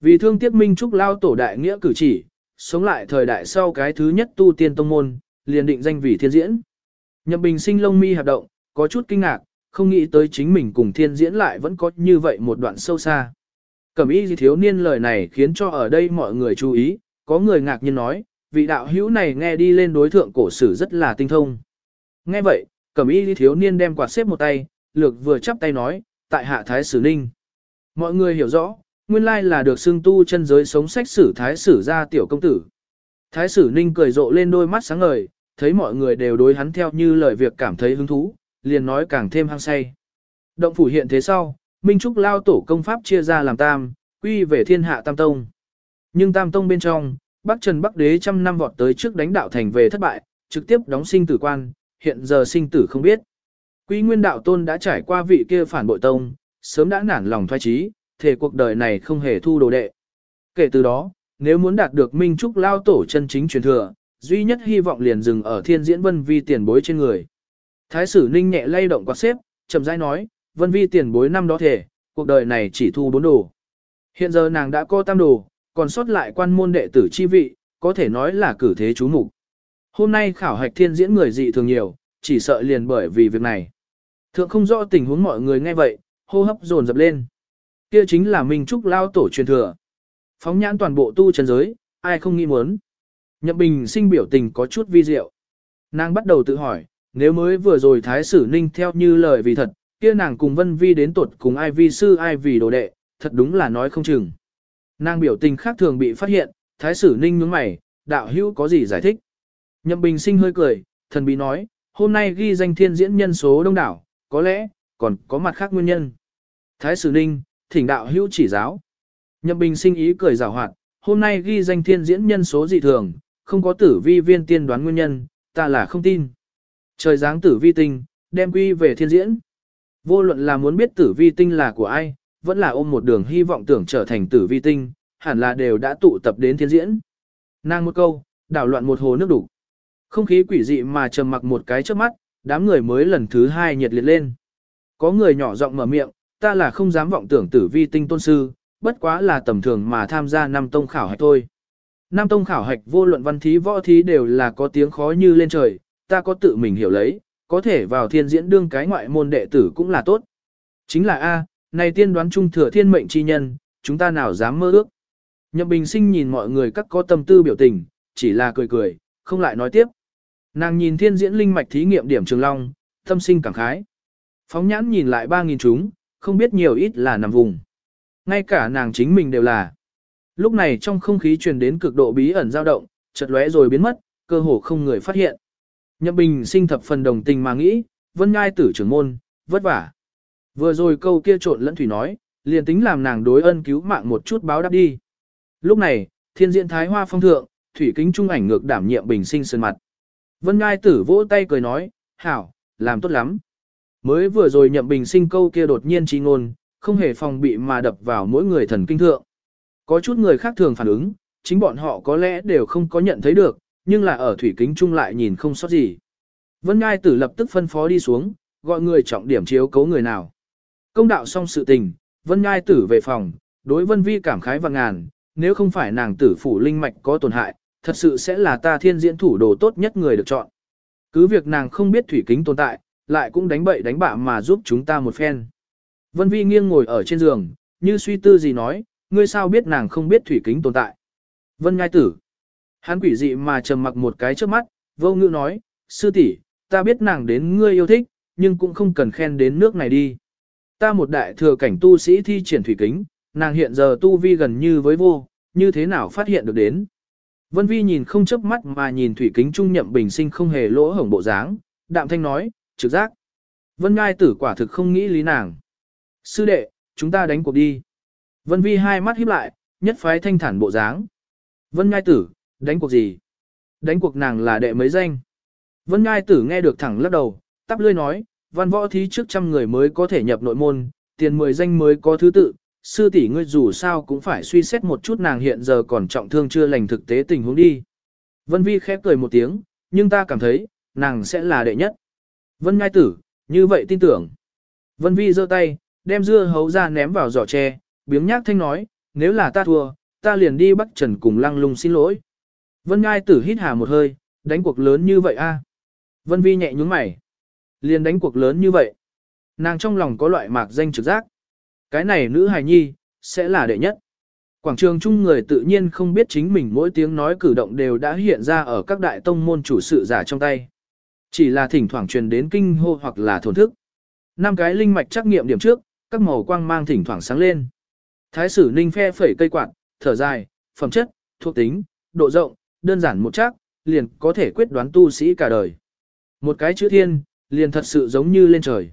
Vì thương tiếc Minh Trúc lao tổ đại nghĩa cử chỉ, sống lại thời đại sau cái thứ nhất tu tiên tông môn, liền định danh vì thiên diễn. Nhậm Bình sinh lông mi hoạt động, có chút kinh ngạc, không nghĩ tới chính mình cùng thiên diễn lại vẫn có như vậy một đoạn sâu xa. Cẩm y thiếu niên lời này khiến cho ở đây mọi người chú ý, có người ngạc nhiên nói, vị đạo hữu này nghe đi lên đối thượng cổ sử rất là tinh thông. Nghe vậy, cẩm y thiếu niên đem quạt xếp một tay, lược vừa chắp tay nói, tại hạ thái sử ninh. Mọi người hiểu rõ, nguyên lai là được xưng tu chân giới sống sách sử thái sử ra tiểu công tử. Thái sử ninh cười rộ lên đôi mắt sáng ngời, thấy mọi người đều đối hắn theo như lời việc cảm thấy hứng thú, liền nói càng thêm hăng say. Động phủ hiện thế sau, Minh Trúc lao tổ công pháp chia ra làm tam, quy về thiên hạ tam tông. Nhưng tam tông bên trong, Bắc Trần Bắc Đế trăm năm vọt tới trước đánh đạo thành về thất bại, trực tiếp đóng sinh tử quan, hiện giờ sinh tử không biết. Quy Nguyên đạo tôn đã trải qua vị kia phản bội tông, sớm đã nản lòng thoái trí, thể cuộc đời này không hề thu đồ đệ. Kể từ đó, nếu muốn đạt được Minh Trúc lao tổ chân chính truyền thừa, duy nhất hy vọng liền dừng ở thiên diễn vân vi tiền bối trên người. Thái sử ninh nhẹ lay động quạt xếp, chậm rãi nói, vân vi tiền bối năm đó thể, cuộc đời này chỉ thu bốn đồ. Hiện giờ nàng đã có tam đồ, còn sót lại quan môn đệ tử chi vị, có thể nói là cử thế chú mục. Hôm nay khảo hạch thiên diễn người dị thường nhiều, chỉ sợ liền bởi vì việc này. Thượng không rõ tình huống mọi người nghe vậy, hô hấp dồn dập lên. Kia chính là Minh Trúc lao tổ truyền thừa. Phóng nhãn toàn bộ tu chân giới, ai không nghĩ muốn. Nhậm Bình sinh biểu tình có chút vi diệu. Nàng bắt đầu tự hỏi, nếu mới vừa rồi Thái Sử Ninh theo như lời vì thật, kia nàng cùng Vân Vi đến tuột cùng ai vi sư ai vì đồ đệ, thật đúng là nói không chừng. Nàng biểu tình khác thường bị phát hiện, Thái Sử Ninh nhướng mày, đạo hữu có gì giải thích. Nhậm Bình sinh hơi cười, thần bí nói, hôm nay ghi danh thiên diễn nhân số đông đảo, có lẽ, còn có mặt khác nguyên nhân. Thái Sử Ninh, thỉnh đạo hữu chỉ giáo. Nhậm Bình sinh ý cười rào hoạt, hôm nay ghi danh thiên diễn nhân số dị thường, không có tử vi viên tiên đoán nguyên nhân, ta là không tin. Trời giáng tử vi tinh, đem quy về thiên diễn. Vô luận là muốn biết tử vi tinh là của ai, vẫn là ôm một đường hy vọng tưởng trở thành tử vi tinh, hẳn là đều đã tụ tập đến thiên diễn. Nàng một câu, đảo loạn một hồ nước đủ. Không khí quỷ dị mà trầm mặc một cái trước mắt, đám người mới lần thứ hai nhiệt liệt lên. Có người nhỏ giọng mở miệng, ta là không dám vọng tưởng tử vi tinh tôn sư, bất quá là tầm thường mà tham gia năm tông khảo hạch thôi. Năm tông khảo hạch vô luận văn thí võ thí đều là có tiếng khó như lên trời, ta có tự mình hiểu lấy, có thể vào thiên diễn đương cái ngoại môn đệ tử cũng là tốt. Chính là A, này tiên đoán trung thừa thiên mệnh chi nhân, chúng ta nào dám mơ ước. Nhậm Bình Sinh nhìn mọi người các có tâm tư biểu tình, chỉ là cười cười, không lại nói tiếp. Nàng nhìn thiên diễn linh mạch thí nghiệm điểm trường long, tâm sinh cảm khái. Phóng nhãn nhìn lại 3.000 chúng, không biết nhiều ít là nằm vùng. Ngay cả nàng chính mình đều là. Lúc này trong không khí truyền đến cực độ bí ẩn dao động, chợt lóe rồi biến mất, cơ hồ không người phát hiện. Nhậm Bình sinh thập phần đồng tình mà nghĩ, vân ngai tử trưởng môn, vất vả. Vừa rồi câu kia trộn lẫn thủy nói, liền tính làm nàng đối ân cứu mạng một chút báo đáp đi. Lúc này, thiên diện thái hoa phong thượng, thủy kính trung ảnh ngược đảm nhiệm bình sinh sơn mặt. Vân ngai tử vỗ tay cười nói, hảo, làm tốt lắm. Mới vừa rồi nhậm bình sinh câu kia đột nhiên trí ngôn, không hề phòng bị mà đập vào mỗi người thần kinh thượng. Có chút người khác thường phản ứng, chính bọn họ có lẽ đều không có nhận thấy được, nhưng là ở thủy kính chung lại nhìn không sót gì. Vân Ngai Tử lập tức phân phó đi xuống, gọi người trọng điểm chiếu cấu người nào. Công đạo xong sự tình, Vân Ngai Tử về phòng, đối Vân Vi cảm khái và ngàn, nếu không phải nàng tử phủ linh mạch có tổn hại, thật sự sẽ là ta thiên diễn thủ đồ tốt nhất người được chọn. Cứ việc nàng không biết thủy kính tồn tại, lại cũng đánh bậy đánh bạ mà giúp chúng ta một phen. Vân Vi nghiêng ngồi ở trên giường, như suy tư gì nói, ngươi sao biết nàng không biết thủy kính tồn tại. Vân Ngai Tử. Hắn quỷ dị mà trầm mặc một cái trước mắt, vô ngữ nói, sư tỷ, ta biết nàng đến ngươi yêu thích, nhưng cũng không cần khen đến nước này đi. Ta một đại thừa cảnh tu sĩ thi triển thủy kính, nàng hiện giờ tu vi gần như với vô, như thế nào phát hiện được đến. Vân Vi nhìn không chớp mắt mà nhìn thủy kính trung nhậm bình sinh không hề lỗ hổng bộ dáng, đạm thanh nói, trực giác. Vân Ngai tử quả thực không nghĩ lý nàng. Sư đệ, chúng ta đánh cuộc đi. Vân Vi hai mắt híp lại, nhất phái thanh thản bộ dáng. Vân Ngai tử, đánh cuộc gì? Đánh cuộc nàng là đệ mấy danh. Vân Ngai Tử nghe được thẳng lắc đầu, tắp lươi nói, văn võ thí trước trăm người mới có thể nhập nội môn, tiền mười danh mới có thứ tự, sư tỷ ngươi dù sao cũng phải suy xét một chút nàng hiện giờ còn trọng thương chưa lành thực tế tình huống đi. Vân Vi khép cười một tiếng, nhưng ta cảm thấy, nàng sẽ là đệ nhất. Vân Ngai Tử, như vậy tin tưởng. Vân Vi giơ tay, đem dưa hấu ra ném vào giỏ tre, biếng nhác thanh nói, nếu là ta thua, ta liền đi bắt trần cùng lăng lung xin lỗi. Vân Ngai tử hít hà một hơi, đánh cuộc lớn như vậy a? Vân Vi nhẹ nhúng mày. Liền đánh cuộc lớn như vậy. Nàng trong lòng có loại mạc danh trực giác. Cái này nữ hài nhi, sẽ là đệ nhất. Quảng trường chung người tự nhiên không biết chính mình mỗi tiếng nói cử động đều đã hiện ra ở các đại tông môn chủ sự giả trong tay. Chỉ là thỉnh thoảng truyền đến kinh hô hoặc là thổn thức. Năm cái linh mạch trắc nghiệm điểm trước, các màu quang mang thỉnh thoảng sáng lên. Thái sử ninh phe phẩy cây quạt, thở dài, phẩm chất, thuộc tính, độ rộng, đơn giản một chắc, liền có thể quyết đoán tu sĩ cả đời. Một cái chữ thiên, liền thật sự giống như lên trời.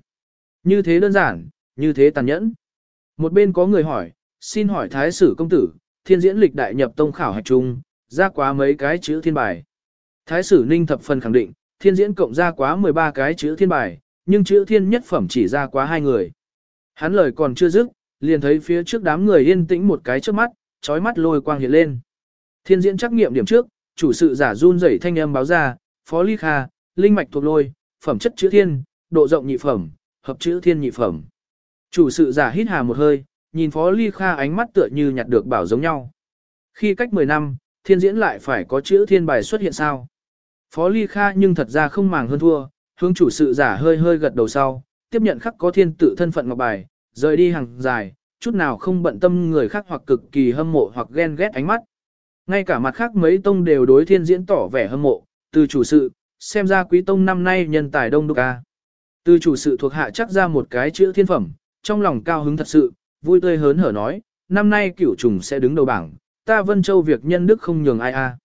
Như thế đơn giản, như thế tàn nhẫn. Một bên có người hỏi, xin hỏi thái sử công tử, thiên diễn lịch đại nhập tông khảo hạch chung, ra quá mấy cái chữ thiên bài. Thái sử ninh thập phần khẳng định, thiên diễn cộng ra quá 13 cái chữ thiên bài, nhưng chữ thiên nhất phẩm chỉ ra quá hai người. Hắn lời còn chưa dứt, liền thấy phía trước đám người yên tĩnh một cái trước mắt, trói mắt lôi quang hiện lên. Thiên diễn trắc nghiệm điểm trước, chủ sự giả run rẩy thanh âm báo ra, phó ly kha, linh mạch thuộc lôi, phẩm chất chữ thiên, độ rộng nhị phẩm, hợp chữ thiên nhị phẩm. Chủ sự giả hít hà một hơi, nhìn phó ly kha ánh mắt tựa như nhặt được bảo giống nhau. Khi cách 10 năm, thiên diễn lại phải có chữ thiên bài xuất hiện sao? Phó ly kha nhưng thật ra không màng hơn thua, hướng chủ sự giả hơi hơi gật đầu sau, tiếp nhận khắc có thiên tự thân phận ngọc bài, rời đi hàng dài, chút nào không bận tâm người khác hoặc cực kỳ hâm mộ hoặc ghen ghét ánh mắt. Ngay cả mặt khác mấy tông đều đối thiên diễn tỏ vẻ hâm mộ, từ chủ sự, xem ra quý tông năm nay nhân tài đông đúc ca. Từ chủ sự thuộc hạ chắc ra một cái chữ thiên phẩm, trong lòng cao hứng thật sự, vui tươi hớn hở nói, năm nay cửu trùng sẽ đứng đầu bảng, ta Vân Châu việc nhân đức không nhường ai a.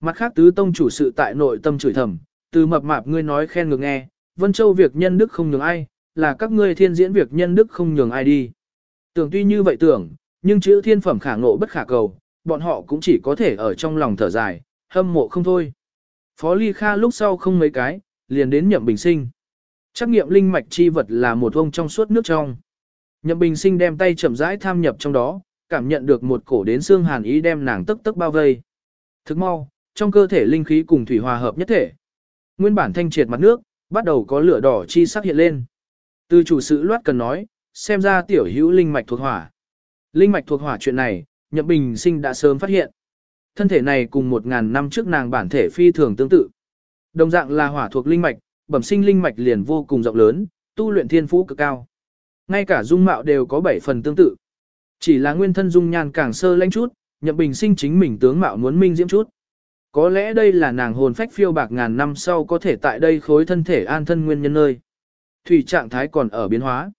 Mặt khác tứ tông chủ sự tại nội tâm chửi thầm, từ mập mạp ngươi nói khen ngược nghe, Vân Châu việc nhân đức không nhường ai, là các ngươi thiên diễn việc nhân đức không nhường ai đi. Tưởng tuy như vậy tưởng, nhưng chữ thiên phẩm khả ngộ bất khả cầu, bọn họ cũng chỉ có thể ở trong lòng thở dài, hâm mộ không thôi. Phó Ly Kha lúc sau không mấy cái, liền đến nhậm bình sinh. Trắc nghiệm linh mạch chi vật là một ông trong suốt nước trong. Nhậm bình sinh đem tay chậm rãi tham nhập trong đó, cảm nhận được một cổ đến xương hàn ý đem nàng tức tức bao vây. Thức mau, trong cơ thể linh khí cùng thủy hòa hợp nhất thể. Nguyên bản thanh triệt mặt nước, bắt đầu có lửa đỏ chi sắc hiện lên. Từ chủ sự loát cần nói, xem ra tiểu hữu linh mạch thuộc hỏa. Linh mạch thuộc hỏa chuyện này, Nhậm Bình Sinh đã sớm phát hiện. Thân thể này cùng một ngàn năm trước nàng bản thể phi thường tương tự. Đồng dạng là hỏa thuộc linh mạch, bẩm sinh linh mạch liền vô cùng rộng lớn, tu luyện thiên phú cực cao. Ngay cả dung mạo đều có bảy phần tương tự. Chỉ là nguyên thân dung nhan càng sơ lãnh chút, Nhậm Bình Sinh chính mình tướng mạo muốn minh diễm chút. Có lẽ đây là nàng hồn phách phiêu bạc ngàn năm sau có thể tại đây khối thân thể an thân nguyên nhân nơi. Thủy trạng thái còn ở biến hóa.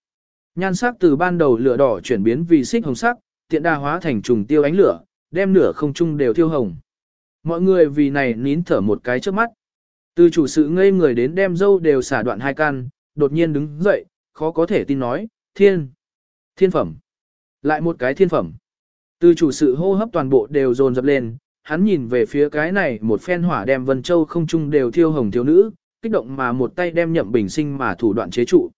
Nhan sắc từ ban đầu lửa đỏ chuyển biến vì xích hồng sắc, tiện đa hóa thành trùng tiêu ánh lửa, đem nửa không trung đều thiêu hồng. Mọi người vì này nín thở một cái trước mắt. Từ chủ sự ngây người đến đem dâu đều xả đoạn hai căn, đột nhiên đứng dậy, khó có thể tin nói, thiên, thiên phẩm, lại một cái thiên phẩm. Từ chủ sự hô hấp toàn bộ đều dồn dập lên, hắn nhìn về phía cái này một phen hỏa đem Vân Châu không trung đều thiêu hồng thiếu nữ, kích động mà một tay đem nhậm bình sinh mà thủ đoạn chế trụ.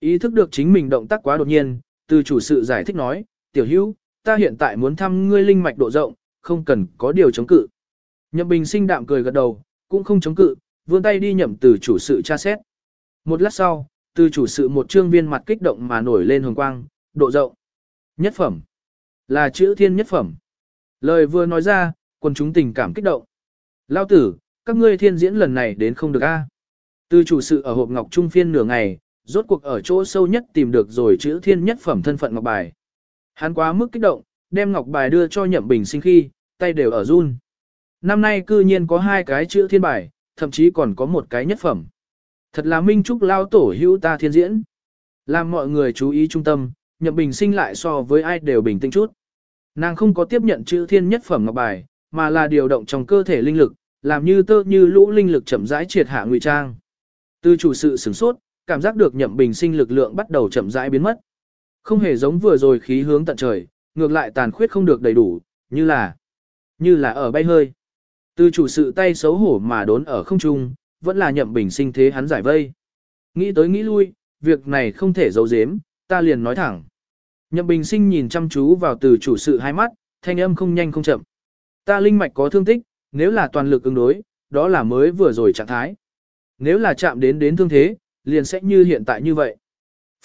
Ý thức được chính mình động tác quá đột nhiên, từ chủ sự giải thích nói, tiểu hữu, ta hiện tại muốn thăm ngươi linh mạch độ rộng, không cần có điều chống cự. Nhậm bình sinh đạm cười gật đầu, cũng không chống cự, vươn tay đi nhậm từ chủ sự tra xét. Một lát sau, từ chủ sự một trương viên mặt kích động mà nổi lên hồng quang, độ rộng. Nhất phẩm. Là chữ thiên nhất phẩm. Lời vừa nói ra, quần chúng tình cảm kích động. Lao tử, các ngươi thiên diễn lần này đến không được a. Từ chủ sự ở hộp ngọc trung phiên nửa ngày, rốt cuộc ở chỗ sâu nhất tìm được rồi chữ thiên nhất phẩm thân phận ngọc bài. Hắn quá mức kích động, đem ngọc bài đưa cho nhậm bình sinh khi, tay đều ở run. Năm nay cư nhiên có hai cái chữ thiên bài, thậm chí còn có một cái nhất phẩm. Thật là minh trúc lao tổ hữu ta thiên diễn. Làm mọi người chú ý trung tâm, nhậm bình sinh lại so với ai đều bình tĩnh chút. Nàng không có tiếp nhận chữ thiên nhất phẩm ngọc bài, mà là điều động trong cơ thể linh lực, làm như tơ như lũ linh lực chậm rãi triệt hạ ngụy trang. Từ chủ sự sửng sốt, cảm giác được nhậm bình sinh lực lượng bắt đầu chậm rãi biến mất. Không hề giống vừa rồi khí hướng tận trời, ngược lại tàn khuyết không được đầy đủ, như là, như là ở bay hơi. Từ chủ sự tay xấu hổ mà đốn ở không trung, vẫn là nhậm bình sinh thế hắn giải vây. Nghĩ tới nghĩ lui, việc này không thể giấu giếm, ta liền nói thẳng. Nhậm bình sinh nhìn chăm chú vào từ chủ sự hai mắt, thanh âm không nhanh không chậm. Ta linh mạch có thương tích, nếu là toàn lực ứng đối, đó là mới vừa rồi trạng thái. Nếu là chạm đến đến thương thế, liền sẽ như hiện tại như vậy.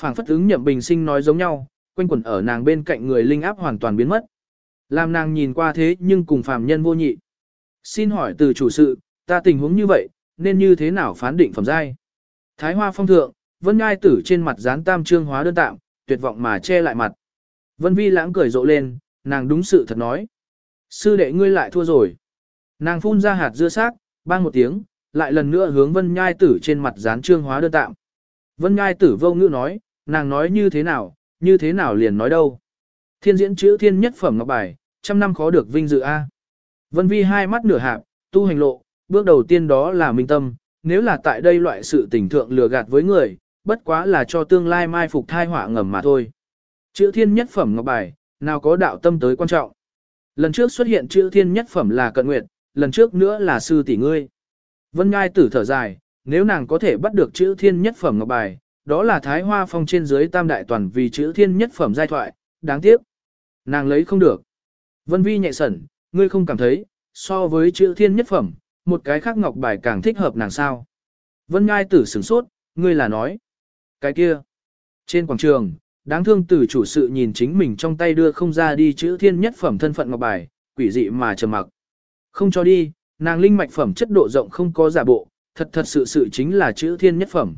Phảng phất ứng nhậm bình sinh nói giống nhau, quanh quẩn ở nàng bên cạnh người linh áp hoàn toàn biến mất. Làm nàng nhìn qua thế nhưng cùng phàm nhân vô nhị. Xin hỏi từ chủ sự, ta tình huống như vậy, nên như thế nào phán định phẩm giai? Thái hoa phong thượng, vân ngai tử trên mặt dán tam trương hóa đơn tạm, tuyệt vọng mà che lại mặt. Vân vi lãng cười rộ lên, nàng đúng sự thật nói. Sư đệ ngươi lại thua rồi. Nàng phun ra hạt dưa xác, bang một tiếng, lại lần nữa hướng vân nhai tử trên mặt dán trương hóa đơn tạm. Vân nhai tử vô ngữ nói, nàng nói như thế nào, như thế nào liền nói đâu. Thiên diễn chữ thiên nhất phẩm ngọc bài, trăm năm khó được vinh dự A. Vân vi hai mắt nửa hạp, tu hành lộ, bước đầu tiên đó là minh tâm, nếu là tại đây loại sự tình thượng lừa gạt với người, bất quá là cho tương lai mai phục thai họa ngầm mà thôi. Chữ thiên nhất phẩm ngọc bài, nào có đạo tâm tới quan trọng. Lần trước xuất hiện chữ thiên nhất phẩm là cận nguyệt, lần trước nữa là sư tỷ ngươi. Vân Ngai tử thở dài, nếu nàng có thể bắt được chữ thiên nhất phẩm ngọc bài, đó là thái hoa phong trên dưới tam đại toàn vì chữ thiên nhất phẩm giai thoại, đáng tiếc. Nàng lấy không được. Vân Vi nhẹ sẩn, ngươi không cảm thấy, so với chữ thiên nhất phẩm, một cái khác ngọc bài càng thích hợp nàng sao. Vân Ngai tử sửng sốt, ngươi là nói. Cái kia. Trên quảng trường, đáng thương tử chủ sự nhìn chính mình trong tay đưa không ra đi chữ thiên nhất phẩm thân phận ngọc bài, quỷ dị mà trầm mặc. Không cho đi, nàng linh mạch phẩm chất độ rộng không có giả bộ, thật thật sự sự chính là chữ thiên nhất phẩm.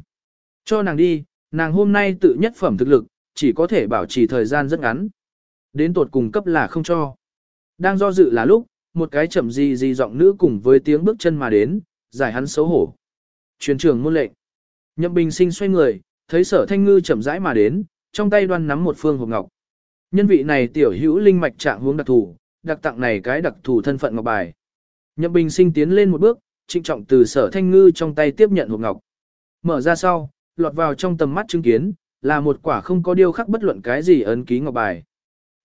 Cho nàng đi, nàng hôm nay tự nhất phẩm thực lực, chỉ có thể bảo trì thời gian rất ngắn. Đến tột cùng cấp là không cho. Đang do dự là lúc, một cái chậm gì gì giọng nữ cùng với tiếng bước chân mà đến, giải hắn xấu hổ. Truyền trưởng môn lệnh. Nhậm Bình Sinh xoay người, thấy Sở Thanh Ngư chậm rãi mà đến, trong tay đoan nắm một phương hộp ngọc. Nhân vị này tiểu hữu linh mạch trạng hướng đặc thù, đặc tặng này cái đặc thù thân phận ngọc bài. Nhậm Bình Sinh tiến lên một bước, trịnh trọng từ Sở Thanh Ngư trong tay tiếp nhận hộp ngọc. Mở ra sau, lọt vào trong tầm mắt chứng kiến, là một quả không có điêu khắc bất luận cái gì ấn ký ngọc bài.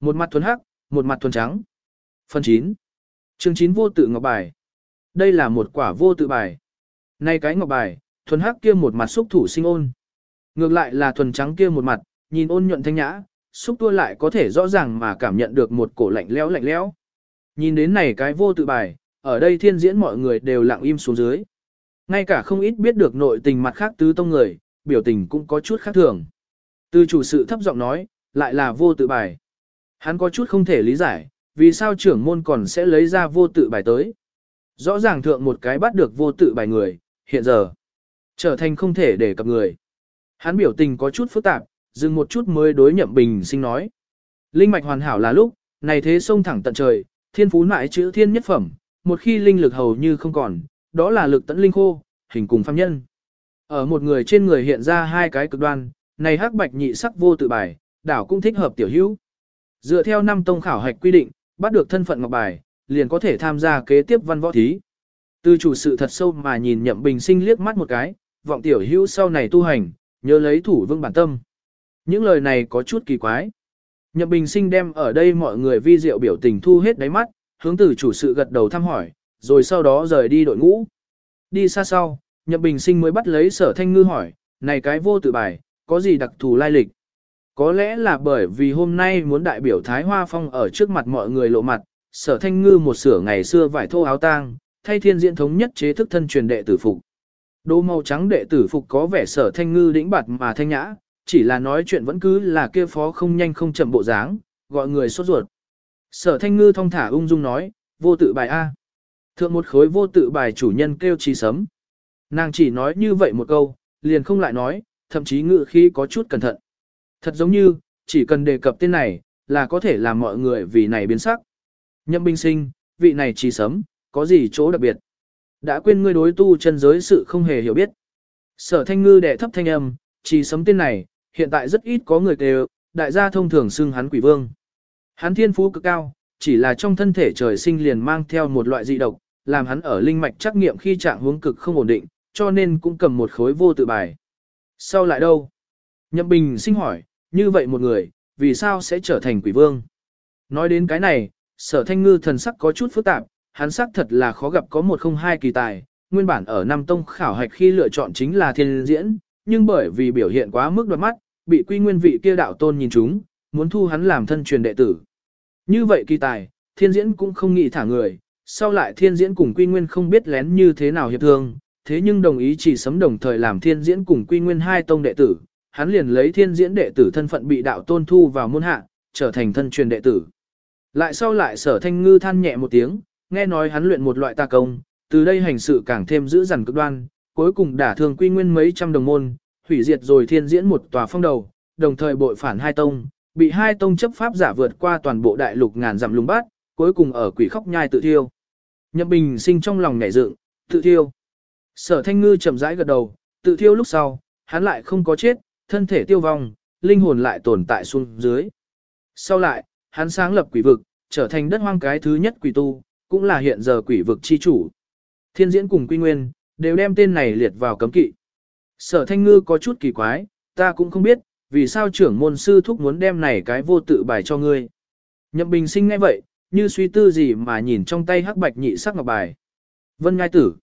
Một mặt thuần hắc, một mặt thuần trắng. Phần 9. Chương 9 vô tự ngọc bài. Đây là một quả vô tự bài. Nay cái ngọc bài, thuần hắc kia một mặt xúc thủ sinh ôn. Ngược lại là thuần trắng kia một mặt, nhìn ôn nhuận thanh nhã, xúc tua lại có thể rõ ràng mà cảm nhận được một cổ lạnh lẽo lạnh lẽo. Nhìn đến này cái vô tự bài, ở đây thiên diễn mọi người đều lặng im xuống dưới. Ngay cả không ít biết được nội tình mặt khác tứ tông người, biểu tình cũng có chút khác thường. Từ chủ sự thấp giọng nói, lại là vô tự bài. Hắn có chút không thể lý giải, vì sao trưởng môn còn sẽ lấy ra vô tự bài tới. Rõ ràng thượng một cái bắt được vô tự bài người, hiện giờ, trở thành không thể để cập người. Hắn biểu tình có chút phức tạp, dừng một chút mới đối nhậm bình sinh nói. Linh mạch hoàn hảo là lúc, này thế sông thẳng tận trời, thiên phú mãi chữ thiên nhất phẩm, một khi linh lực hầu như không còn, đó là lực tận linh khô, hình cùng phàm nhân. Ở một người trên người hiện ra hai cái cực đoan, này hắc bạch nhị sắc vô tự bài, đảo cũng thích hợp tiểu hữu. Dựa theo năm tông khảo hạch quy định, bắt được thân phận ngọc bài, liền có thể tham gia kế tiếp văn võ thí. Từ chủ sự thật sâu mà nhìn nhậm bình sinh liếc mắt một cái, vọng tiểu hữu sau này tu hành, nhớ lấy thủ vương bản tâm. Những lời này có chút kỳ quái. Nhậm bình sinh đem ở đây mọi người vi diệu biểu tình thu hết đáy mắt, hướng từ chủ sự gật đầu thăm hỏi, rồi sau đó rời đi đội ngũ. Đi xa sau, nhậm bình sinh mới bắt lấy sở thanh ngư hỏi, này cái vô tự bài, có gì đặc thù lai lịch? Có lẽ là bởi vì hôm nay muốn đại biểu Thái Hoa Phong ở trước mặt mọi người lộ mặt, sở thanh ngư một sửa ngày xưa vải thô áo tang, thay thiên diễn thống nhất chế thức thân truyền đệ tử phục. Đồ màu trắng đệ tử phục có vẻ sở thanh ngư đĩnh bạt mà thanh nhã, chỉ là nói chuyện vẫn cứ là kia phó không nhanh không chậm bộ dáng, gọi người sốt ruột. Sở thanh ngư thong thả ung dung nói, vô tự bài A. Thượng một khối vô tự bài chủ nhân kêu chi sấm. Nàng chỉ nói như vậy một câu, liền không lại nói, thậm chí ngự khí có chút cẩn thận. Thật giống như, chỉ cần đề cập tên này, là có thể làm mọi người vì này biến sắc. Nhậm binh sinh, vị này chỉ sấm, có gì chỗ đặc biệt? Đã quên ngươi đối tu chân giới sự không hề hiểu biết. Sở thanh ngư đệ thấp thanh âm, chỉ sấm tên này, hiện tại rất ít có người kêu, đại gia thông thường xưng hắn quỷ vương. Hắn thiên phú cực cao, chỉ là trong thân thể trời sinh liền mang theo một loại dị độc, làm hắn ở linh mạch trắc nghiệm khi trạng huống cực không ổn định, cho nên cũng cầm một khối vô tự bài. Sau lại đâu? Nhậm Bình sinh hỏi, như vậy một người, vì sao sẽ trở thành quỷ vương? Nói đến cái này, sở thanh ngư thần sắc có chút phức tạp, hắn sắc thật là khó gặp có một không hai kỳ tài, nguyên bản ở Nam Tông khảo hạch khi lựa chọn chính là thiên diễn, nhưng bởi vì biểu hiện quá mức đoạt mắt, bị quy nguyên vị kia đạo tôn nhìn chúng, muốn thu hắn làm thân truyền đệ tử. Như vậy kỳ tài, thiên diễn cũng không nghĩ thả người, sau lại thiên diễn cùng quy nguyên không biết lén như thế nào hiệp thương, thế nhưng đồng ý chỉ sấm đồng thời làm thiên diễn cùng quy nguyên hai tông đệ tử, hắn liền lấy thiên diễn đệ tử thân phận bị đạo tôn thu vào môn hạ, trở thành thân truyền đệ tử. Lại sau lại sở thanh ngư than nhẹ một tiếng, nghe nói hắn luyện một loại tà công, từ đây hành sự càng thêm giữ dằn cực đoan, cuối cùng đả thương quy nguyên mấy trăm đồng môn, hủy diệt rồi thiên diễn một tòa phong đầu, đồng thời bội phản hai tông, bị hai tông chấp pháp giả vượt qua toàn bộ đại lục ngàn dặm lùng bát, cuối cùng ở quỷ khóc nhai tự thiêu. Nhậm Bình sinh trong lòng nhảy dựng, tự thiêu. Sở Thanh Ngư chậm rãi gật đầu, tự thiêu lúc sau, hắn lại không có chết, thân thể tiêu vong, linh hồn lại tồn tại xuống dưới. Sau lại, hắn sáng lập quỷ vực, trở thành đất hoang cái thứ nhất quỷ tu, cũng là hiện giờ quỷ vực chi chủ. Thiên diễn cùng quy nguyên, đều đem tên này liệt vào cấm kỵ. Sở thanh ngư có chút kỳ quái, ta cũng không biết, vì sao trưởng môn sư thúc muốn đem này cái vô tự bài cho ngươi. Nhậm bình sinh ngay vậy, như suy tư gì mà nhìn trong tay hắc bạch nhị sắc ngọc bài. Vân ngai tử.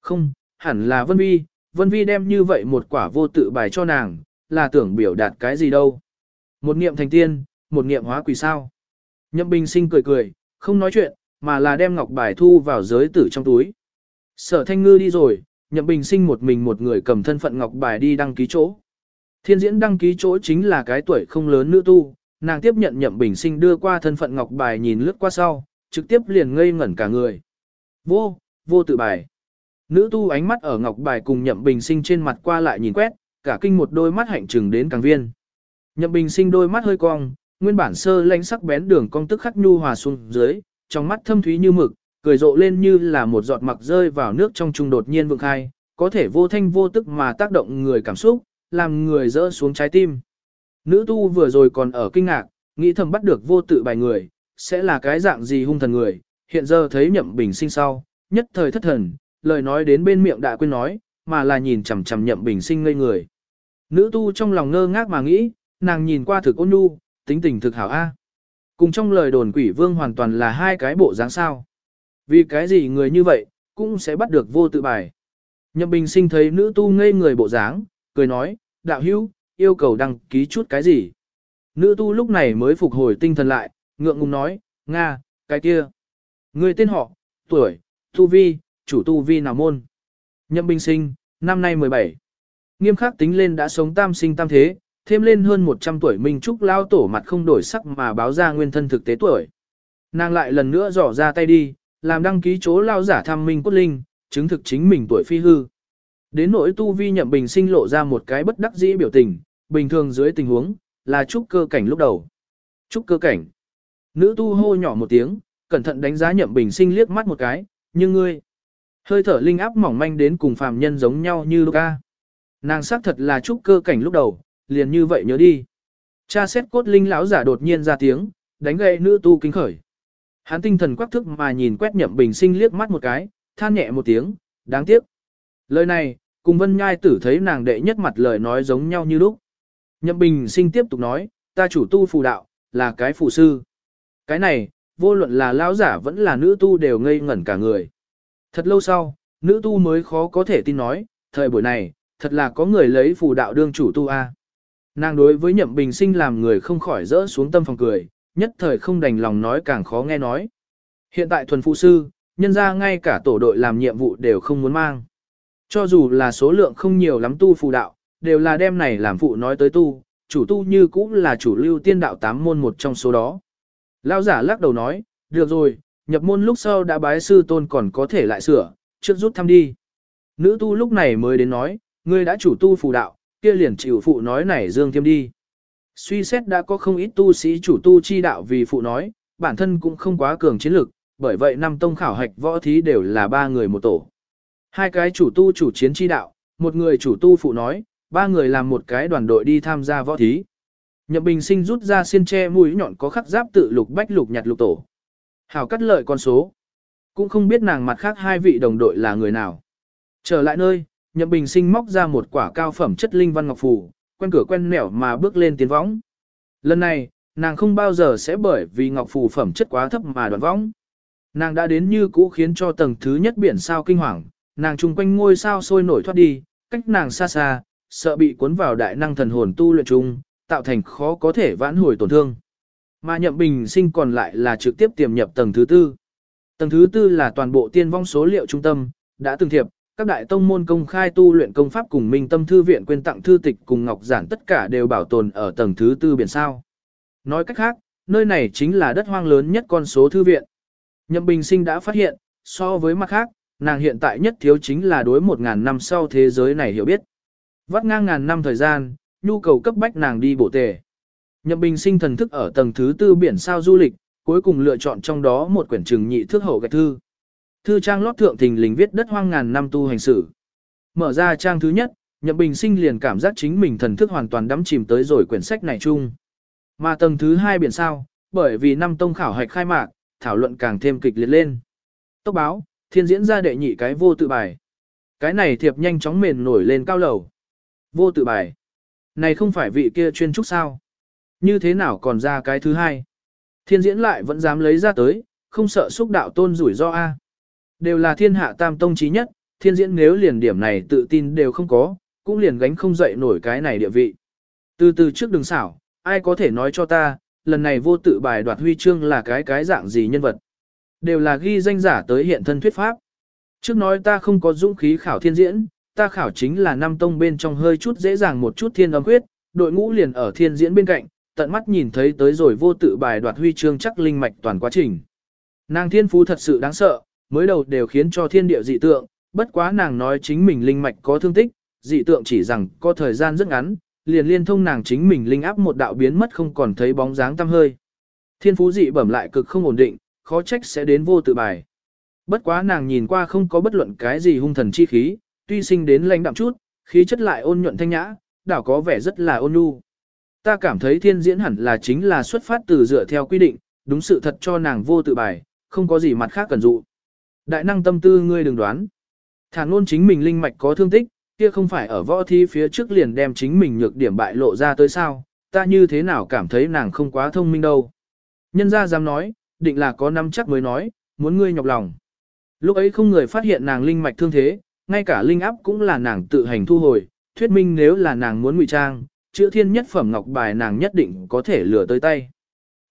Không, hẳn là Vân Vi, Vân Vi đem như vậy một quả vô tự bài cho nàng, là tưởng biểu đạt cái gì đâu. Một niệm thành tiên, một niệm hóa quỷ sao. Nhậm bình sinh cười cười, không nói chuyện, mà là đem ngọc bài thu vào giới tử trong túi. Sở thanh ngư đi rồi, nhậm bình sinh một mình một người cầm thân phận ngọc bài đi đăng ký chỗ. Thiên diễn đăng ký chỗ chính là cái tuổi không lớn nữ tu, nàng tiếp nhận nhậm bình sinh đưa qua thân phận ngọc bài nhìn lướt qua sau, trực tiếp liền ngây ngẩn cả người. Vô, vô tự bài. Nữ tu ánh mắt ở ngọc bài cùng nhậm bình sinh trên mặt qua lại nhìn quét, cả kinh một đôi mắt hạnh trừng đến càng viên. Nhậm bình sinh đôi mắt hơi cong, nguyên bản sơ lãnh sắc bén đường cong tức khắc nhu hòa xuống dưới, trong mắt thâm thúy như mực, cười rộ lên như là một giọt mặc rơi vào nước trong trung đột nhiên vượng khai, có thể vô thanh vô tức mà tác động người cảm xúc, làm người rỡ xuống trái tim. Nữ tu vừa rồi còn ở kinh ngạc, nghĩ thầm bắt được vô tự bài người, sẽ là cái dạng gì hung thần người, hiện giờ thấy nhậm bình sinh sau, nhất thời thất thần, lời nói đến bên miệng đã quên nói, mà là nhìn chằm chằm nhậm bình sinh ngây người. Nữ tu trong lòng ngơ ngác mà nghĩ, nàng nhìn qua thực ôn nhu, tính tình thực hảo A. Cùng trong lời đồn quỷ vương hoàn toàn là hai cái bộ dáng sao. Vì cái gì người như vậy, cũng sẽ bắt được vô tự bài. Nhậm bình sinh thấy nữ tu ngây người bộ dáng, cười nói, đạo hữu, yêu cầu đăng ký chút cái gì. Nữ tu lúc này mới phục hồi tinh thần lại, ngượng ngùng nói, Nga, cái kia. Người tên họ, tuổi, tu vi, chủ tu vi nào môn. Nhậm bình sinh, năm nay 17. Nghiêm khắc tính lên đã sống tam sinh tam thế, thêm lên hơn 100 tuổi Minh Trúc lao tổ mặt không đổi sắc mà báo ra nguyên thân thực tế tuổi. Nàng lại lần nữa dò ra tay đi, làm đăng ký chỗ lao giả thăm Minh Cốt Linh, chứng thực chính mình tuổi phi hư. Đến nỗi tu vi nhậm bình sinh lộ ra một cái bất đắc dĩ biểu tình, bình thường dưới tình huống, là trúc cơ cảnh lúc đầu. Trúc cơ cảnh. Nữ tu hô nhỏ một tiếng, cẩn thận đánh giá nhậm bình sinh liếc mắt một cái, nhưng ngươi. Hơi thở linh áp mỏng manh đến cùng phàm nhân giống nhau như Luca. Nàng xác thật là trúc cơ cảnh lúc đầu, liền như vậy nhớ đi. Cha xét cốt linh lão giả đột nhiên ra tiếng, đánh gậy nữ tu kinh khởi. Hắn tinh thần quắc thức mà nhìn quét nhậm bình sinh liếc mắt một cái, than nhẹ một tiếng, đáng tiếc. Lời này, cùng vân nhai tử thấy nàng đệ nhất mặt lời nói giống nhau như lúc. Nhậm bình sinh tiếp tục nói, ta chủ tu phù đạo, là cái phù sư. Cái này, vô luận là lão giả vẫn là nữ tu đều ngây ngẩn cả người. Thật lâu sau, nữ tu mới khó có thể tin nói, thời buổi này, thật là có người lấy phù đạo đương chủ tu a. Nàng đối với nhậm bình sinh làm người không khỏi rỡ xuống tâm phòng cười, nhất thời không đành lòng nói càng khó nghe nói. Hiện tại thuần phụ sư, nhân ra ngay cả tổ đội làm nhiệm vụ đều không muốn mang. Cho dù là số lượng không nhiều lắm tu phù đạo, đều là đem này làm phụ nói tới tu, chủ tu như cũng là chủ lưu tiên đạo tám môn một trong số đó. lao giả lắc đầu nói, được rồi, nhập môn lúc sau đã bái sư tôn còn có thể lại sửa, trước rút thăm đi. Nữ tu lúc này mới đến nói, ngươi đã chủ tu phù đạo, kia liền chịu phụ nói này dương thiêm đi. Suy xét đã có không ít tu sĩ chủ tu chi đạo vì phụ nói, bản thân cũng không quá cường chiến lực, bởi vậy năm tông khảo hạch võ thí đều là ba người một tổ. Hai cái chủ tu chủ chiến chi đạo, một người chủ tu phụ nói, ba người làm một cái đoàn đội đi tham gia võ thí. Nhậm Bình Sinh rút ra xiên tre mũi nhọn có khắc giáp tự lục bách lục nhặt lục tổ. Hảo cắt lợi con số. Cũng không biết nàng mặt khác hai vị đồng đội là người nào. Trở lại nơi, Nhậm Bình Sinh móc ra một quả cao phẩm chất linh văn ngọc phù, quen cửa quen nẻo mà bước lên tiến võng. Lần này, nàng không bao giờ sẽ bởi vì ngọc phù phẩm chất quá thấp mà đoạn võng. Nàng đã đến như cũ khiến cho tầng thứ nhất biển sao kinh hoàng, nàng chung quanh ngôi sao sôi nổi thoát đi, cách nàng xa xa, sợ bị cuốn vào đại năng thần hồn tu luyện chung, tạo thành khó có thể vãn hồi tổn thương. Mà nhậm bình sinh còn lại là trực tiếp tiềm nhập tầng thứ tư. Tầng thứ tư là toàn bộ tiên vong số liệu trung tâm, đã từng thiệp, các đại tông môn công khai tu luyện công pháp cùng minh tâm thư viện quên tặng thư tịch cùng ngọc giản tất cả đều bảo tồn ở tầng thứ tư biển sao. Nói cách khác, nơi này chính là đất hoang lớn nhất con số thư viện. Nhậm Bình Sinh đã phát hiện, so với mặt khác, nàng hiện tại nhất thiếu chính là đối một ngàn năm sau thế giới này hiểu biết. Vắt ngang ngàn năm thời gian, nhu cầu cấp bách nàng đi bổ tề. Nhậm Bình Sinh thần thức ở tầng thứ tư biển sao du lịch, cuối cùng lựa chọn trong đó một quyển trừng nhị thước hậu gạch thư. Thư trang lót thượng thình lình viết đất hoang ngàn năm tu hành sử. Mở ra trang thứ nhất, Nhậm Bình Sinh liền cảm giác chính mình thần thức hoàn toàn đắm chìm tới rồi quyển sách này chung. Mà tầng thứ hai biển sao, bởi vì năm tông khảo hạch khai mạc, thảo luận càng thêm kịch liệt lên. Tốc báo, thiên diễn ra đệ nhị cái vô tự bài. Cái này thiệp nhanh chóng mền nổi lên cao lầu. Vô tự bài. Này không phải vị kia chuyên trúc sao? Như thế nào còn ra cái thứ hai? Thiên diễn lại vẫn dám lấy ra tới, không sợ xúc đạo tôn rủi ro A. Đều là thiên hạ tam tông trí nhất, thiên diễn nếu liền điểm này tự tin đều không có, cũng liền gánh không dậy nổi cái này địa vị. Từ từ trước đường xảo, ai có thể nói cho ta, lần này vô tự bài đoạt huy chương là cái cái dạng gì nhân vật. Đều là ghi danh giả tới hiện thân thuyết pháp. Trước nói ta không có dũng khí khảo thiên diễn, ta khảo chính là năm tông bên trong hơi chút dễ dàng một chút thiên âm huyết, đội ngũ liền ở thiên diễn bên cạnh, tận mắt nhìn thấy tới rồi vô tự bài đoạt huy chương chắc linh mạch toàn quá trình. Nàng thiên phú thật sự đáng sợ, mới đầu đều khiến cho thiên địa dị tượng, bất quá nàng nói chính mình linh mạch có thương tích, dị tượng chỉ rằng có thời gian rất ngắn, liền liên thông nàng chính mình linh áp một đạo biến mất không còn thấy bóng dáng tăm hơi. Thiên phú dị bẩm lại cực không ổn định, khó trách sẽ đến vô tự bài. Bất quá nàng nhìn qua không có bất luận cái gì hung thần chi khí, tuy sinh đến lãnh đạm chút, khí chất lại ôn nhuận thanh nhã, đảo có vẻ rất là ôn nhu. Ta cảm thấy thiên diễn hẳn là chính là xuất phát từ dựa theo quy định, đúng sự thật cho nàng vô tự bài, không có gì mặt khác cần dụ. Đại năng tâm tư ngươi đừng đoán. Thản luôn chính mình linh mạch có thương tích, kia không phải ở võ thi phía trước liền đem chính mình nhược điểm bại lộ ra tới sao, ta như thế nào cảm thấy nàng không quá thông minh đâu. Nhân gia dám nói, định là có năm chắc mới nói, muốn ngươi nhọc lòng. Lúc ấy không người phát hiện nàng linh mạch thương thế, ngay cả linh áp cũng là nàng tự hành thu hồi, thuyết minh nếu là nàng muốn ngụy trang, chữa thiên nhất phẩm ngọc bài nàng nhất định có thể lừa tới tay.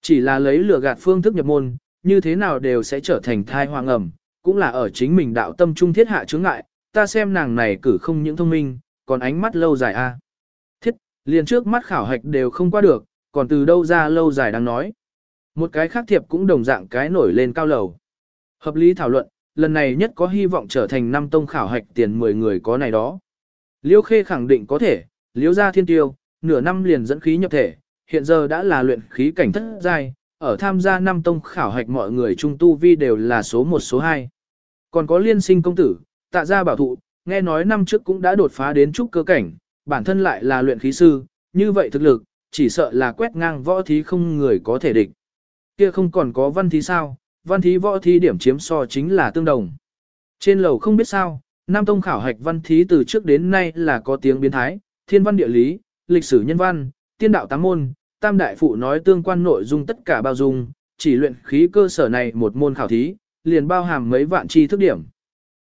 Chỉ là lấy lừa gạt phương thức nhập môn, như thế nào đều sẽ trở thành thai hoang ẩm, cũng là ở chính mình đạo tâm trung thiết hạ chướng ngại, ta xem nàng này cử không những thông minh, còn ánh mắt lâu dài a. Thiết, liền trước mắt khảo hạch đều không qua được, còn từ đâu ra lâu dài đang nói. Một cái khác thiệp cũng đồng dạng cái nổi lên cao lầu. Hợp lý thảo luận, lần này nhất có hy vọng trở thành năm tông khảo hạch tiền 10 người có này đó. Liêu Khê khẳng định có thể, Liêu gia thiên tiêu, nửa năm liền dẫn khí nhập thể, hiện giờ đã là luyện khí cảnh thất giai, ở tham gia năm tông khảo hạch mọi người trung tu vi đều là số 1 số 2. Còn có liên sinh công tử, tạ gia bảo thụ, nghe nói năm trước cũng đã đột phá đến trúc cơ cảnh, bản thân lại là luyện khí sư, như vậy thực lực, chỉ sợ là quét ngang võ thí không người có thể địch. Kia không còn có văn thí sao, văn thí võ thí điểm chiếm so chính là tương đồng. Trên lầu không biết sao, Nam Tông khảo hạch văn thí từ trước đến nay là có tiếng biến thái, thiên văn địa lý, lịch sử nhân văn, tiên đạo tám môn, tam đại phụ nói tương quan nội dung tất cả bao dung, chỉ luyện khí cơ sở này một môn khảo thí, liền bao hàm mấy vạn chi thức điểm.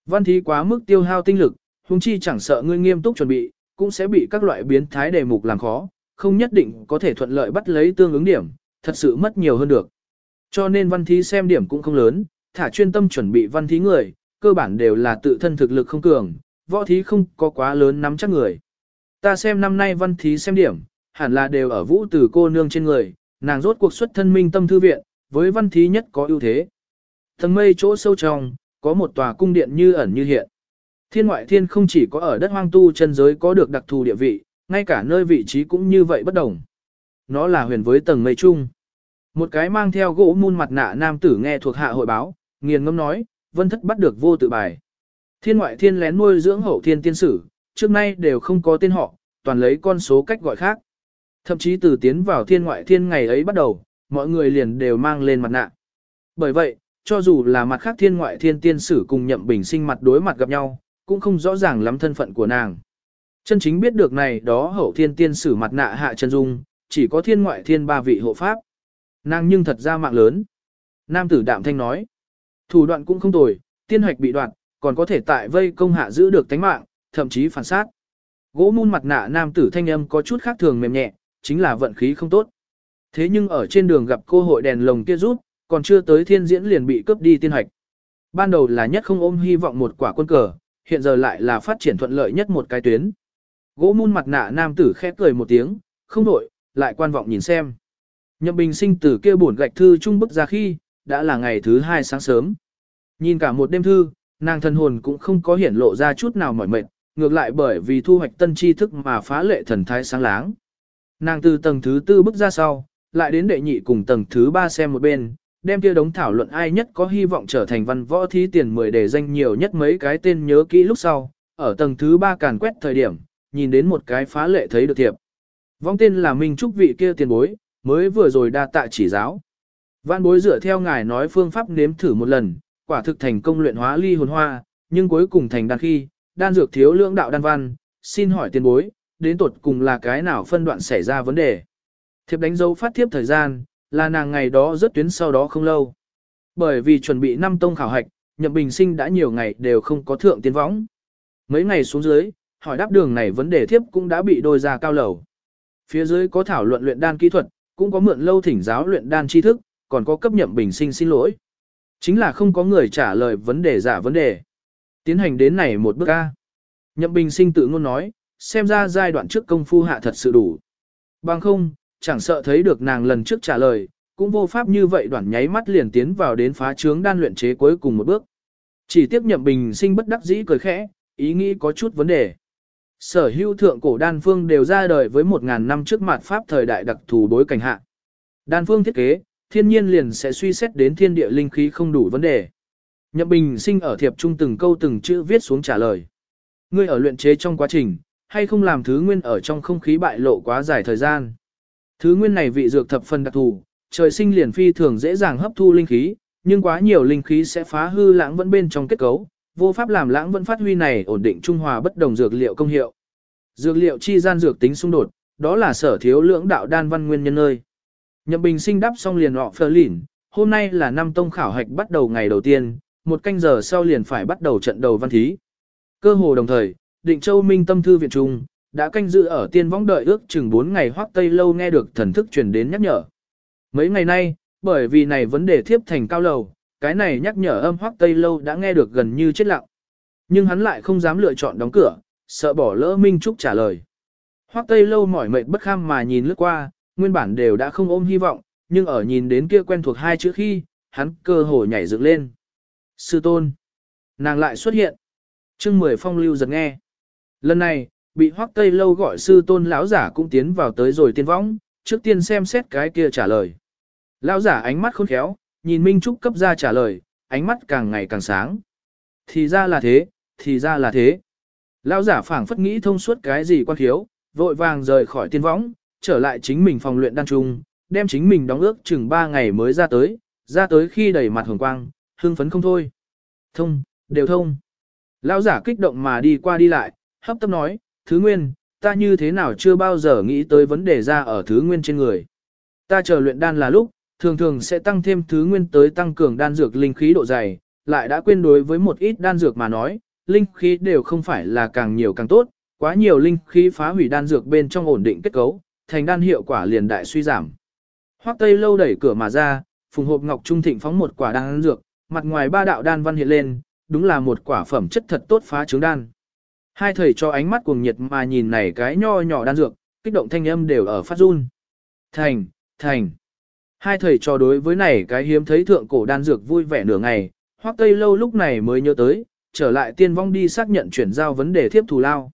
Văn thí quá mức tiêu hao tinh lực, huống chi chẳng sợ ngươi nghiêm túc chuẩn bị, cũng sẽ bị các loại biến thái đề mục làm khó, không nhất định có thể thuận lợi bắt lấy tương ứng điểm, thật sự mất nhiều hơn được. Cho nên văn thí xem điểm cũng không lớn, thả chuyên tâm chuẩn bị văn thí người, cơ bản đều là tự thân thực lực không cường, võ thí không có quá lớn nắm chắc người. Ta xem năm nay văn thí xem điểm, hẳn là đều ở vũ từ cô nương trên người, nàng rốt cuộc xuất thân minh tâm thư viện, với văn thí nhất có ưu thế. Thần mây chỗ sâu trong, có một tòa cung điện như ẩn như hiện. Thiên ngoại thiên không chỉ có ở đất hoang tu chân giới có được đặc thù địa vị, ngay cả nơi vị trí cũng như vậy bất đồng. Nó là huyền với tầng mây chung. Một cái mang theo gỗ mun mặt nạ nam tử nghe thuộc hạ hội báo, nghiền ngâm nói, vân thất bắt được vô tự bài. Thiên ngoại thiên lén nuôi dưỡng hậu thiên tiên sử, trước nay đều không có tên họ, toàn lấy con số cách gọi khác. Thậm chí từ tiến vào thiên ngoại thiên ngày ấy bắt đầu, mọi người liền đều mang lên mặt nạ. Bởi vậy, cho dù là mặt khác thiên ngoại thiên tiên sử cùng nhậm bình sinh mặt đối mặt gặp nhau, cũng không rõ ràng lắm thân phận của nàng. Chân chính biết được này đó hậu thiên tiên sử mặt nạ hạ chân dung, chỉ có thiên ngoại thiên ba vị hộ pháp. Nàng nhưng thật ra mạng lớn. Nam tử đạm thanh nói. Thủ đoạn cũng không tồi, tiên hoạch bị đoạn, còn có thể tại vây công hạ giữ được tánh mạng, thậm chí phản sát. Gỗ mun mặt nạ nam tử thanh âm có chút khác thường mềm nhẹ, chính là vận khí không tốt. Thế nhưng ở trên đường gặp cơ hội đèn lồng kia rút, còn chưa tới thiên diễn liền bị cướp đi tiên hoạch. Ban đầu là nhất không ôm hy vọng một quả quân cờ, hiện giờ lại là phát triển thuận lợi nhất một cái tuyến. Gỗ mun mặt nạ nam tử khẽ cười một tiếng, không đổi, lại quan vọng nhìn xem. Nhậm bình sinh từ kia buồn gạch thư trung bức ra khi, đã là ngày thứ hai sáng sớm. Nhìn cả một đêm thư, nàng thân hồn cũng không có hiển lộ ra chút nào mỏi mệt, ngược lại bởi vì thu hoạch tân tri thức mà phá lệ thần thái sáng láng. Nàng từ tầng thứ tư bước ra sau, lại đến đệ nhị cùng tầng thứ ba xem một bên, đem kia đống thảo luận ai nhất có hy vọng trở thành văn võ thí tiền 10 để danh nhiều nhất mấy cái tên nhớ kỹ lúc sau, ở tầng thứ ba càn quét thời điểm, nhìn đến một cái phá lệ thấy được thiệp. Vong tên là Minh Trúc vị kia tiền bối, mới vừa rồi đa tạ chỉ giáo. Văn bối dựa theo ngài nói phương pháp nếm thử một lần, quả thực thành công luyện hóa ly hồn hoa, nhưng cuối cùng thành đan khi, đan dược thiếu lưỡng đạo đan văn, xin hỏi tiền bối, đến tột cùng là cái nào phân đoạn xảy ra vấn đề. Thiệp đánh dấu phát thiếp thời gian, là nàng ngày đó rất tuyến sau đó không lâu. Bởi vì chuẩn bị năm tông khảo hạch, Nhậm Bình Sinh đã nhiều ngày đều không có thượng tiến võng. Mấy ngày xuống dưới, hỏi đáp đường này vấn đề thiếp cũng đã bị đôi ra cao lầu. Phía dưới có thảo luận luyện đan kỹ thuật, cũng có mượn lâu thỉnh giáo luyện đan tri thức, còn có cấp Nhậm Bình Sinh xin lỗi. Chính là không có người trả lời vấn đề giả vấn đề. Tiến hành đến này một bước A. Nhậm Bình Sinh tự ngôn nói, xem ra giai đoạn trước công phu hạ thật sự đủ. Bằng không, chẳng sợ thấy được nàng lần trước trả lời, cũng vô pháp như vậy đoạn nháy mắt liền tiến vào đến phá trướng đan luyện chế cuối cùng một bước. Chỉ tiếp nhậm bình sinh bất đắc dĩ cười khẽ, ý nghĩ có chút vấn đề. Sở hữu thượng cổ đan phương đều ra đời với một ngàn năm trước mặt pháp thời đại đặc thù bối cảnh hạ. Đan phương thiết kế, thiên nhiên liền sẽ suy xét đến thiên địa linh khí không đủ vấn đề. Nhậm bình sinh ở thiệp trung từng câu từng chữ viết xuống trả lời. Ngươi ở luyện chế trong quá trình, hay không làm thứ nguyên ở trong không khí bại lộ quá dài thời gian. Thứ nguyên này vị dược thập phần đặc thù, trời sinh liền phi thường dễ dàng hấp thu linh khí, nhưng quá nhiều linh khí sẽ phá hư lãng vẫn bên trong kết cấu, vô pháp làm lãng vẫn phát huy này ổn định trung hòa bất đồng dược liệu công hiệu. Dược liệu chi gian dược tính xung đột, đó là sở thiếu lưỡng đạo đan văn nguyên nhân nơi. Nhậm Bình sinh đáp xong liền họ phơ lỉn, hôm nay là năm tông khảo hạch bắt đầu ngày đầu tiên, một canh giờ sau liền phải bắt đầu trận đầu văn thí. Cơ hồ đồng thời, định châu minh tâm thư viện trung, đã canh dự ở tiên võng đợi ước chừng 4 ngày hoác tây lâu nghe được thần thức truyền đến nhắc nhở. Mấy ngày nay, bởi vì này vấn đề thiếp thành cao lầu, cái này nhắc nhở âm hoác tây lâu đã nghe được gần như chết lặng. Nhưng hắn lại không dám lựa chọn đóng cửa, sợ bỏ lỡ Minh Trúc trả lời. Hoác tây lâu mỏi mệt bất kham mà nhìn lướt qua, nguyên bản đều đã không ôm hy vọng, nhưng ở nhìn đến kia quen thuộc hai chữ khi, hắn cơ hồ nhảy dựng lên. Sư tôn. Nàng lại xuất hiện. chương mười phong lưu giật nghe. Lần này, bị hoắc tây lâu gọi sư tôn lão giả cũng tiến vào tới rồi tiên võng, trước tiên xem xét cái kia trả lời. Lão giả ánh mắt khôn khéo, nhìn Minh Trúc cấp ra trả lời, ánh mắt càng ngày càng sáng. Thì ra là thế, thì ra là thế. Lão giả phảng phất nghĩ thông suốt cái gì quan khiếu, vội vàng rời khỏi tiên võng, trở lại chính mình phòng luyện đan trung, đem chính mình đóng ước chừng 3 ngày mới ra tới, ra tới khi đầy mặt hồng quang, hưng phấn không thôi. Thông, đều thông. Lão giả kích động mà đi qua đi lại, hấp tấp nói, thứ nguyên, ta như thế nào chưa bao giờ nghĩ tới vấn đề ra ở thứ nguyên trên người. Ta chờ luyện đan là lúc, thường thường sẽ tăng thêm thứ nguyên tới tăng cường đan dược linh khí độ dày, lại đã quên đối với một ít đan dược mà nói, linh khí đều không phải là càng nhiều càng tốt, quá nhiều linh khí phá hủy đan dược bên trong ổn định kết cấu, thành đan hiệu quả liền đại suy giảm. Hoắc Tây lâu đẩy cửa mà ra, phùng hộp ngọc trung thịnh phóng một quả đan dược, mặt ngoài ba đạo đan văn hiện lên, đúng là một quả phẩm chất thật tốt phá trứng đan. Hai thầy cho ánh mắt cuồng nhiệt mà nhìn này cái nho nhỏ đan dược, kích động thanh âm đều ở phát run. Thành, thành. Hai thầy cho đối với này cái hiếm thấy thượng cổ đan dược vui vẻ nửa ngày, hoắc tây lâu lúc này mới nhớ tới, trở lại tiên vong đi xác nhận chuyển giao vấn đề thiếp thù lao.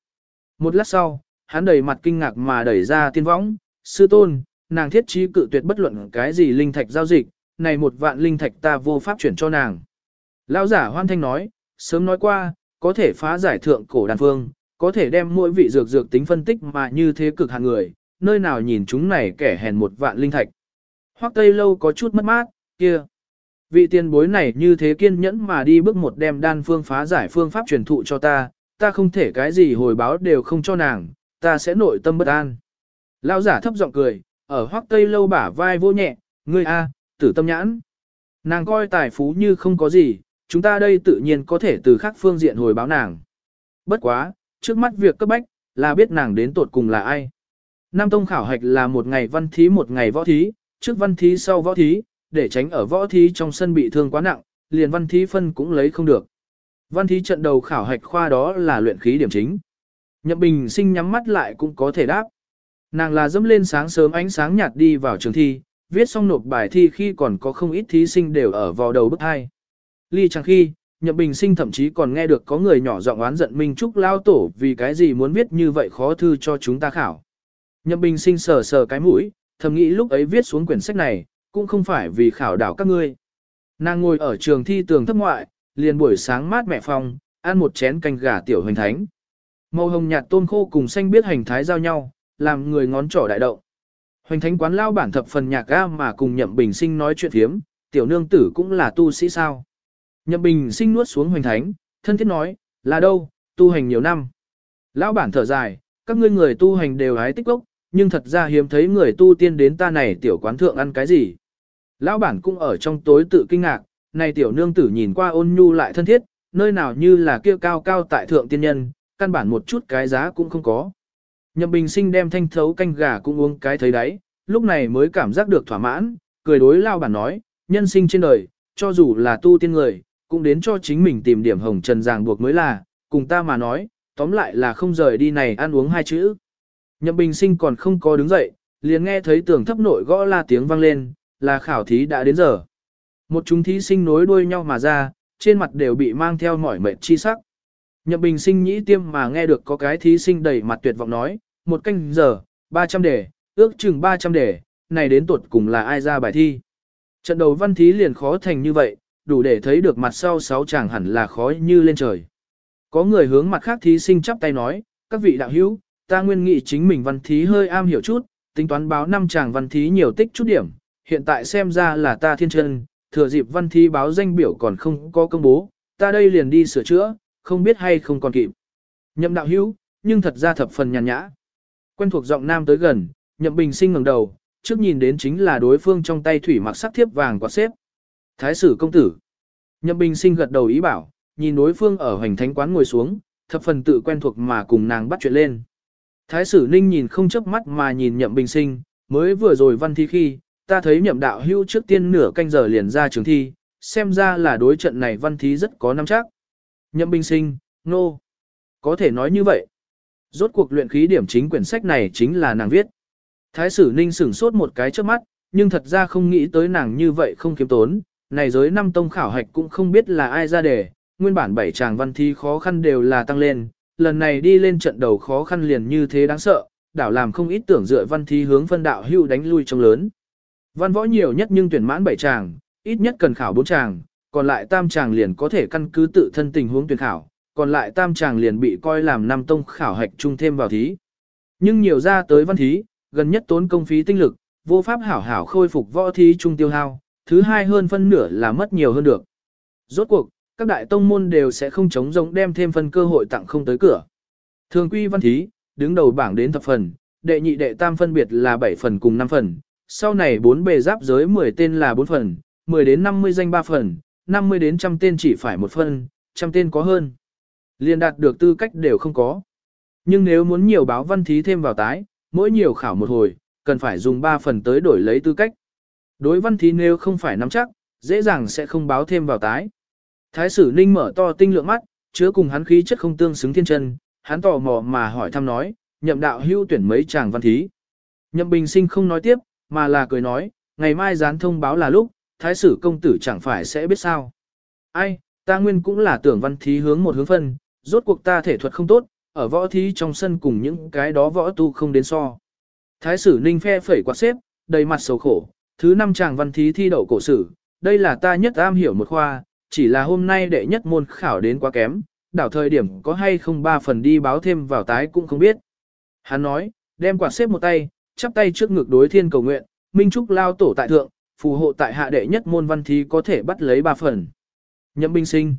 Một lát sau, hắn đầy mặt kinh ngạc mà đẩy ra tiên vong, sư tôn, nàng thiết trí cự tuyệt bất luận cái gì linh thạch giao dịch, này một vạn linh thạch ta vô pháp chuyển cho nàng. Lão giả hoan thanh nói, sớm nói qua, có thể phá giải thượng cổ đan phương, có thể đem mỗi vị dược dược tính phân tích mà như thế cực hạn người, nơi nào nhìn chúng này kẻ hèn một vạn linh thạch. Hoắc Tây Lâu có chút mất mát, kia. Vị tiền bối này như thế kiên nhẫn mà đi bước một đem đan phương phá giải phương pháp truyền thụ cho ta, ta không thể cái gì hồi báo đều không cho nàng, ta sẽ nội tâm bất an. Lão giả thấp giọng cười, ở Hoắc Tây Lâu bả vai vô nhẹ, ngươi a, tử tâm nhãn. Nàng coi tài phú như không có gì, chúng ta đây tự nhiên có thể từ khác phương diện hồi báo nàng. Bất quá, trước mắt việc cấp bách, là biết nàng đến tột cùng là ai. Nam Tông khảo hạch là một ngày văn thí một ngày võ thí, trước văn thí sau võ thí, để tránh ở võ thí trong sân bị thương quá nặng, liền văn thí phân cũng lấy không được. Văn thí trận đầu khảo hạch khoa đó là luyện khí điểm chính. Nhậm Bình sinh nhắm mắt lại cũng có thể đáp. Nàng là dẫm lên sáng sớm ánh sáng nhạt đi vào trường thi, viết xong nộp bài thi khi còn có không ít thí sinh đều ở vào đầu bức hai. Ly chẳng khi, Nhậm Bình Sinh thậm chí còn nghe được có người nhỏ giọng oán giận Minh Trúc lao tổ vì cái gì muốn viết như vậy khó thư cho chúng ta khảo. Nhậm Bình Sinh sờ sờ cái mũi, thầm nghĩ lúc ấy viết xuống quyển sách này, cũng không phải vì khảo đảo các ngươi. Nàng ngồi ở trường thi tường thấp ngoại, liền buổi sáng mát mẹ phong, ăn một chén canh gà tiểu hoành thánh. Màu hồng nhạt tôm khô cùng xanh biết hành thái giao nhau, làm người ngón trỏ đại động. Hoành thánh quán lao bản thập phần nhạc ga mà cùng Nhậm Bình Sinh nói chuyện thiếm, tiểu nương tử cũng là tu sĩ sao. Nhậm Bình sinh nuốt xuống hoành thánh, thân thiết nói, là đâu, tu hành nhiều năm. Lão bản thở dài, các ngươi người tu hành đều hái tích lốc, nhưng thật ra hiếm thấy người tu tiên đến ta này tiểu quán thượng ăn cái gì. Lão bản cũng ở trong tối tự kinh ngạc, này tiểu nương tử nhìn qua ôn nhu lại thân thiết, nơi nào như là kia cao cao tại thượng tiên nhân, căn bản một chút cái giá cũng không có. Nhậm Bình Sinh đem thanh thấu canh gà cũng uống cái thấy đấy, lúc này mới cảm giác được thỏa mãn, cười đối lao bản nói, nhân sinh trên đời, cho dù là tu tiên người, cũng đến cho chính mình tìm điểm hồng trần ràng buộc mới là, cùng ta mà nói, tóm lại là không rời đi này ăn uống hai chữ. Nhậm Bình Sinh còn không có đứng dậy, liền nghe thấy tường thấp nội gõ la tiếng vang lên, là khảo thí đã đến giờ. Một chúng thí sinh nối đuôi nhau mà ra, trên mặt đều bị mang theo mỏi mệt chi sắc. Nhậm Bình Sinh nhĩ tiêm mà nghe được có cái thí sinh đầy mặt tuyệt vọng nói, một canh giờ, 300 đề, ước chừng 300 đề, này đến tuột cùng là ai ra bài thi. Trận đầu văn thí liền khó thành như vậy, đủ để thấy được mặt sau sáu chàng hẳn là khó như lên trời. Có người hướng mặt khác thí sinh chắp tay nói, các vị đạo hữu, ta nguyên nghị chính mình văn thí hơi am hiểu chút, tính toán báo năm chàng văn thí nhiều tích chút điểm, hiện tại xem ra là ta thiên chân, thừa dịp văn thí báo danh biểu còn không có công bố, ta đây liền đi sửa chữa, không biết hay không còn kịp. Nhậm đạo hữu, nhưng thật ra thập phần nhàn nhã. Quen thuộc giọng nam tới gần, nhậm bình sinh ngẩng đầu, trước nhìn đến chính là đối phương trong tay thủy mặc sắc thiếp vàng quạt xếp. Thái sử công tử. Nhậm bình sinh gật đầu ý bảo, nhìn đối phương ở hoành thánh quán ngồi xuống, thập phần tự quen thuộc mà cùng nàng bắt chuyện lên. Thái sử ninh nhìn không chớp mắt mà nhìn nhậm bình sinh, mới vừa rồi văn thi khi, ta thấy nhậm đạo hưu trước tiên nửa canh giờ liền ra trường thi, xem ra là đối trận này văn thí rất có nắm chắc. Nhậm bình sinh, nô. No. Có thể nói như vậy. Rốt cuộc luyện khí điểm chính quyển sách này chính là nàng viết. Thái sử ninh sửng sốt một cái trước mắt, nhưng thật ra không nghĩ tới nàng như vậy không kiếm tốn. Này giới năm tông khảo hạch cũng không biết là ai ra đề, nguyên bản bảy chàng văn thi khó khăn đều là tăng lên, lần này đi lên trận đầu khó khăn liền như thế đáng sợ, đảo làm không ít tưởng dựa văn thi hướng phân đạo hưu đánh lui trong lớn. Văn võ nhiều nhất nhưng tuyển mãn bảy chàng, ít nhất cần khảo bốn chàng, còn lại tam chàng liền có thể căn cứ tự thân tình huống tuyển khảo, còn lại tam chàng liền bị coi làm năm tông khảo hạch chung thêm vào thí. Nhưng nhiều ra tới văn thí, gần nhất tốn công phí tinh lực, vô pháp hảo hảo khôi phục võ thí trung tiêu hao, thứ hai hơn phân nửa là mất nhiều hơn được. Rốt cuộc, các đại tông môn đều sẽ không chống rỗng đem thêm phân cơ hội tặng không tới cửa. Thường quy văn thí, đứng đầu bảng đến thập phần, đệ nhị đệ tam phân biệt là 7 phần cùng 5 phần, sau này 4 bề giáp giới 10 tên là 4 phần, 10 đến 50 danh 3 phần, 50 đến trăm tên chỉ phải một phân, trăm tên có hơn. Liên đạt được tư cách đều không có. Nhưng nếu muốn nhiều báo văn thí thêm vào tái, mỗi nhiều khảo một hồi, cần phải dùng 3 phần tới đổi lấy tư cách. Đối văn thí nếu không phải nắm chắc, dễ dàng sẽ không báo thêm vào tái. Thái sử ninh mở to tinh lượng mắt, chứa cùng hắn khí chất không tương xứng thiên chân, hắn tò mò mà hỏi thăm nói, nhậm đạo hưu tuyển mấy chàng văn thí. Nhậm bình sinh không nói tiếp, mà là cười nói, ngày mai dán thông báo là lúc, thái sử công tử chẳng phải sẽ biết sao. Ai, ta nguyên cũng là tưởng văn thí hướng một hướng phân, rốt cuộc ta thể thuật không tốt, ở võ thí trong sân cùng những cái đó võ tu không đến so. Thái sử ninh phe phẩy quạt xếp, đầy mặt sầu khổ, thứ năm chàng văn thí thi đậu cổ sử, đây là ta nhất am hiểu một khoa, chỉ là hôm nay đệ nhất môn khảo đến quá kém, đảo thời điểm có hay không ba phần đi báo thêm vào tái cũng không biết. Hắn nói, đem quạt xếp một tay, chắp tay trước ngực đối thiên cầu nguyện, Minh Trúc lao tổ tại thượng, phù hộ tại hạ đệ nhất môn văn thí có thể bắt lấy ba phần. Nhậm binh sinh.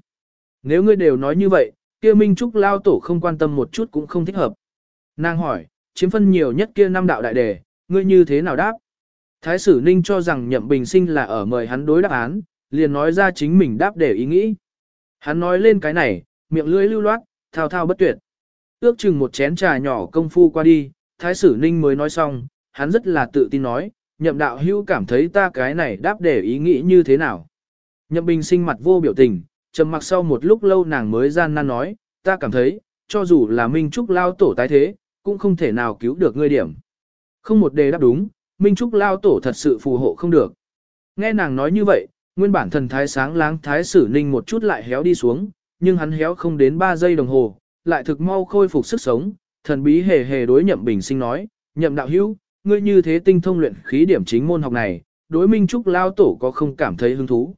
Nếu ngươi đều nói như vậy, kia Minh Trúc lao tổ không quan tâm một chút cũng không thích hợp. Nàng hỏi, chiếm phân nhiều nhất kia năm đạo đại đề, ngươi như thế nào đáp? Thái sử Ninh cho rằng nhậm bình sinh là ở mời hắn đối đáp án, liền nói ra chính mình đáp để ý nghĩ. Hắn nói lên cái này, miệng lưỡi lưu loát, thao thao bất tuyệt. Ước chừng một chén trà nhỏ công phu qua đi, Thái sử Ninh mới nói xong, hắn rất là tự tin nói, nhậm đạo hữu cảm thấy ta cái này đáp để ý nghĩ như thế nào. Nhậm bình sinh mặt vô biểu tình, trầm mặc sau một lúc lâu nàng mới gian nan nói, ta cảm thấy, cho dù là Minh Trúc lao tổ tái thế, cũng không thể nào cứu được ngươi điểm. Không một đề đáp đúng, Minh Trúc lao tổ thật sự phù hộ không được. Nghe nàng nói như vậy, nguyên bản thần thái sáng láng thái sử ninh một chút lại héo đi xuống, nhưng hắn héo không đến 3 giây đồng hồ, lại thực mau khôi phục sức sống, thần bí hề hề đối nhậm bình sinh nói, nhậm đạo hữu, ngươi như thế tinh thông luyện khí điểm chính môn học này, đối Minh Trúc lao tổ có không cảm thấy hứng thú.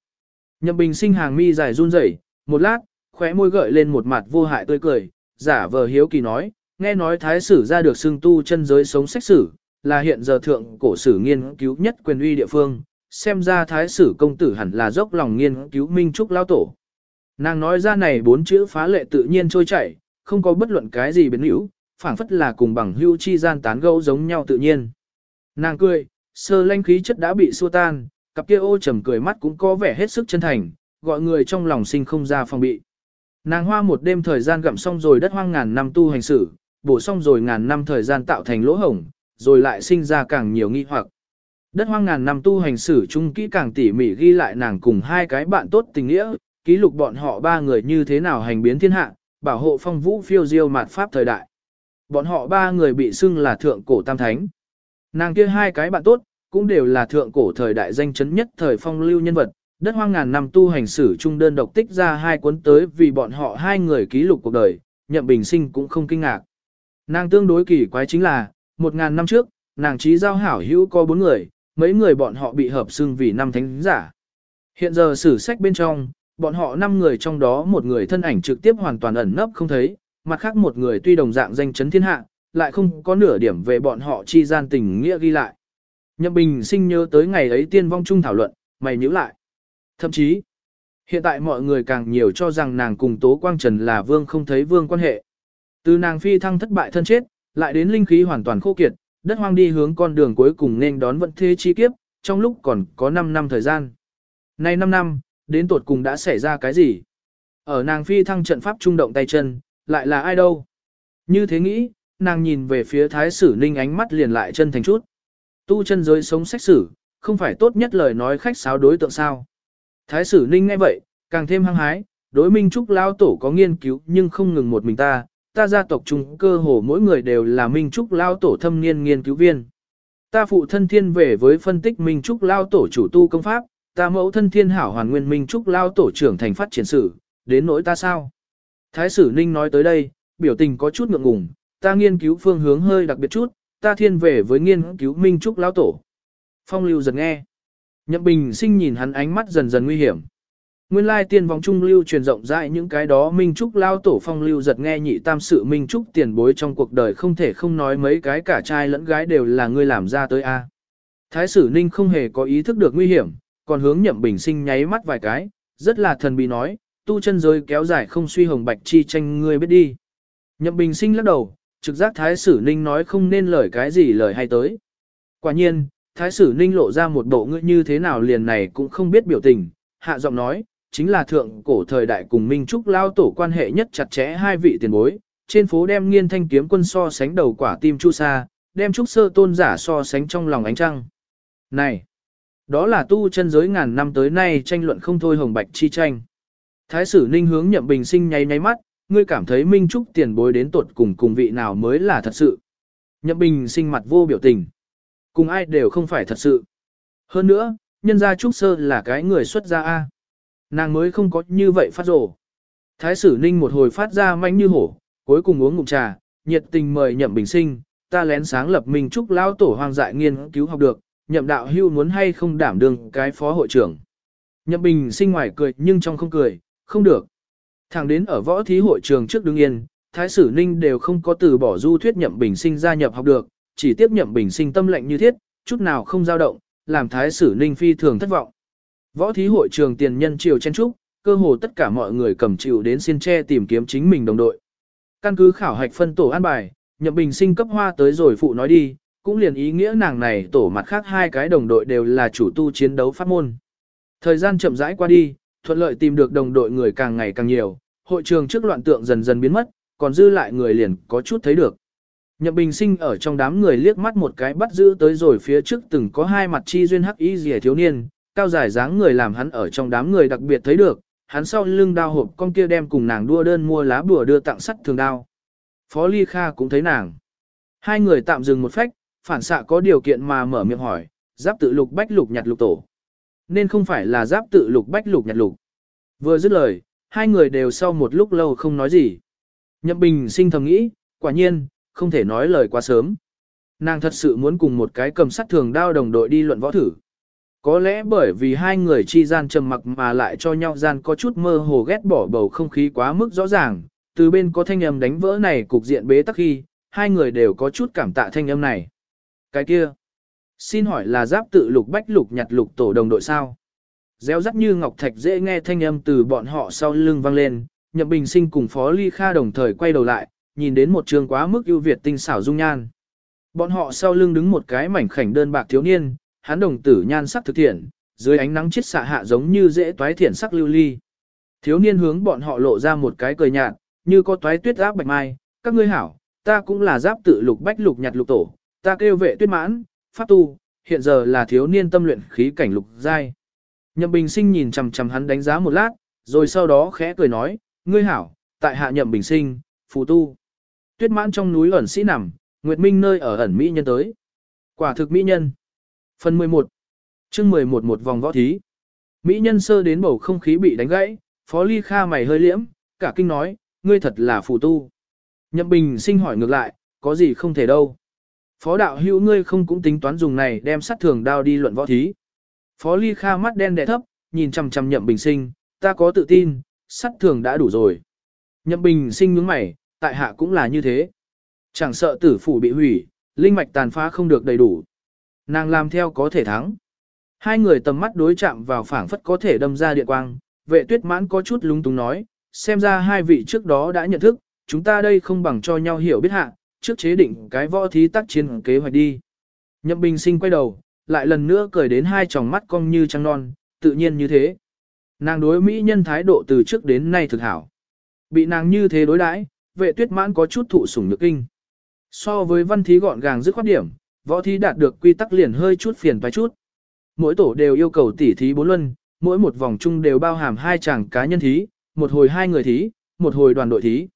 Nhậm bình sinh hàng mi dài run rẩy, một lát, khóe môi gợi lên một mặt vô hại tươi cười, giả vờ hiếu kỳ nói, nghe nói thái sử ra được xưng tu chân giới sống sách sử, là hiện giờ thượng cổ sử nghiên cứu nhất quyền uy địa phương, xem ra thái sử công tử hẳn là dốc lòng nghiên cứu minh trúc lao tổ. Nàng nói ra này bốn chữ phá lệ tự nhiên trôi chảy, không có bất luận cái gì biến hữu, phảng phất là cùng bằng hưu chi gian tán gẫu giống nhau tự nhiên. Nàng cười, sơ lanh khí chất đã bị xua tan, cặp kia ô trầm cười mắt cũng có vẻ hết sức chân thành, gọi người trong lòng sinh không ra phòng bị. Nàng hoa một đêm thời gian gặm xong rồi đất hoang ngàn năm tu hành sử, bổ xong rồi ngàn năm thời gian tạo thành lỗ hổng, rồi lại sinh ra càng nhiều nghi hoặc. Đất hoang ngàn năm tu hành sử chung kỹ càng tỉ mỉ ghi lại nàng cùng hai cái bạn tốt tình nghĩa, ký lục bọn họ ba người như thế nào hành biến thiên hạ, bảo hộ phong vũ phiêu diêu mạt pháp thời đại. Bọn họ ba người bị xưng là thượng cổ tam thánh. Nàng kia hai cái bạn tốt, cũng đều là thượng cổ thời đại danh chấn nhất thời phong lưu nhân vật, đất hoang ngàn năm tu hành sử chung đơn độc tích ra hai cuốn tới vì bọn họ hai người ký lục cuộc đời, nhậm bình sinh cũng không kinh ngạc. Nàng tương đối kỳ quái chính là, một ngàn năm trước, nàng trí giao hảo hữu có bốn người, mấy người bọn họ bị hợp xưng vì năm thánh giả. Hiện giờ sử sách bên trong, bọn họ năm người trong đó một người thân ảnh trực tiếp hoàn toàn ẩn nấp không thấy, mặt khác một người tuy đồng dạng danh chấn thiên hạ, lại không có nửa điểm về bọn họ chi gian tình nghĩa ghi lại. Nhậm Bình sinh nhớ tới ngày ấy tiên vong chung thảo luận, mày nhíu lại. Thậm chí, hiện tại mọi người càng nhiều cho rằng nàng cùng Tố Quang Trần là vương không thấy vương quan hệ. Từ nàng phi thăng thất bại thân chết, lại đến linh khí hoàn toàn khô kiệt, đất hoang đi hướng con đường cuối cùng nên đón vận thế chi kiếp, trong lúc còn có 5 năm thời gian. Nay 5 năm, đến tột cùng đã xảy ra cái gì? Ở nàng phi thăng trận pháp trung động tay chân, lại là ai đâu? Như thế nghĩ, nàng nhìn về phía thái sử ninh ánh mắt liền lại chân thành chút. Tu chân giới sống sách sử, không phải tốt nhất lời nói khách sáo đối tượng sao. Thái sử ninh nghe vậy, càng thêm hăng hái, đối minh trúc lao tổ có nghiên cứu nhưng không ngừng một mình ta, ta gia tộc chúng cơ hồ mỗi người đều là minh trúc lao tổ thâm niên nghiên cứu viên. Ta phụ thân thiên về với phân tích minh trúc lao tổ chủ tu công pháp, ta mẫu thân thiên hảo hoàn nguyên minh trúc lao tổ trưởng thành phát triển sử, đến nỗi ta sao? Thái sử ninh nói tới đây, biểu tình có chút ngượng ngùng, ta nghiên cứu phương hướng hơi đặc biệt chút, ta thiên về với nghiên cứu minh trúc Lão tổ. Phong lưu giật nghe. Nhậm bình sinh nhìn hắn ánh mắt dần dần nguy hiểm. Nguyên lai tiên vòng trung lưu truyền rộng rãi những cái đó minh trúc lao tổ phong lưu giật nghe nhị tam sự minh trúc tiền bối trong cuộc đời không thể không nói mấy cái cả trai lẫn gái đều là ngươi làm ra tới a. Thái sử ninh không hề có ý thức được nguy hiểm, còn hướng nhậm bình sinh nháy mắt vài cái, rất là thần bí nói, tu chân giới kéo dài không suy hồng bạch chi tranh ngươi biết đi. Nhậm bình sinh lắc đầu, trực giác thái sử ninh nói không nên lời cái gì lời hay tới. Quả nhiên, thái sử ninh lộ ra một bộ ngữ như thế nào liền này cũng không biết biểu tình, hạ giọng nói, chính là thượng cổ thời đại cùng Minh Trúc lao tổ quan hệ nhất chặt chẽ hai vị tiền bối, trên phố đem nghiên thanh kiếm quân so sánh đầu quả tim chu sa, đem trúc sơ tôn giả so sánh trong lòng ánh trăng. Này, đó là tu chân giới ngàn năm tới nay tranh luận không thôi hồng bạch chi tranh. Thái sử ninh hướng nhậm bình sinh nháy nháy mắt, ngươi cảm thấy Minh Trúc tiền bối đến tuột cùng cùng vị nào mới là thật sự. Nhậm bình sinh mặt vô biểu tình. Cùng ai đều không phải thật sự. Hơn nữa, nhân gia Trúc Sơ là cái người xuất gia A. Nàng mới không có như vậy phát rổ. Thái sử ninh một hồi phát ra manh như hổ, cuối cùng uống ngụm trà, nhiệt tình mời nhậm bình sinh, ta lén sáng lập Minh Trúc lao tổ hoang dại nghiên cứu học được, nhậm đạo hưu muốn hay không đảm đương cái phó hội trưởng. Nhậm bình sinh ngoài cười nhưng trong không cười, không được. Thẳng đến ở võ thí hội trường trước đứng yên, Thái sử Ninh đều không có từ bỏ du thuyết nhậm bình sinh gia nhập học được, chỉ tiếp nhậm bình sinh tâm lệnh như thiết, chút nào không dao động, làm Thái sử Ninh phi thường thất vọng. Võ thí hội trường tiền nhân triều chen trúc, cơ hồ tất cả mọi người cầm chịu đến xin tre tìm kiếm chính mình đồng đội. Căn cứ khảo hạch phân tổ an bài, nhậm bình sinh cấp hoa tới rồi phụ nói đi, cũng liền ý nghĩa nàng này tổ mặt khác hai cái đồng đội đều là chủ tu chiến đấu pháp môn. Thời gian chậm rãi qua đi, thuận lợi tìm được đồng đội người càng ngày càng nhiều, hội trường trước loạn tượng dần dần biến mất, còn dư lại người liền có chút thấy được. Nhậm Bình Sinh ở trong đám người liếc mắt một cái bắt giữ tới rồi phía trước từng có hai mặt chi duyên hắc y rìa thiếu niên, cao dài dáng người làm hắn ở trong đám người đặc biệt thấy được, hắn sau lưng đao hộp con kia đem cùng nàng đua đơn mua lá bùa đưa tặng sắt thường đao. Phó Ly Kha cũng thấy nàng. Hai người tạm dừng một phách, phản xạ có điều kiện mà mở miệng hỏi, giáp tự lục bách lục nhặt lục tổ. Nên không phải là giáp tự lục bách lục nhặt lục. Vừa dứt lời, hai người đều sau một lúc lâu không nói gì. Nhậm Bình sinh thầm nghĩ, quả nhiên, không thể nói lời quá sớm. Nàng thật sự muốn cùng một cái cầm sắt thường đao đồng đội đi luận võ thử. Có lẽ bởi vì hai người chi gian trầm mặc mà lại cho nhau gian có chút mơ hồ ghét bỏ bầu không khí quá mức rõ ràng, từ bên có thanh âm đánh vỡ này cục diện bế tắc khi, hai người đều có chút cảm tạ thanh âm này. Cái kia, xin hỏi là giáp tự lục bách lục nhặt lục tổ đồng đội sao? Gieo rắc như ngọc thạch dễ nghe thanh âm từ bọn họ sau lưng vang lên, Nhậm Bình Sinh cùng Phó Ly Kha đồng thời quay đầu lại, nhìn đến một trường quá mức ưu việt tinh xảo dung nhan. Bọn họ sau lưng đứng một cái mảnh khảnh đơn bạc thiếu niên, hắn đồng tử nhan sắc thực thiện, dưới ánh nắng chiết xạ hạ giống như dễ toái thiện sắc lưu ly. Thiếu niên hướng bọn họ lộ ra một cái cười nhạt, như có toái tuyết áp bạch mai, các ngươi hảo, ta cũng là giáp tự lục bách lục nhặt lục tổ, ta kêu vệ tuyết mãn, pháp tu, hiện giờ là thiếu niên tâm luyện khí cảnh lục giai. Nhậm Bình Sinh nhìn chằm chằm hắn đánh giá một lát, rồi sau đó khẽ cười nói, ngươi hảo, tại hạ Nhậm Bình Sinh, phù tu. Tuyết mãn trong núi ẩn sĩ nằm, Nguyệt Minh nơi ở ẩn mỹ nhân tới. Quả thực mỹ nhân. Phần 11. Chương 11 một vòng võ thí. Mỹ nhân sơ đến bầu không khí bị đánh gãy, Phó Ly Kha mày hơi liễm, cả kinh nói, ngươi thật là phù tu. Nhậm Bình Sinh hỏi ngược lại, có gì không thể đâu. Phó đạo hữu ngươi không cũng tính toán dùng này đem sát thường đao đi luận võ thí. Phó Ly Kha mắt đen đè thấp, nhìn chằm chằm Nhậm Bình Sinh, ta có tự tin, sát thường đã đủ rồi. Nhậm Bình Sinh nhướng mày, tại hạ cũng là như thế. Chẳng sợ tử phủ bị hủy, linh mạch tàn phá không được đầy đủ. Nàng làm theo có thể thắng. Hai người tầm mắt đối chạm vào phảng phất có thể đâm ra điện quang, vệ tuyết mãn có chút lúng túng nói, xem ra hai vị trước đó đã nhận thức, chúng ta đây không bằng cho nhau hiểu biết hạ, trước chế định cái võ thí tác chiến kế hoạch đi. Nhậm bình sinh quay đầu, lại lần nữa cười đến hai tròng mắt cong như trăng non, tự nhiên như thế. Nàng đối mỹ nhân thái độ từ trước đến nay thực hảo. Bị nàng như thế đối đãi, vệ tuyết mãn có chút thụ sủng nhược kinh. So với văn thí gọn gàng dứt khoát điểm, võ thí đạt được quy tắc liền hơi chút phiền vài chút. Mỗi tổ đều yêu cầu tỉ thí bốn luân, mỗi một vòng chung đều bao hàm hai chàng cá nhân thí, một hồi hai người thí, một hồi đoàn đội thí.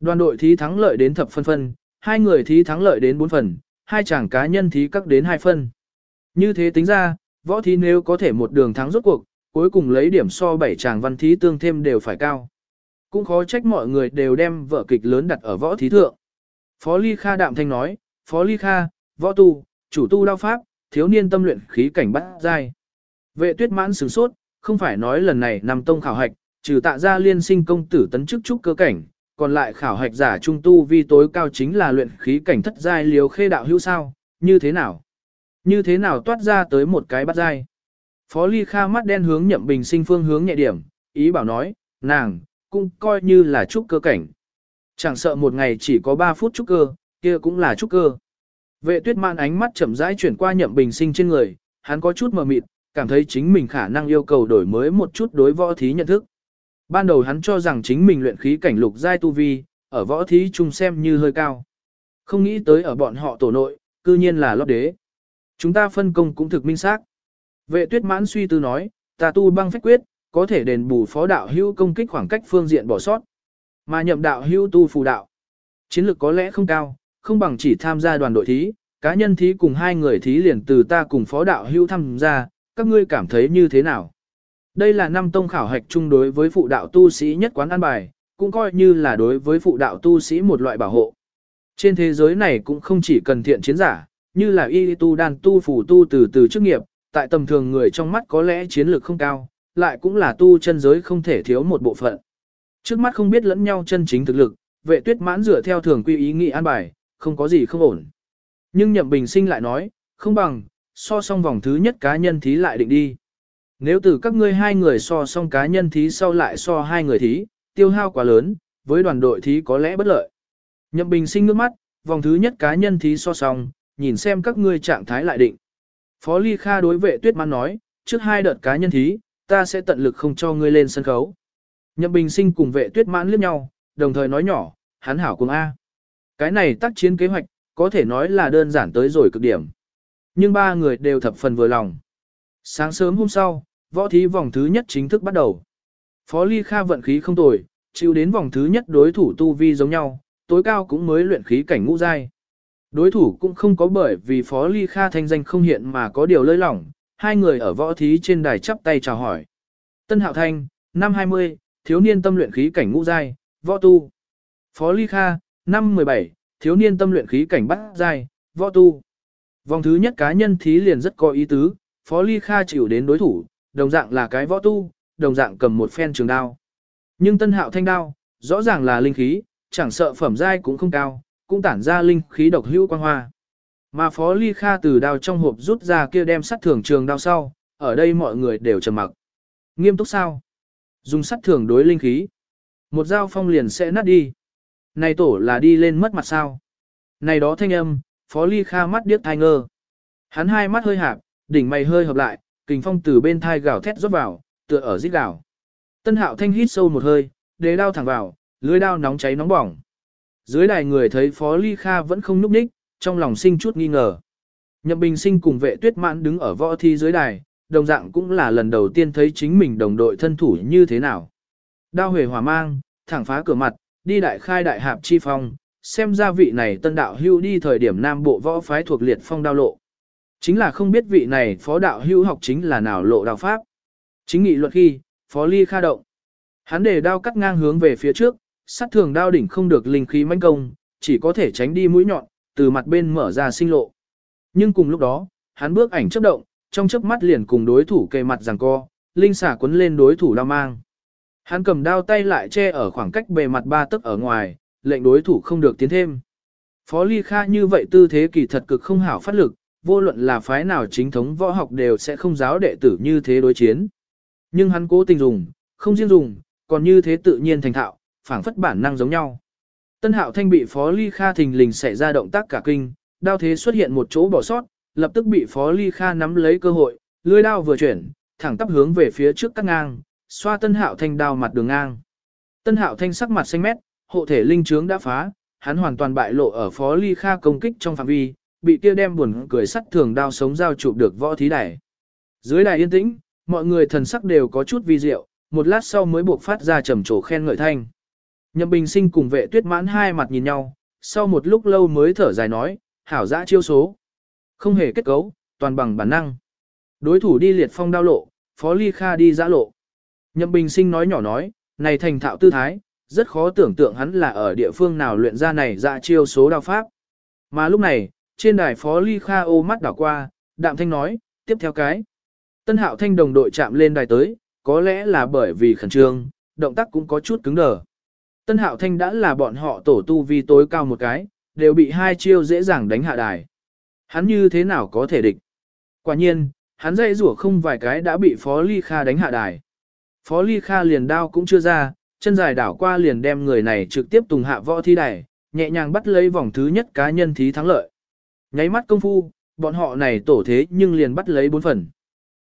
Đoàn đội thí thắng lợi đến thập phân phân, hai người thí thắng lợi đến bốn phần, hai chàng cá nhân thí các đến hai phân. Như thế tính ra, võ thí nếu có thể một đường thắng rốt cuộc, cuối cùng lấy điểm so bảy chàng văn thí tương thêm đều phải cao. Cũng khó trách mọi người đều đem vở kịch lớn đặt ở võ thí thượng. Phó Ly Kha đạm thanh nói, Phó Ly Kha, võ tu, chủ tu đao pháp, thiếu niên tâm luyện khí cảnh bắt giai. Vệ tuyết mãn sửng sốt, không phải nói lần này nằm tông khảo hạch, trừ tạ ra liên sinh công tử tấn chức trúc cơ cảnh, còn lại khảo hạch giả trung tu vi tối cao chính là luyện khí cảnh thất giai liều khê đạo hữu sao, như thế nào? Như thế nào toát ra tới một cái bắt giai? Phó Ly Kha mắt đen hướng nhậm bình sinh phương hướng nhẹ điểm, ý bảo nói, nàng, cũng coi như là trúc cơ cảnh. Chẳng sợ một ngày chỉ có 3 phút trúc cơ, kia cũng là trúc cơ. Vệ tuyết mạn ánh mắt chậm rãi chuyển qua nhậm bình sinh trên người, hắn có chút mờ mịt, cảm thấy chính mình khả năng yêu cầu đổi mới một chút đối võ thí nhận thức. Ban đầu hắn cho rằng chính mình luyện khí cảnh lục giai tu vi, ở võ thí chung xem như hơi cao. Không nghĩ tới ở bọn họ tổ nội, cư nhiên là lót đế. Chúng ta phân công cũng thực minh xác. Vệ tuyết mãn suy tư nói, ta tu băng phách quyết, có thể đền bù phó đạo hưu công kích khoảng cách phương diện bỏ sót. Mà nhậm đạo hưu tu phù đạo. Chiến lược có lẽ không cao, không bằng chỉ tham gia đoàn đội thí, cá nhân thí cùng hai người thí liền từ ta cùng phó đạo hưu tham gia, các ngươi cảm thấy như thế nào? Đây là năm tông khảo hạch chung đối với phụ đạo tu sĩ nhất quán an bài, cũng coi như là đối với phụ đạo tu sĩ một loại bảo hộ. Trên thế giới này cũng không chỉ cần thiện chiến giả, như là y tu đan tu phù tu từ từ chức nghiệp, tại tầm thường người trong mắt có lẽ chiến lược không cao, lại cũng là tu chân giới không thể thiếu một bộ phận. Trước mắt không biết lẫn nhau chân chính thực lực, vệ tuyết mãn dựa theo thường quy ý nghị an bài, không có gì không ổn. Nhưng nhậm bình sinh lại nói, không bằng, so song vòng thứ nhất cá nhân thí lại định đi. Nếu từ các ngươi hai người so song cá nhân thí sau lại so hai người thí, tiêu hao quá lớn, với đoàn đội thí có lẽ bất lợi. Nhậm bình sinh nước mắt, vòng thứ nhất cá nhân thí so song, nhìn xem các ngươi trạng thái lại định. Phó Ly Kha đối vệ tuyết mãn nói, trước hai đợt cá nhân thí, ta sẽ tận lực không cho ngươi lên sân khấu. Nhậm bình sinh cùng vệ tuyết mãn liếc nhau, đồng thời nói nhỏ, hắn hảo cùng A. Cái này tác chiến kế hoạch, có thể nói là đơn giản tới rồi cực điểm. Nhưng ba người đều thập phần vừa lòng. Sáng sớm hôm sau, võ thí vòng thứ nhất chính thức bắt đầu. Phó Ly Kha vận khí không tồi, chịu đến vòng thứ nhất đối thủ tu vi giống nhau, tối cao cũng mới luyện khí cảnh ngũ giai. Đối thủ cũng không có bởi vì Phó Ly Kha thanh danh không hiện mà có điều lơi lỏng, hai người ở võ thí trên đài chắp tay chào hỏi. Tân Hạo Thanh, năm 20, thiếu niên tâm luyện khí cảnh ngũ giai, võ tu. Phó Ly Kha, năm 17, thiếu niên tâm luyện khí cảnh bát giai, võ tu. Vòng thứ nhất cá nhân thí liền rất có ý tứ, Phó Ly Kha chịu đến đối thủ, đồng dạng là cái võ tu, đồng dạng cầm một phen trường đao. Nhưng tân hạo thanh đao, rõ ràng là linh khí, chẳng sợ phẩm giai cũng không cao, cũng tản ra linh khí độc hữu quang hoa. Mà Phó Ly Kha từ đao trong hộp rút ra kia đem sắt thường trường đao sau, ở đây mọi người đều trầm mặc. Nghiêm túc sao? Dùng sắt thường đối linh khí. Một dao phong liền sẽ nát đi. Này tổ là đi lên mất mặt sao. Này đó thanh âm, Phó Ly Kha mắt điếc thai ngơ. Hắn hai mắt hơi hạp, đỉnh mày hơi hợp lại, kình phong từ bên thai gào thét rót vào, tựa ở rít gào. Tân hạo thanh hít sâu một hơi, đế đao thẳng vào, lưới đao nóng cháy nóng bỏng. Dưới đài người thấy Phó Ly Kha vẫn không núp ních, trong lòng sinh chút nghi ngờ. Nhậm Bình Sinh cùng vệ tuyết mãn đứng ở võ thi dưới đài, đồng dạng cũng là lần đầu tiên thấy chính mình đồng đội thân thủ như thế nào. Đao huề hỏa mang, thẳng phá cửa mặt, đi đại khai đại hạp chi phong, xem ra vị này tân đạo hưu đi thời điểm nam bộ võ phái thuộc liệt phong đao lộ. Chính là không biết vị này phó đạo hưu học chính là nào lộ đạo pháp. Chính nghị luật khi, phó ly kha động. Hắn để đao cắt ngang hướng về phía trước, sát thường đao đỉnh không được linh khí manh công, chỉ có thể tránh đi mũi nhọn, từ mặt bên mở ra sinh lộ. Nhưng cùng lúc đó, hắn bước ảnh chấp động, trong chớp mắt liền cùng đối thủ kề mặt giằng co, linh xả quấn lên đối thủ đao mang. Hắn cầm đao tay lại che ở khoảng cách bề mặt ba tấc ở ngoài, lệnh đối thủ không được tiến thêm. Phó Ly Kha như vậy tư thế kỳ thật cực không hảo phát lực, vô luận là phái nào chính thống võ học đều sẽ không giáo đệ tử như thế đối chiến. Nhưng hắn cố tình dùng, không riêng dùng, còn như thế tự nhiên thành thạo, phảng phất bản năng giống nhau. Tân Hạo Thanh bị Phó Ly Kha thình lình xảy ra động tác cả kinh, đao thế xuất hiện một chỗ bỏ sót, lập tức bị Phó Ly Kha nắm lấy cơ hội, lưỡi đao vừa chuyển, thẳng tắp hướng về phía trước cắt ngang, xoa Tân Hạo Thanh đao mặt đường ngang. Tân Hạo Thanh sắc mặt xanh mét, hộ thể linh trướng đã phá, hắn hoàn toàn bại lộ ở Phó Ly Kha công kích trong phạm vi, bị kia đem buồn cười sắt thường đao sống giao chụp được võ thí đài. Dưới đài yên tĩnh, mọi người thần sắc đều có chút vi diệu, một lát sau mới buộc phát ra trầm trồ khen ngợi thanh. Nhậm Bình Sinh cùng vệ tuyết mãn hai mặt nhìn nhau, sau một lúc lâu mới thở dài nói, hảo dã chiêu số. Không hề kết cấu, toàn bằng bản năng. Đối thủ đi liệt phong đao lộ, Phó Ly Kha đi giã lộ. Nhậm Bình Sinh nói nhỏ nói, này thành thạo tư thái, rất khó tưởng tượng hắn là ở địa phương nào luyện ra này dã chiêu số đao pháp. Mà lúc này, trên đài Phó Ly Kha ô mắt đảo qua, đạm thanh nói, tiếp theo cái. Tân hạo thanh đồng đội chạm lên đài tới, có lẽ là bởi vì khẩn trương, động tác cũng có chút cứng đờ. Tân hạo thanh đã là bọn họ tổ tu vi tối cao một cái, đều bị hai chiêu dễ dàng đánh hạ đài. Hắn như thế nào có thể địch? Quả nhiên, hắn dây rủa không vài cái đã bị Phó Ly Kha đánh hạ đài. Phó Ly Kha liền đao cũng chưa ra, chân dài đảo qua liền đem người này trực tiếp tùng hạ võ thi đài, nhẹ nhàng bắt lấy vòng thứ nhất cá nhân thí thắng lợi. Nháy mắt công phu, bọn họ này tổ thế nhưng liền bắt lấy bốn phần.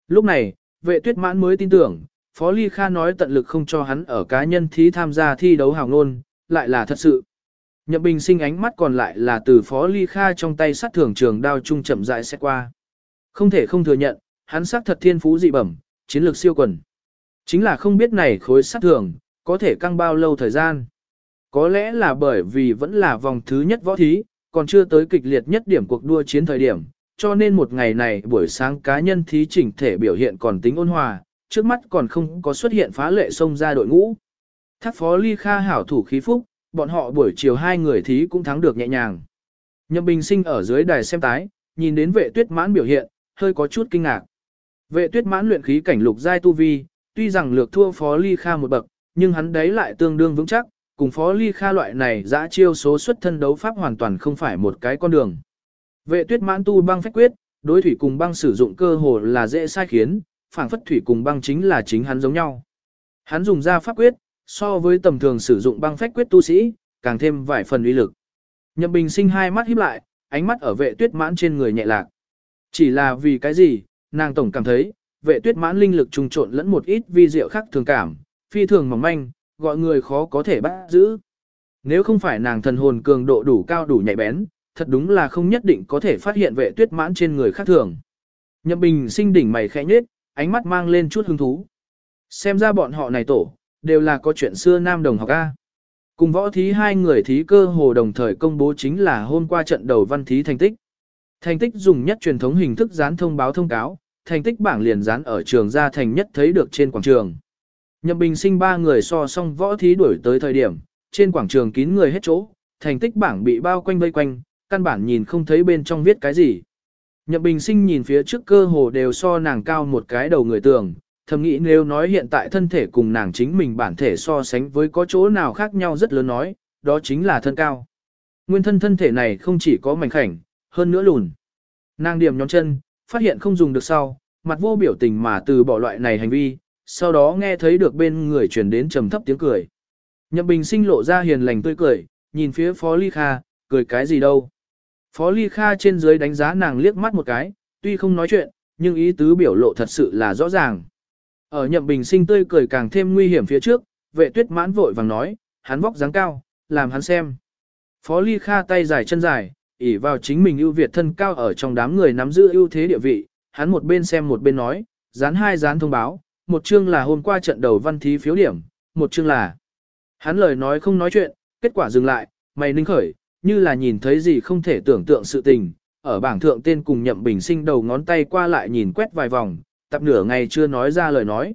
Lúc này, vệ tuyết mãn mới tin tưởng, Phó Ly Kha nói tận lực không cho hắn ở cá nhân thí tham gia thi đấu hào ngôn, lại là thật sự. Nhậm Bình sinh ánh mắt còn lại là từ Phó Ly Kha trong tay sát thưởng trường đao trung chậm rãi xét qua. Không thể không thừa nhận, hắn sắc thật thiên phú dị bẩm, chiến lược siêu quần. Chính là không biết này khối sát thưởng, có thể căng bao lâu thời gian. Có lẽ là bởi vì vẫn là vòng thứ nhất võ thí, còn chưa tới kịch liệt nhất điểm cuộc đua chiến thời điểm, cho nên một ngày này buổi sáng cá nhân thí chỉnh thể biểu hiện còn tính ôn hòa, trước mắt còn không có xuất hiện phá lệ xông ra đội ngũ. Thác phó ly kha hảo thủ khí phúc, bọn họ buổi chiều hai người thí cũng thắng được nhẹ nhàng. Nhậm Bình Sinh ở dưới đài xem tái, nhìn đến vệ tuyết mãn biểu hiện, hơi có chút kinh ngạc. Vệ tuyết mãn luyện khí cảnh lục giai tu vi, tuy rằng lược thua phó ly kha một bậc, nhưng hắn đấy lại tương đương vững chắc, cùng phó ly kha loại này dã chiêu số xuất thân đấu pháp hoàn toàn không phải một cái con đường. Vệ tuyết mãn tu băng phách quyết, đối thủy cùng băng sử dụng cơ hồ là dễ sai khiến, phảng phất thủy cùng băng chính là chính hắn giống nhau. Hắn dùng ra pháp quyết, so với tầm thường sử dụng băng phách quyết tu sĩ, càng thêm vài phần uy lực. Nhậm Bình sinh hai mắt híp lại, ánh mắt ở vệ tuyết mãn trên người nhẹ lạc. Chỉ là vì cái gì, nàng tổng cảm thấy, vệ tuyết mãn linh lực trùng trộn lẫn một ít vi diệu khác thường cảm, phi thường mỏng manh, gọi người khó có thể bắt giữ. Nếu không phải nàng thần hồn cường độ đủ cao đủ nhạy bén, thật đúng là không nhất định có thể phát hiện vệ tuyết mãn trên người khác thường. Nhậm Bình sinh đỉnh mày khẽ nhếch, ánh mắt mang lên chút hứng thú. Xem ra bọn họ này tổ, đều là có chuyện xưa nam đồng học A. Cùng võ thí hai người thí cơ hồ đồng thời công bố chính là hôm qua trận đầu văn thí thành tích. Thành tích dùng nhất truyền thống hình thức dán thông báo thông cáo, thành tích bảng liền dán ở trường gia thành nhất thấy được trên quảng trường. Nhậm bình sinh ba người so song võ thí đuổi tới thời điểm, trên quảng trường kín người hết chỗ, thành tích bảng bị bao quanh vây quanh, căn bản nhìn không thấy bên trong viết cái gì. Nhậm bình sinh nhìn phía trước cơ hồ đều so nàng cao một cái đầu người tường, thầm nghĩ nếu nói hiện tại thân thể cùng nàng chính mình bản thể so sánh với có chỗ nào khác nhau rất lớn nói, đó chính là thân cao. Nguyên thân thân thể này không chỉ có mảnh khảnh, hơn nữa lùn. Nàng điểm nhóm chân, phát hiện không dùng được sau, mặt vô biểu tình mà từ bỏ loại này hành vi, sau đó nghe thấy được bên người truyền đến trầm thấp tiếng cười. Nhậm Bình sinh lộ ra hiền lành tươi cười, nhìn phía Phó Ly Kha, cười cái gì đâu. Phó Ly Kha trên dưới đánh giá nàng liếc mắt một cái, tuy không nói chuyện, nhưng ý tứ biểu lộ thật sự là rõ ràng. Ở Nhậm Bình sinh tươi cười càng thêm nguy hiểm phía trước, vệ tuyết mãn vội vàng nói, hắn vóc dáng cao, làm hắn xem. Phó Ly Kha tay dài chân dài, ỉ vào chính mình ưu việt thân cao ở trong đám người nắm giữ ưu thế địa vị, hắn một bên xem một bên nói, dán hai dán thông báo, một chương là hôm qua trận đầu văn thí phiếu điểm, một chương là. Hắn lời nói không nói chuyện, kết quả dừng lại, mày ninh khởi, như là nhìn thấy gì không thể tưởng tượng sự tình, ở bảng thượng tên cùng nhậm bình sinh đầu ngón tay qua lại nhìn quét vài vòng, tập nửa ngày chưa nói ra lời nói.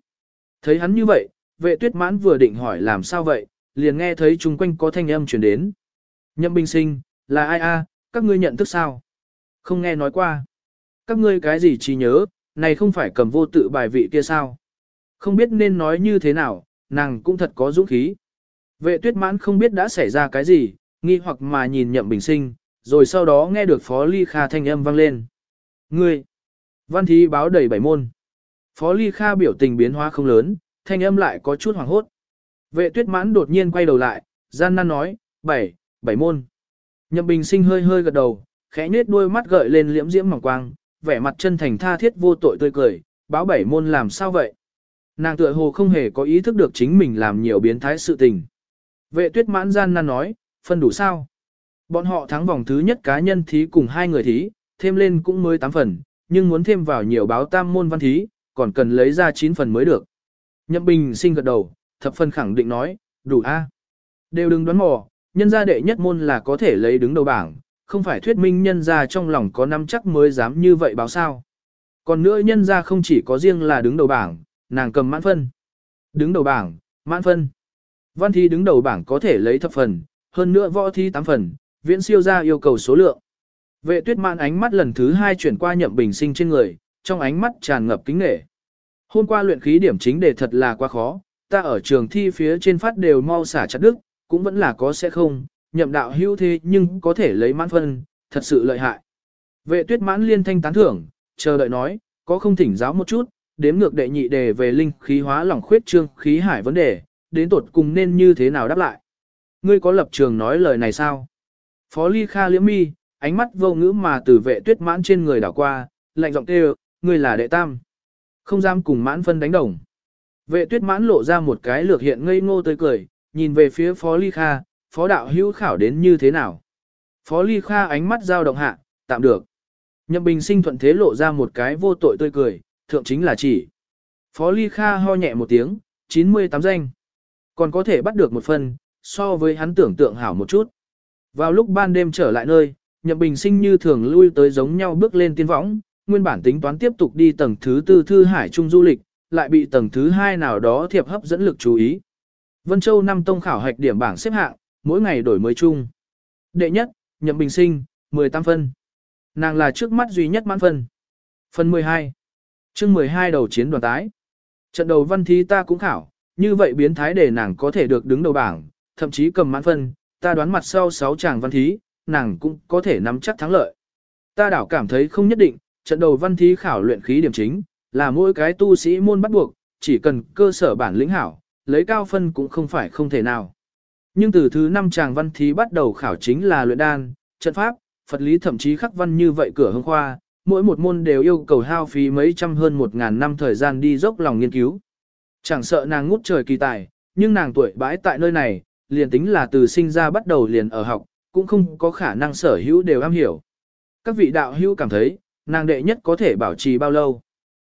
Thấy hắn như vậy, vệ tuyết mãn vừa định hỏi làm sao vậy, liền nghe thấy chung quanh có thanh âm chuyển đến. Nhậm bình sinh, là ai a? các ngươi nhận thức sao? Không nghe nói qua. Các ngươi cái gì chỉ nhớ, này không phải cầm vô tự bài vị kia sao? Không biết nên nói như thế nào, nàng cũng thật có dũng khí. Vệ tuyết mãn không biết đã xảy ra cái gì, nghi hoặc mà nhìn nhậm bình sinh, rồi sau đó nghe được Phó Ly Kha thanh âm vang lên. Ngươi! Văn thí báo đầy bảy môn. Phó Ly Kha biểu tình biến hóa không lớn, thanh âm lại có chút hoảng hốt. Vệ tuyết mãn đột nhiên quay đầu lại, gian nan nói, bảy, bảy môn. Nhậm bình sinh hơi hơi gật đầu, khẽ nết đuôi mắt gợi lên liễm diễm mỏng quang, vẻ mặt chân thành tha thiết vô tội tươi cười, báo bảy môn làm sao vậy? Nàng tựa hồ không hề có ý thức được chính mình làm nhiều biến thái sự tình. Vệ tuyết mãn gian nan nói, phân đủ sao? Bọn họ thắng vòng thứ nhất cá nhân thí cùng hai người thí, thêm lên cũng mới 8 phần, nhưng muốn thêm vào nhiều báo tam môn văn thí, còn cần lấy ra 9 phần mới được. Nhậm Bình sinh gật đầu, thập phần khẳng định nói, đủ a. Đều đừng đoán mò, nhân gia đệ nhất môn là có thể lấy đứng đầu bảng, không phải thuyết minh nhân gia trong lòng có năm chắc mới dám như vậy báo sao. Còn nữa nhân gia không chỉ có riêng là đứng đầu bảng, nàng cầm mãn phân. Đứng đầu bảng, mãn phân. Văn thi đứng đầu bảng có thể lấy thập phần, hơn nữa võ thi 8 phần, viễn siêu ra yêu cầu số lượng. Vệ tuyết mãn ánh mắt lần thứ hai chuyển qua nhậm bình sinh trên người, trong ánh mắt tràn ngập kính nghệ. Hôm qua luyện khí điểm chính đề thật là quá khó, ta ở trường thi phía trên phát đều mau xả chặt đức, cũng vẫn là có sẽ không, nhậm đạo hưu thế nhưng có thể lấy mãn phân, thật sự lợi hại. Vệ tuyết mãn liên thanh tán thưởng, chờ đợi nói, có không thỉnh giáo một chút, đếm ngược đệ nhị đề về linh khí hóa lỏng khuyết trương khí hải vấn đề, đến tột cùng nên như thế nào đáp lại. Ngươi có lập trường nói lời này sao? Phó Ly Kha liễm mi, ánh mắt vô ngữ mà từ vệ tuyết mãn trên người đảo qua, lạnh giọng kêu, ngươi là đệ tam. Không dám cùng mãn phân đánh đồng. Vệ tuyết mãn lộ ra một cái lược hiện ngây ngô tươi cười, nhìn về phía Phó Ly Kha, Phó đạo hữu khảo đến như thế nào. Phó Ly Kha ánh mắt giao động hạ, tạm được. Nhậm Bình sinh thuận thế lộ ra một cái vô tội tươi cười, thượng chính là chỉ. Phó Ly Kha ho nhẹ một tiếng, 98 danh. Còn có thể bắt được một phần, so với hắn tưởng tượng hảo một chút. Vào lúc ban đêm trở lại nơi, Nhậm Bình sinh như thường lui tới giống nhau bước lên tiên võng, nguyên bản tính toán tiếp tục đi tầng thứ tư thư hải trung du lịch, lại bị tầng thứ hai nào đó thiệp hấp dẫn lực chú ý. Vân Châu năm tông khảo hạch điểm bảng xếp hạng, mỗi ngày đổi mới chung. Đệ nhất, Nhậm Bình sinh, 18 phân. Nàng là trước mắt duy nhất mãn phân. Phần 12 chương 12 đầu chiến đoàn tái. Trận đầu văn thí ta cũng khảo, như vậy biến thái để nàng có thể được đứng đầu bảng, thậm chí cầm mãn phân, ta đoán mặt sau 6 chàng văn thí, nàng cũng có thể nắm chắc thắng lợi. Ta đảo cảm thấy không nhất định, trận đầu văn thí khảo luyện khí điểm chính, là mỗi cái tu sĩ môn bắt buộc, chỉ cần cơ sở bản lĩnh hảo, lấy cao phân cũng không phải không thể nào. Nhưng từ thứ 5 chàng văn thí bắt đầu khảo chính là luyện đan, trận pháp, Phật lý thậm chí khắc văn như vậy cửa hương khoa, mỗi một môn đều yêu cầu hao phí mấy trăm hơn một ngàn năm thời gian đi dốc lòng nghiên cứu. Chẳng sợ nàng ngút trời kỳ tài, nhưng nàng tuổi bãi tại nơi này, liền tính là từ sinh ra bắt đầu liền ở học, cũng không có khả năng sở hữu đều am hiểu. Các vị đạo hữu cảm thấy, nàng đệ nhất có thể bảo trì bao lâu.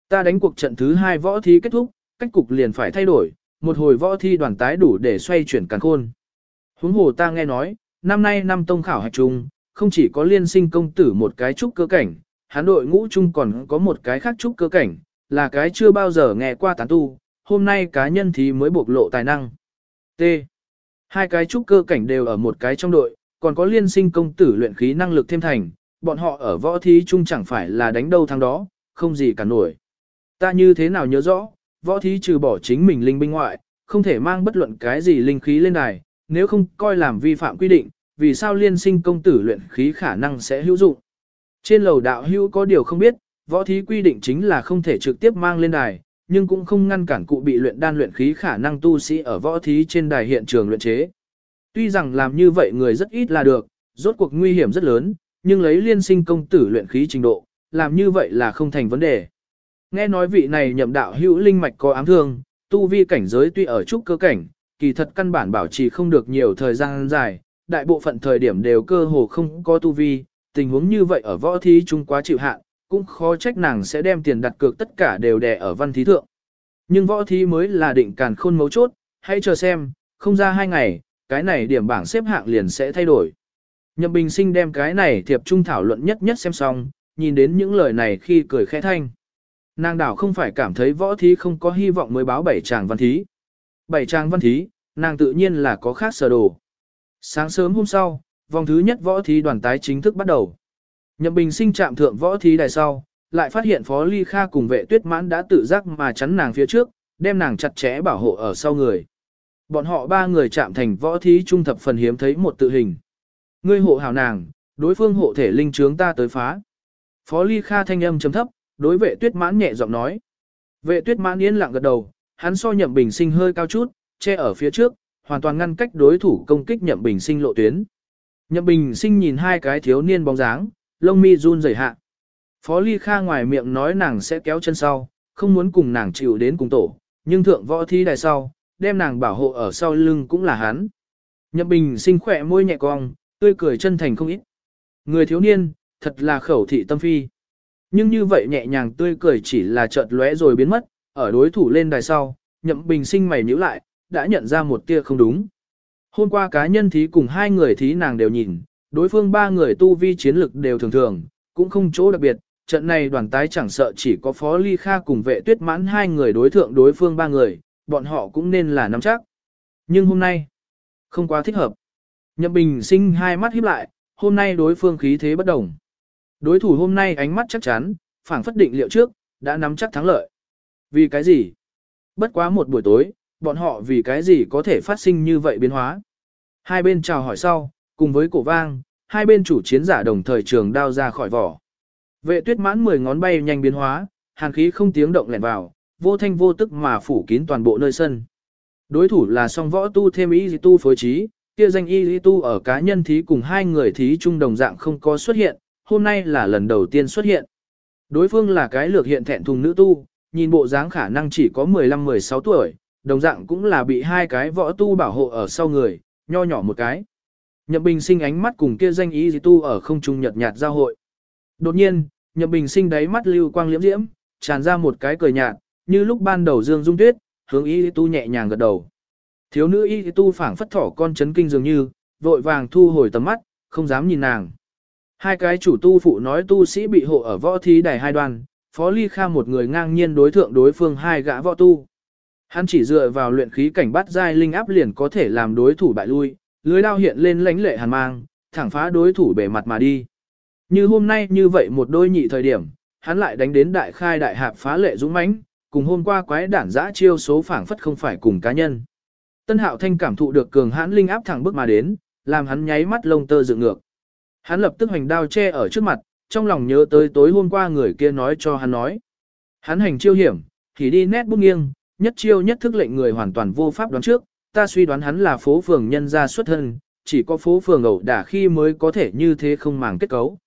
Ta đánh cuộc trận thứ hai võ thi kết thúc, cách cục liền phải thay đổi, một hồi võ thi đoàn tái đủ để xoay chuyển càn khôn. Huống hồ ta nghe nói, năm nay năm tông khảo hạch chung, không chỉ có liên sinh công tử một cái trúc cơ cảnh, hắn đội ngũ chung còn có một cái khác trúc cơ cảnh, là cái chưa bao giờ nghe qua tán tu, hôm nay cá nhân thì mới bộc lộ tài năng. T. Hai cái trúc cơ cảnh đều ở một cái trong đội, còn có liên sinh công tử luyện khí năng lực thêm thành, bọn họ ở võ thí chung chẳng phải là đánh đâu thắng đó, không gì cả nổi. Ta như thế nào nhớ rõ, võ thí trừ bỏ chính mình linh binh ngoại, không thể mang bất luận cái gì linh khí lên đài, nếu không coi làm vi phạm quy định, vì sao liên sinh công tử luyện khí khả năng sẽ hữu dụng. Trên lầu đạo hữu có điều không biết, võ thí quy định chính là không thể trực tiếp mang lên đài, nhưng cũng không ngăn cản cụ bị luyện đan luyện khí khả năng tu sĩ ở võ thí trên đài hiện trường luyện chế. Tuy rằng làm như vậy người rất ít là được, rốt cuộc nguy hiểm rất lớn, nhưng lấy liên sinh công tử luyện khí trình độ, làm như vậy là không thành vấn đề. Nghe nói vị này nhậm đạo hữu linh mạch có ám thương, tu vi cảnh giới tuy ở trúc cơ cảnh, kỳ thật căn bản bảo trì không được nhiều thời gian dài, đại bộ phận thời điểm đều cơ hồ không có tu vi, tình huống như vậy ở võ thí trung quá chịu hạn, cũng khó trách nàng sẽ đem tiền đặt cược tất cả đều đè ở văn thí thượng. Nhưng võ thí mới là định càn khôn mấu chốt, hãy chờ xem, không ra hai ngày, cái này điểm bảng xếp hạng liền sẽ thay đổi. Nhậm Bình Sinh đem cái này thiệp trung thảo luận nhất nhất xem xong, nhìn đến những lời này khi cười khẽ thanh. Nàng đảo không phải cảm thấy võ thí không có hy vọng mới báo bảy tràng văn thí. Bảy tràng văn thí, nàng tự nhiên là có khác sở đồ. Sáng sớm hôm sau, vòng thứ nhất võ thí đoàn tái chính thức bắt đầu. Nhậm Bình Sinh chạm thượng võ thí đài sau, lại phát hiện Phó Ly Kha cùng vệ tuyết mãn đã tự giác mà chắn nàng phía trước, đem nàng chặt chẽ bảo hộ ở sau người. Bọn họ ba người chạm thành võ thí trung thập phần hiếm thấy một tự hình. Ngươi hộ hảo nàng, đối phương hộ thể linh trướng ta tới phá. Phó Ly Kha thanh âm chấm thấp, đối vệ tuyết mãn nhẹ giọng nói. Vệ tuyết mãn yên lặng gật đầu, hắn so nhậm bình sinh hơi cao chút, che ở phía trước, hoàn toàn ngăn cách đối thủ công kích nhậm bình sinh lộ tuyến. Nhậm bình sinh nhìn hai cái thiếu niên bóng dáng, lông mi run rẩy hạ. Phó Ly Kha ngoài miệng nói nàng sẽ kéo chân sau, không muốn cùng nàng chịu đến cùng tổ, nhưng thượng võ thi đài sau, đem nàng bảo hộ ở sau lưng cũng là hắn. Nhậm bình sinh khỏe môi nhẹ cong, tươi cười chân thành không ít. Người thiếu niên, thật là khẩu thị tâm phi. Nhưng như vậy nhẹ nhàng tươi cười chỉ là chợt lóe rồi biến mất, ở đối thủ lên đài sau, nhậm bình sinh mày nhíu lại, đã nhận ra một tia không đúng. Hôm qua cá nhân thí cùng hai người thí nàng đều nhìn, đối phương ba người tu vi chiến lực đều thường thường, cũng không chỗ đặc biệt, trận này đoàn tái chẳng sợ chỉ có Phó Ly Kha cùng vệ tuyết mãn hai người đối thượng đối phương ba người, bọn họ cũng nên là nắm chắc. Nhưng hôm nay, không quá thích hợp. Nhậm Bình sinh hai mắt híp lại, hôm nay đối phương khí thế bất đồng. Đối thủ hôm nay ánh mắt chắc chắn, phảng phất định liệu trước, đã nắm chắc thắng lợi. Vì cái gì? Bất quá một buổi tối, bọn họ vì cái gì có thể phát sinh như vậy biến hóa? Hai bên chào hỏi sau, cùng với cổ vang, hai bên chủ chiến giả đồng thời trường đao ra khỏi vỏ. Vệ tuyết mãn 10 ngón bay nhanh biến hóa, hàn khí không tiếng động lẻn vào, vô thanh vô tức mà phủ kín toàn bộ nơi sân. Đối thủ là song võ tu thêm ý tu phối trí, kia danh y tu ở cá nhân thí cùng hai người thí chung đồng dạng không có xuất hiện, hôm nay là lần đầu tiên xuất hiện. Đối phương là cái lược hiện thẹn thùng nữ tu, nhìn bộ dáng khả năng chỉ có 15-16 tuổi, đồng dạng cũng là bị hai cái võ tu bảo hộ ở sau người, nho nhỏ một cái. Nhậm Bình sinh ánh mắt cùng kia danh y tu ở không trung nhật nhạt giao hội. Đột nhiên, Nhậm Bình sinh đáy mắt lưu quang liễm diễm, tràn ra một cái cười nhạt, như lúc ban đầu Dương Dung Tuyết, hướng y tu nhẹ nhàng gật đầu. Thiếu nữ y tu phảng phất thỏ con chấn kinh dường như, vội vàng thu hồi tầm mắt, không dám nhìn nàng. Hai cái chủ tu phụ nói tu sĩ bị hộ ở võ thí đài hai đoàn, Phó Ly Kha một người ngang nhiên đối thượng đối phương hai gã võ tu. Hắn chỉ dựa vào luyện khí cảnh bắt giai linh áp liền có thể làm đối thủ bại lui, lưới đao hiện lên lãnh lệ hàn mang, thẳng phá đối thủ bề mặt mà đi. Như hôm nay như vậy một đôi nhị thời điểm, hắn lại đánh đến đại khai đại hạp phá lệ dũng mãnh, cùng hôm qua quái đản giã chiêu số phảng phất không phải cùng cá nhân. Tân Hạo Thanh cảm thụ được cường hãn linh áp thẳng bước mà đến, làm hắn nháy mắt lông tơ dựng ngược. Hắn lập tức hành đao che ở trước mặt, trong lòng nhớ tới tối hôm qua người kia nói cho hắn nói. Hắn hành chiêu hiểm, thì đi nét bút nghiêng, nhất chiêu nhất thức lệnh người hoàn toàn vô pháp đoán trước, ta suy đoán hắn là phố phường nhân gia xuất thân, chỉ có phố phường ẩu đả khi mới có thể như thế không màng kết cấu.